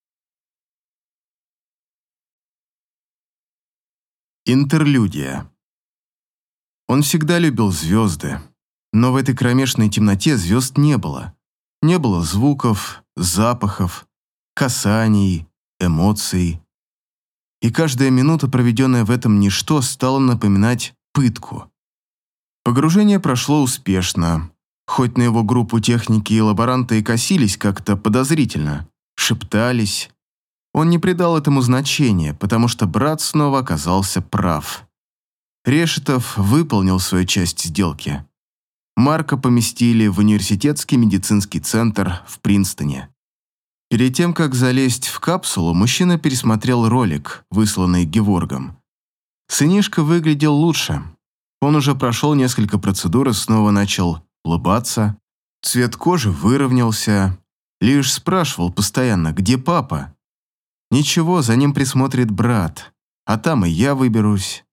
Интерлюдия. Он всегда любил звезды, но в этой кромешной темноте звезд не было. Не было звуков, запахов, касаний, эмоций. И каждая минута, проведенная в этом ничто, стала напоминать пытку. Погружение прошло успешно, хоть на его группу техники и лаборанты и косились как-то подозрительно, шептались. Он не придал этому значения, потому что брат снова оказался прав. Решетов выполнил свою часть сделки. Марка поместили в университетский медицинский центр в Принстоне. Перед тем, как залезть в капсулу, мужчина пересмотрел ролик, высланный Геворгом. Сынишка выглядел лучше. Он уже прошел несколько процедур и снова начал улыбаться. Цвет кожи выровнялся. Лишь спрашивал постоянно, где папа. Ничего, за ним присмотрит брат. А там и я выберусь.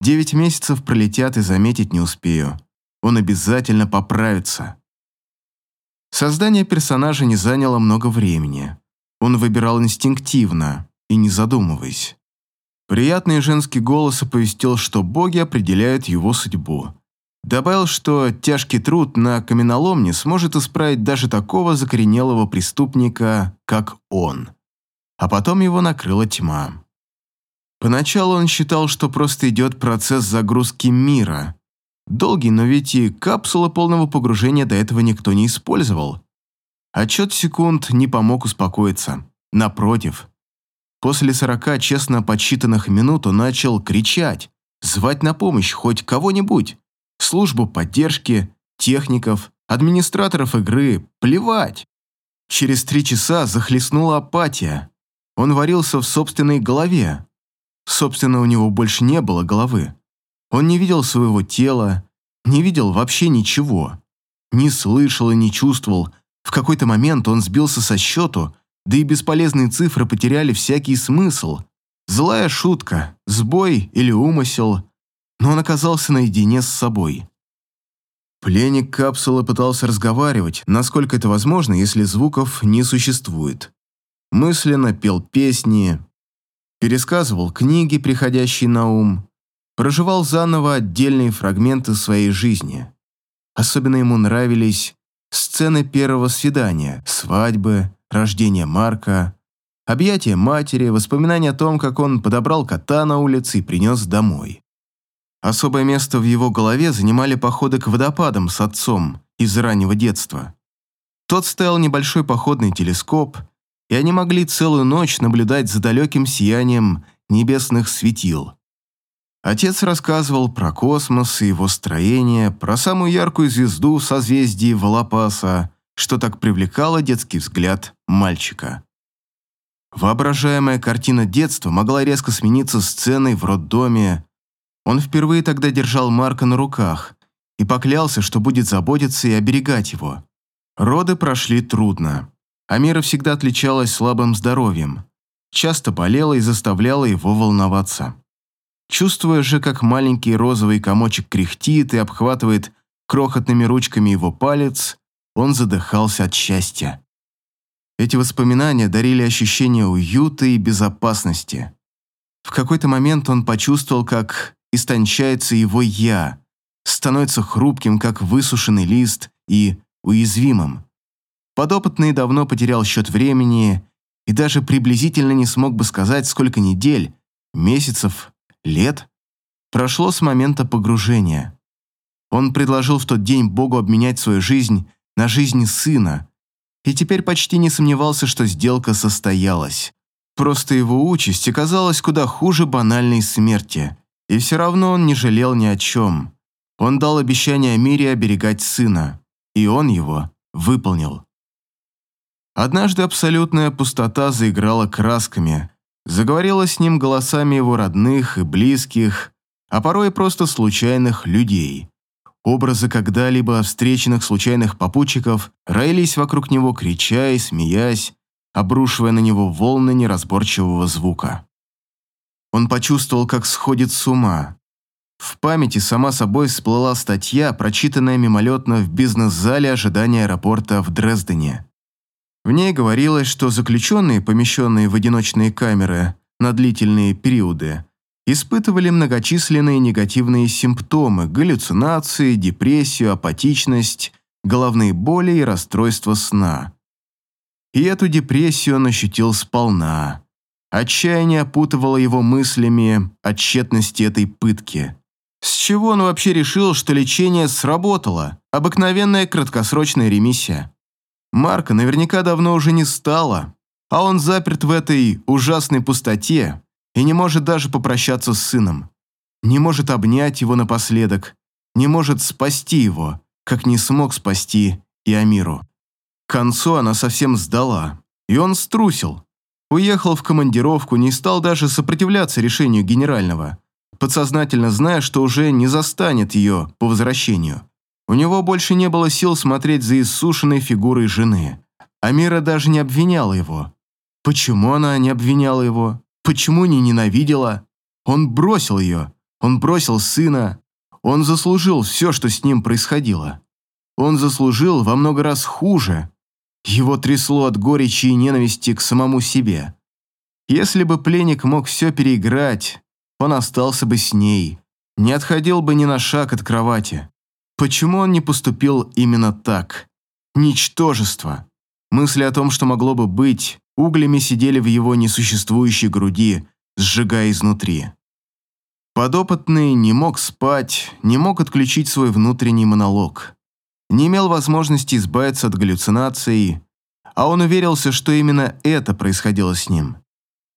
Девять месяцев пролетят и заметить не успею. Он обязательно поправится. Создание персонажа не заняло много времени. Он выбирал инстинктивно и не задумываясь. Приятный женский голос оповестил, что боги определяют его судьбу. Добавил, что тяжкий труд на каменоломне сможет исправить даже такого закоренелого преступника, как он. А потом его накрыла тьма. Поначалу он считал, что просто идет процесс загрузки мира, Долгий, но ведь и капсула полного погружения до этого никто не использовал. Отчет секунд не помог успокоиться. Напротив. После сорока честно подсчитанных минут он начал кричать, звать на помощь хоть кого-нибудь. Службу поддержки, техников, администраторов игры, плевать. Через три часа захлестнула апатия. Он варился в собственной голове. Собственно, у него больше не было головы. Он не видел своего тела, не видел вообще ничего. Не слышал и не чувствовал. В какой-то момент он сбился со счету, да и бесполезные цифры потеряли всякий смысл. Злая шутка, сбой или умысел, но он оказался наедине с собой. Пленник капсулы пытался разговаривать, насколько это возможно, если звуков не существует. Мысленно пел песни, пересказывал книги, приходящие на ум, проживал заново отдельные фрагменты своей жизни. Особенно ему нравились сцены первого свидания, свадьбы, рождения Марка, объятия матери, воспоминания о том, как он подобрал кота на улице и принес домой. Особое место в его голове занимали походы к водопадам с отцом из раннего детства. Тот стоял небольшой походный телескоп, и они могли целую ночь наблюдать за далеким сиянием небесных светил. Отец рассказывал про космос и его строение, про самую яркую звезду в созвездии Волопаса, что так привлекало детский взгляд мальчика. Воображаемая картина детства могла резко смениться сценой в роддоме. Он впервые тогда держал Марка на руках и поклялся, что будет заботиться и оберегать его. Роды прошли трудно. Амира всегда отличалась слабым здоровьем, часто болела и заставляла его волноваться. Чувствуя же, как маленький розовый комочек кряхтит и обхватывает крохотными ручками его палец, он задыхался от счастья. Эти воспоминания дарили ощущение уюта и безопасности. В какой-то момент он почувствовал, как истончается его «я», становится хрупким, как высушенный лист, и уязвимым. Подопытный давно потерял счет времени и даже приблизительно не смог бы сказать, сколько недель, месяцев, лет прошло с момента погружения. Он предложил в тот день Богу обменять свою жизнь на жизнь сына, и теперь почти не сомневался, что сделка состоялась. Просто его участь оказалась куда хуже банальной смерти, и все равно он не жалел ни о чем. Он дал обещание мире оберегать сына, и он его выполнил. Однажды абсолютная пустота заиграла красками, заговорила с ним голосами его родных и близких, а порой просто случайных людей. Образы когда-либо встреченных случайных попутчиков роились вокруг него, крича и смеясь, обрушивая на него волны неразборчивого звука. Он почувствовал, как сходит с ума. В памяти сама собой всплыла статья, прочитанная мимолетно в бизнес-зале ожидания аэропорта в Дрездене. В ней говорилось, что заключенные, помещенные в одиночные камеры на длительные периоды, испытывали многочисленные негативные симптомы, галлюцинации, депрессию, апатичность, головные боли и расстройство сна. И эту депрессию он ощутил сполна. Отчаяние опутывало его мыслями о тщетности этой пытки. С чего он вообще решил, что лечение сработало? Обыкновенная краткосрочная ремиссия. Марка наверняка давно уже не стало, а он заперт в этой ужасной пустоте, и не может даже попрощаться с сыном. Не может обнять его напоследок, не может спасти его, как не смог спасти и Амиру. К концу она совсем сдала, и он струсил. Уехал в командировку, не стал даже сопротивляться решению генерального, подсознательно зная, что уже не застанет ее по возвращению. У него больше не было сил смотреть за иссушенной фигурой жены. Амира даже не обвиняла его. Почему она не обвиняла его? Почему не ненавидела? Он бросил ее. Он бросил сына. Он заслужил все, что с ним происходило. Он заслужил во много раз хуже. Его трясло от горечи и ненависти к самому себе. Если бы пленник мог все переиграть, он остался бы с ней, не отходил бы ни на шаг от кровати. Почему он не поступил именно так? Ничтожество. Мысли о том, что могло бы быть, углями сидели в его несуществующей груди, сжигая изнутри. Подопытный не мог спать, не мог отключить свой внутренний монолог. Не имел возможности избавиться от галлюцинаций, а он уверился, что именно это происходило с ним.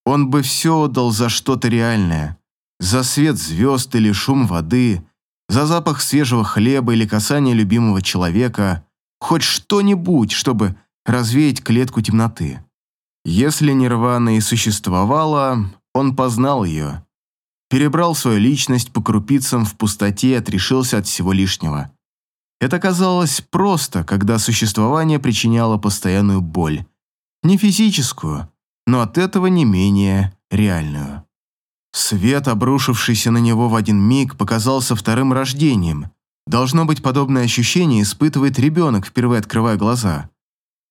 Он бы все отдал за что-то реальное, за свет звезд или шум воды, за запах свежего хлеба или касание любимого человека, хоть что-нибудь, чтобы развеять клетку темноты. Если нирвана и существовала, он познал ее. Перебрал свою личность по крупицам в пустоте и отрешился от всего лишнего. Это казалось просто, когда существование причиняло постоянную боль. Не физическую, но от этого не менее реальную. Свет, обрушившийся на него в один миг, показался вторым рождением. Должно быть, подобное ощущение испытывает ребенок, впервые открывая глаза.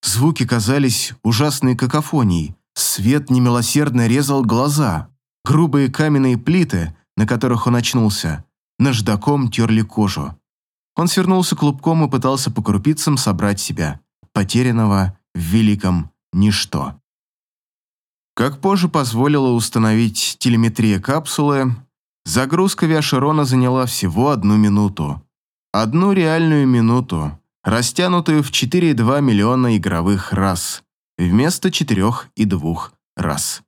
Звуки казались ужасной какофонией. Свет немилосердно резал глаза. Грубые каменные плиты, на которых он очнулся, наждаком терли кожу. Он свернулся клубком и пытался по крупицам собрать себя, потерянного в великом ничто. Как позже позволила установить телеметрия капсулы, Загрузка Виашерона заняла всего одну минуту. Одну реальную минуту, растянутую в 4,2 миллиона игровых раз, вместо 4,2 раз.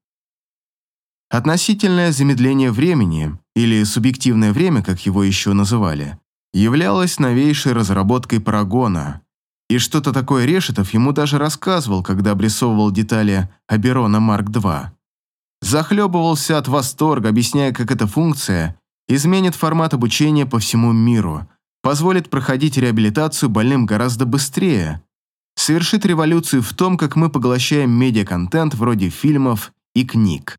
Относительное замедление времени, или субъективное время, как его еще называли, являлось новейшей разработкой Парагона, и что-то такое Решетов ему даже рассказывал, когда обрисовывал детали Аберона Марк-2. Захлебывался от восторга, объясняя, как эта функция изменит формат обучения по всему миру, позволит проходить реабилитацию больным гораздо быстрее, совершит революцию в том, как мы поглощаем медиаконтент вроде фильмов и книг.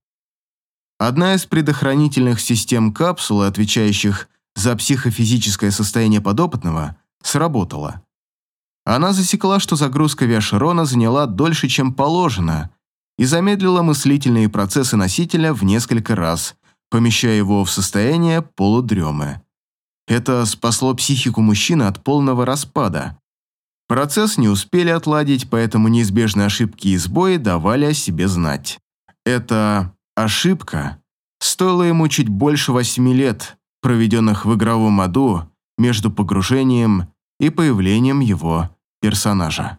Одна из предохранительных систем капсулы, отвечающих за психофизическое состояние подопытного, сработала. Она засекла, что загрузка Виашерона заняла дольше, чем положено, и замедлила мыслительные процессы носителя в несколько раз, помещая его в состояние полудремы. Это спасло психику мужчины от полного распада. Процесс не успели отладить, поэтому неизбежные ошибки и сбои давали о себе знать. Эта ошибка стоила ему чуть больше восьми лет, проведенных в игровом аду между погружением и появлением его персонажа.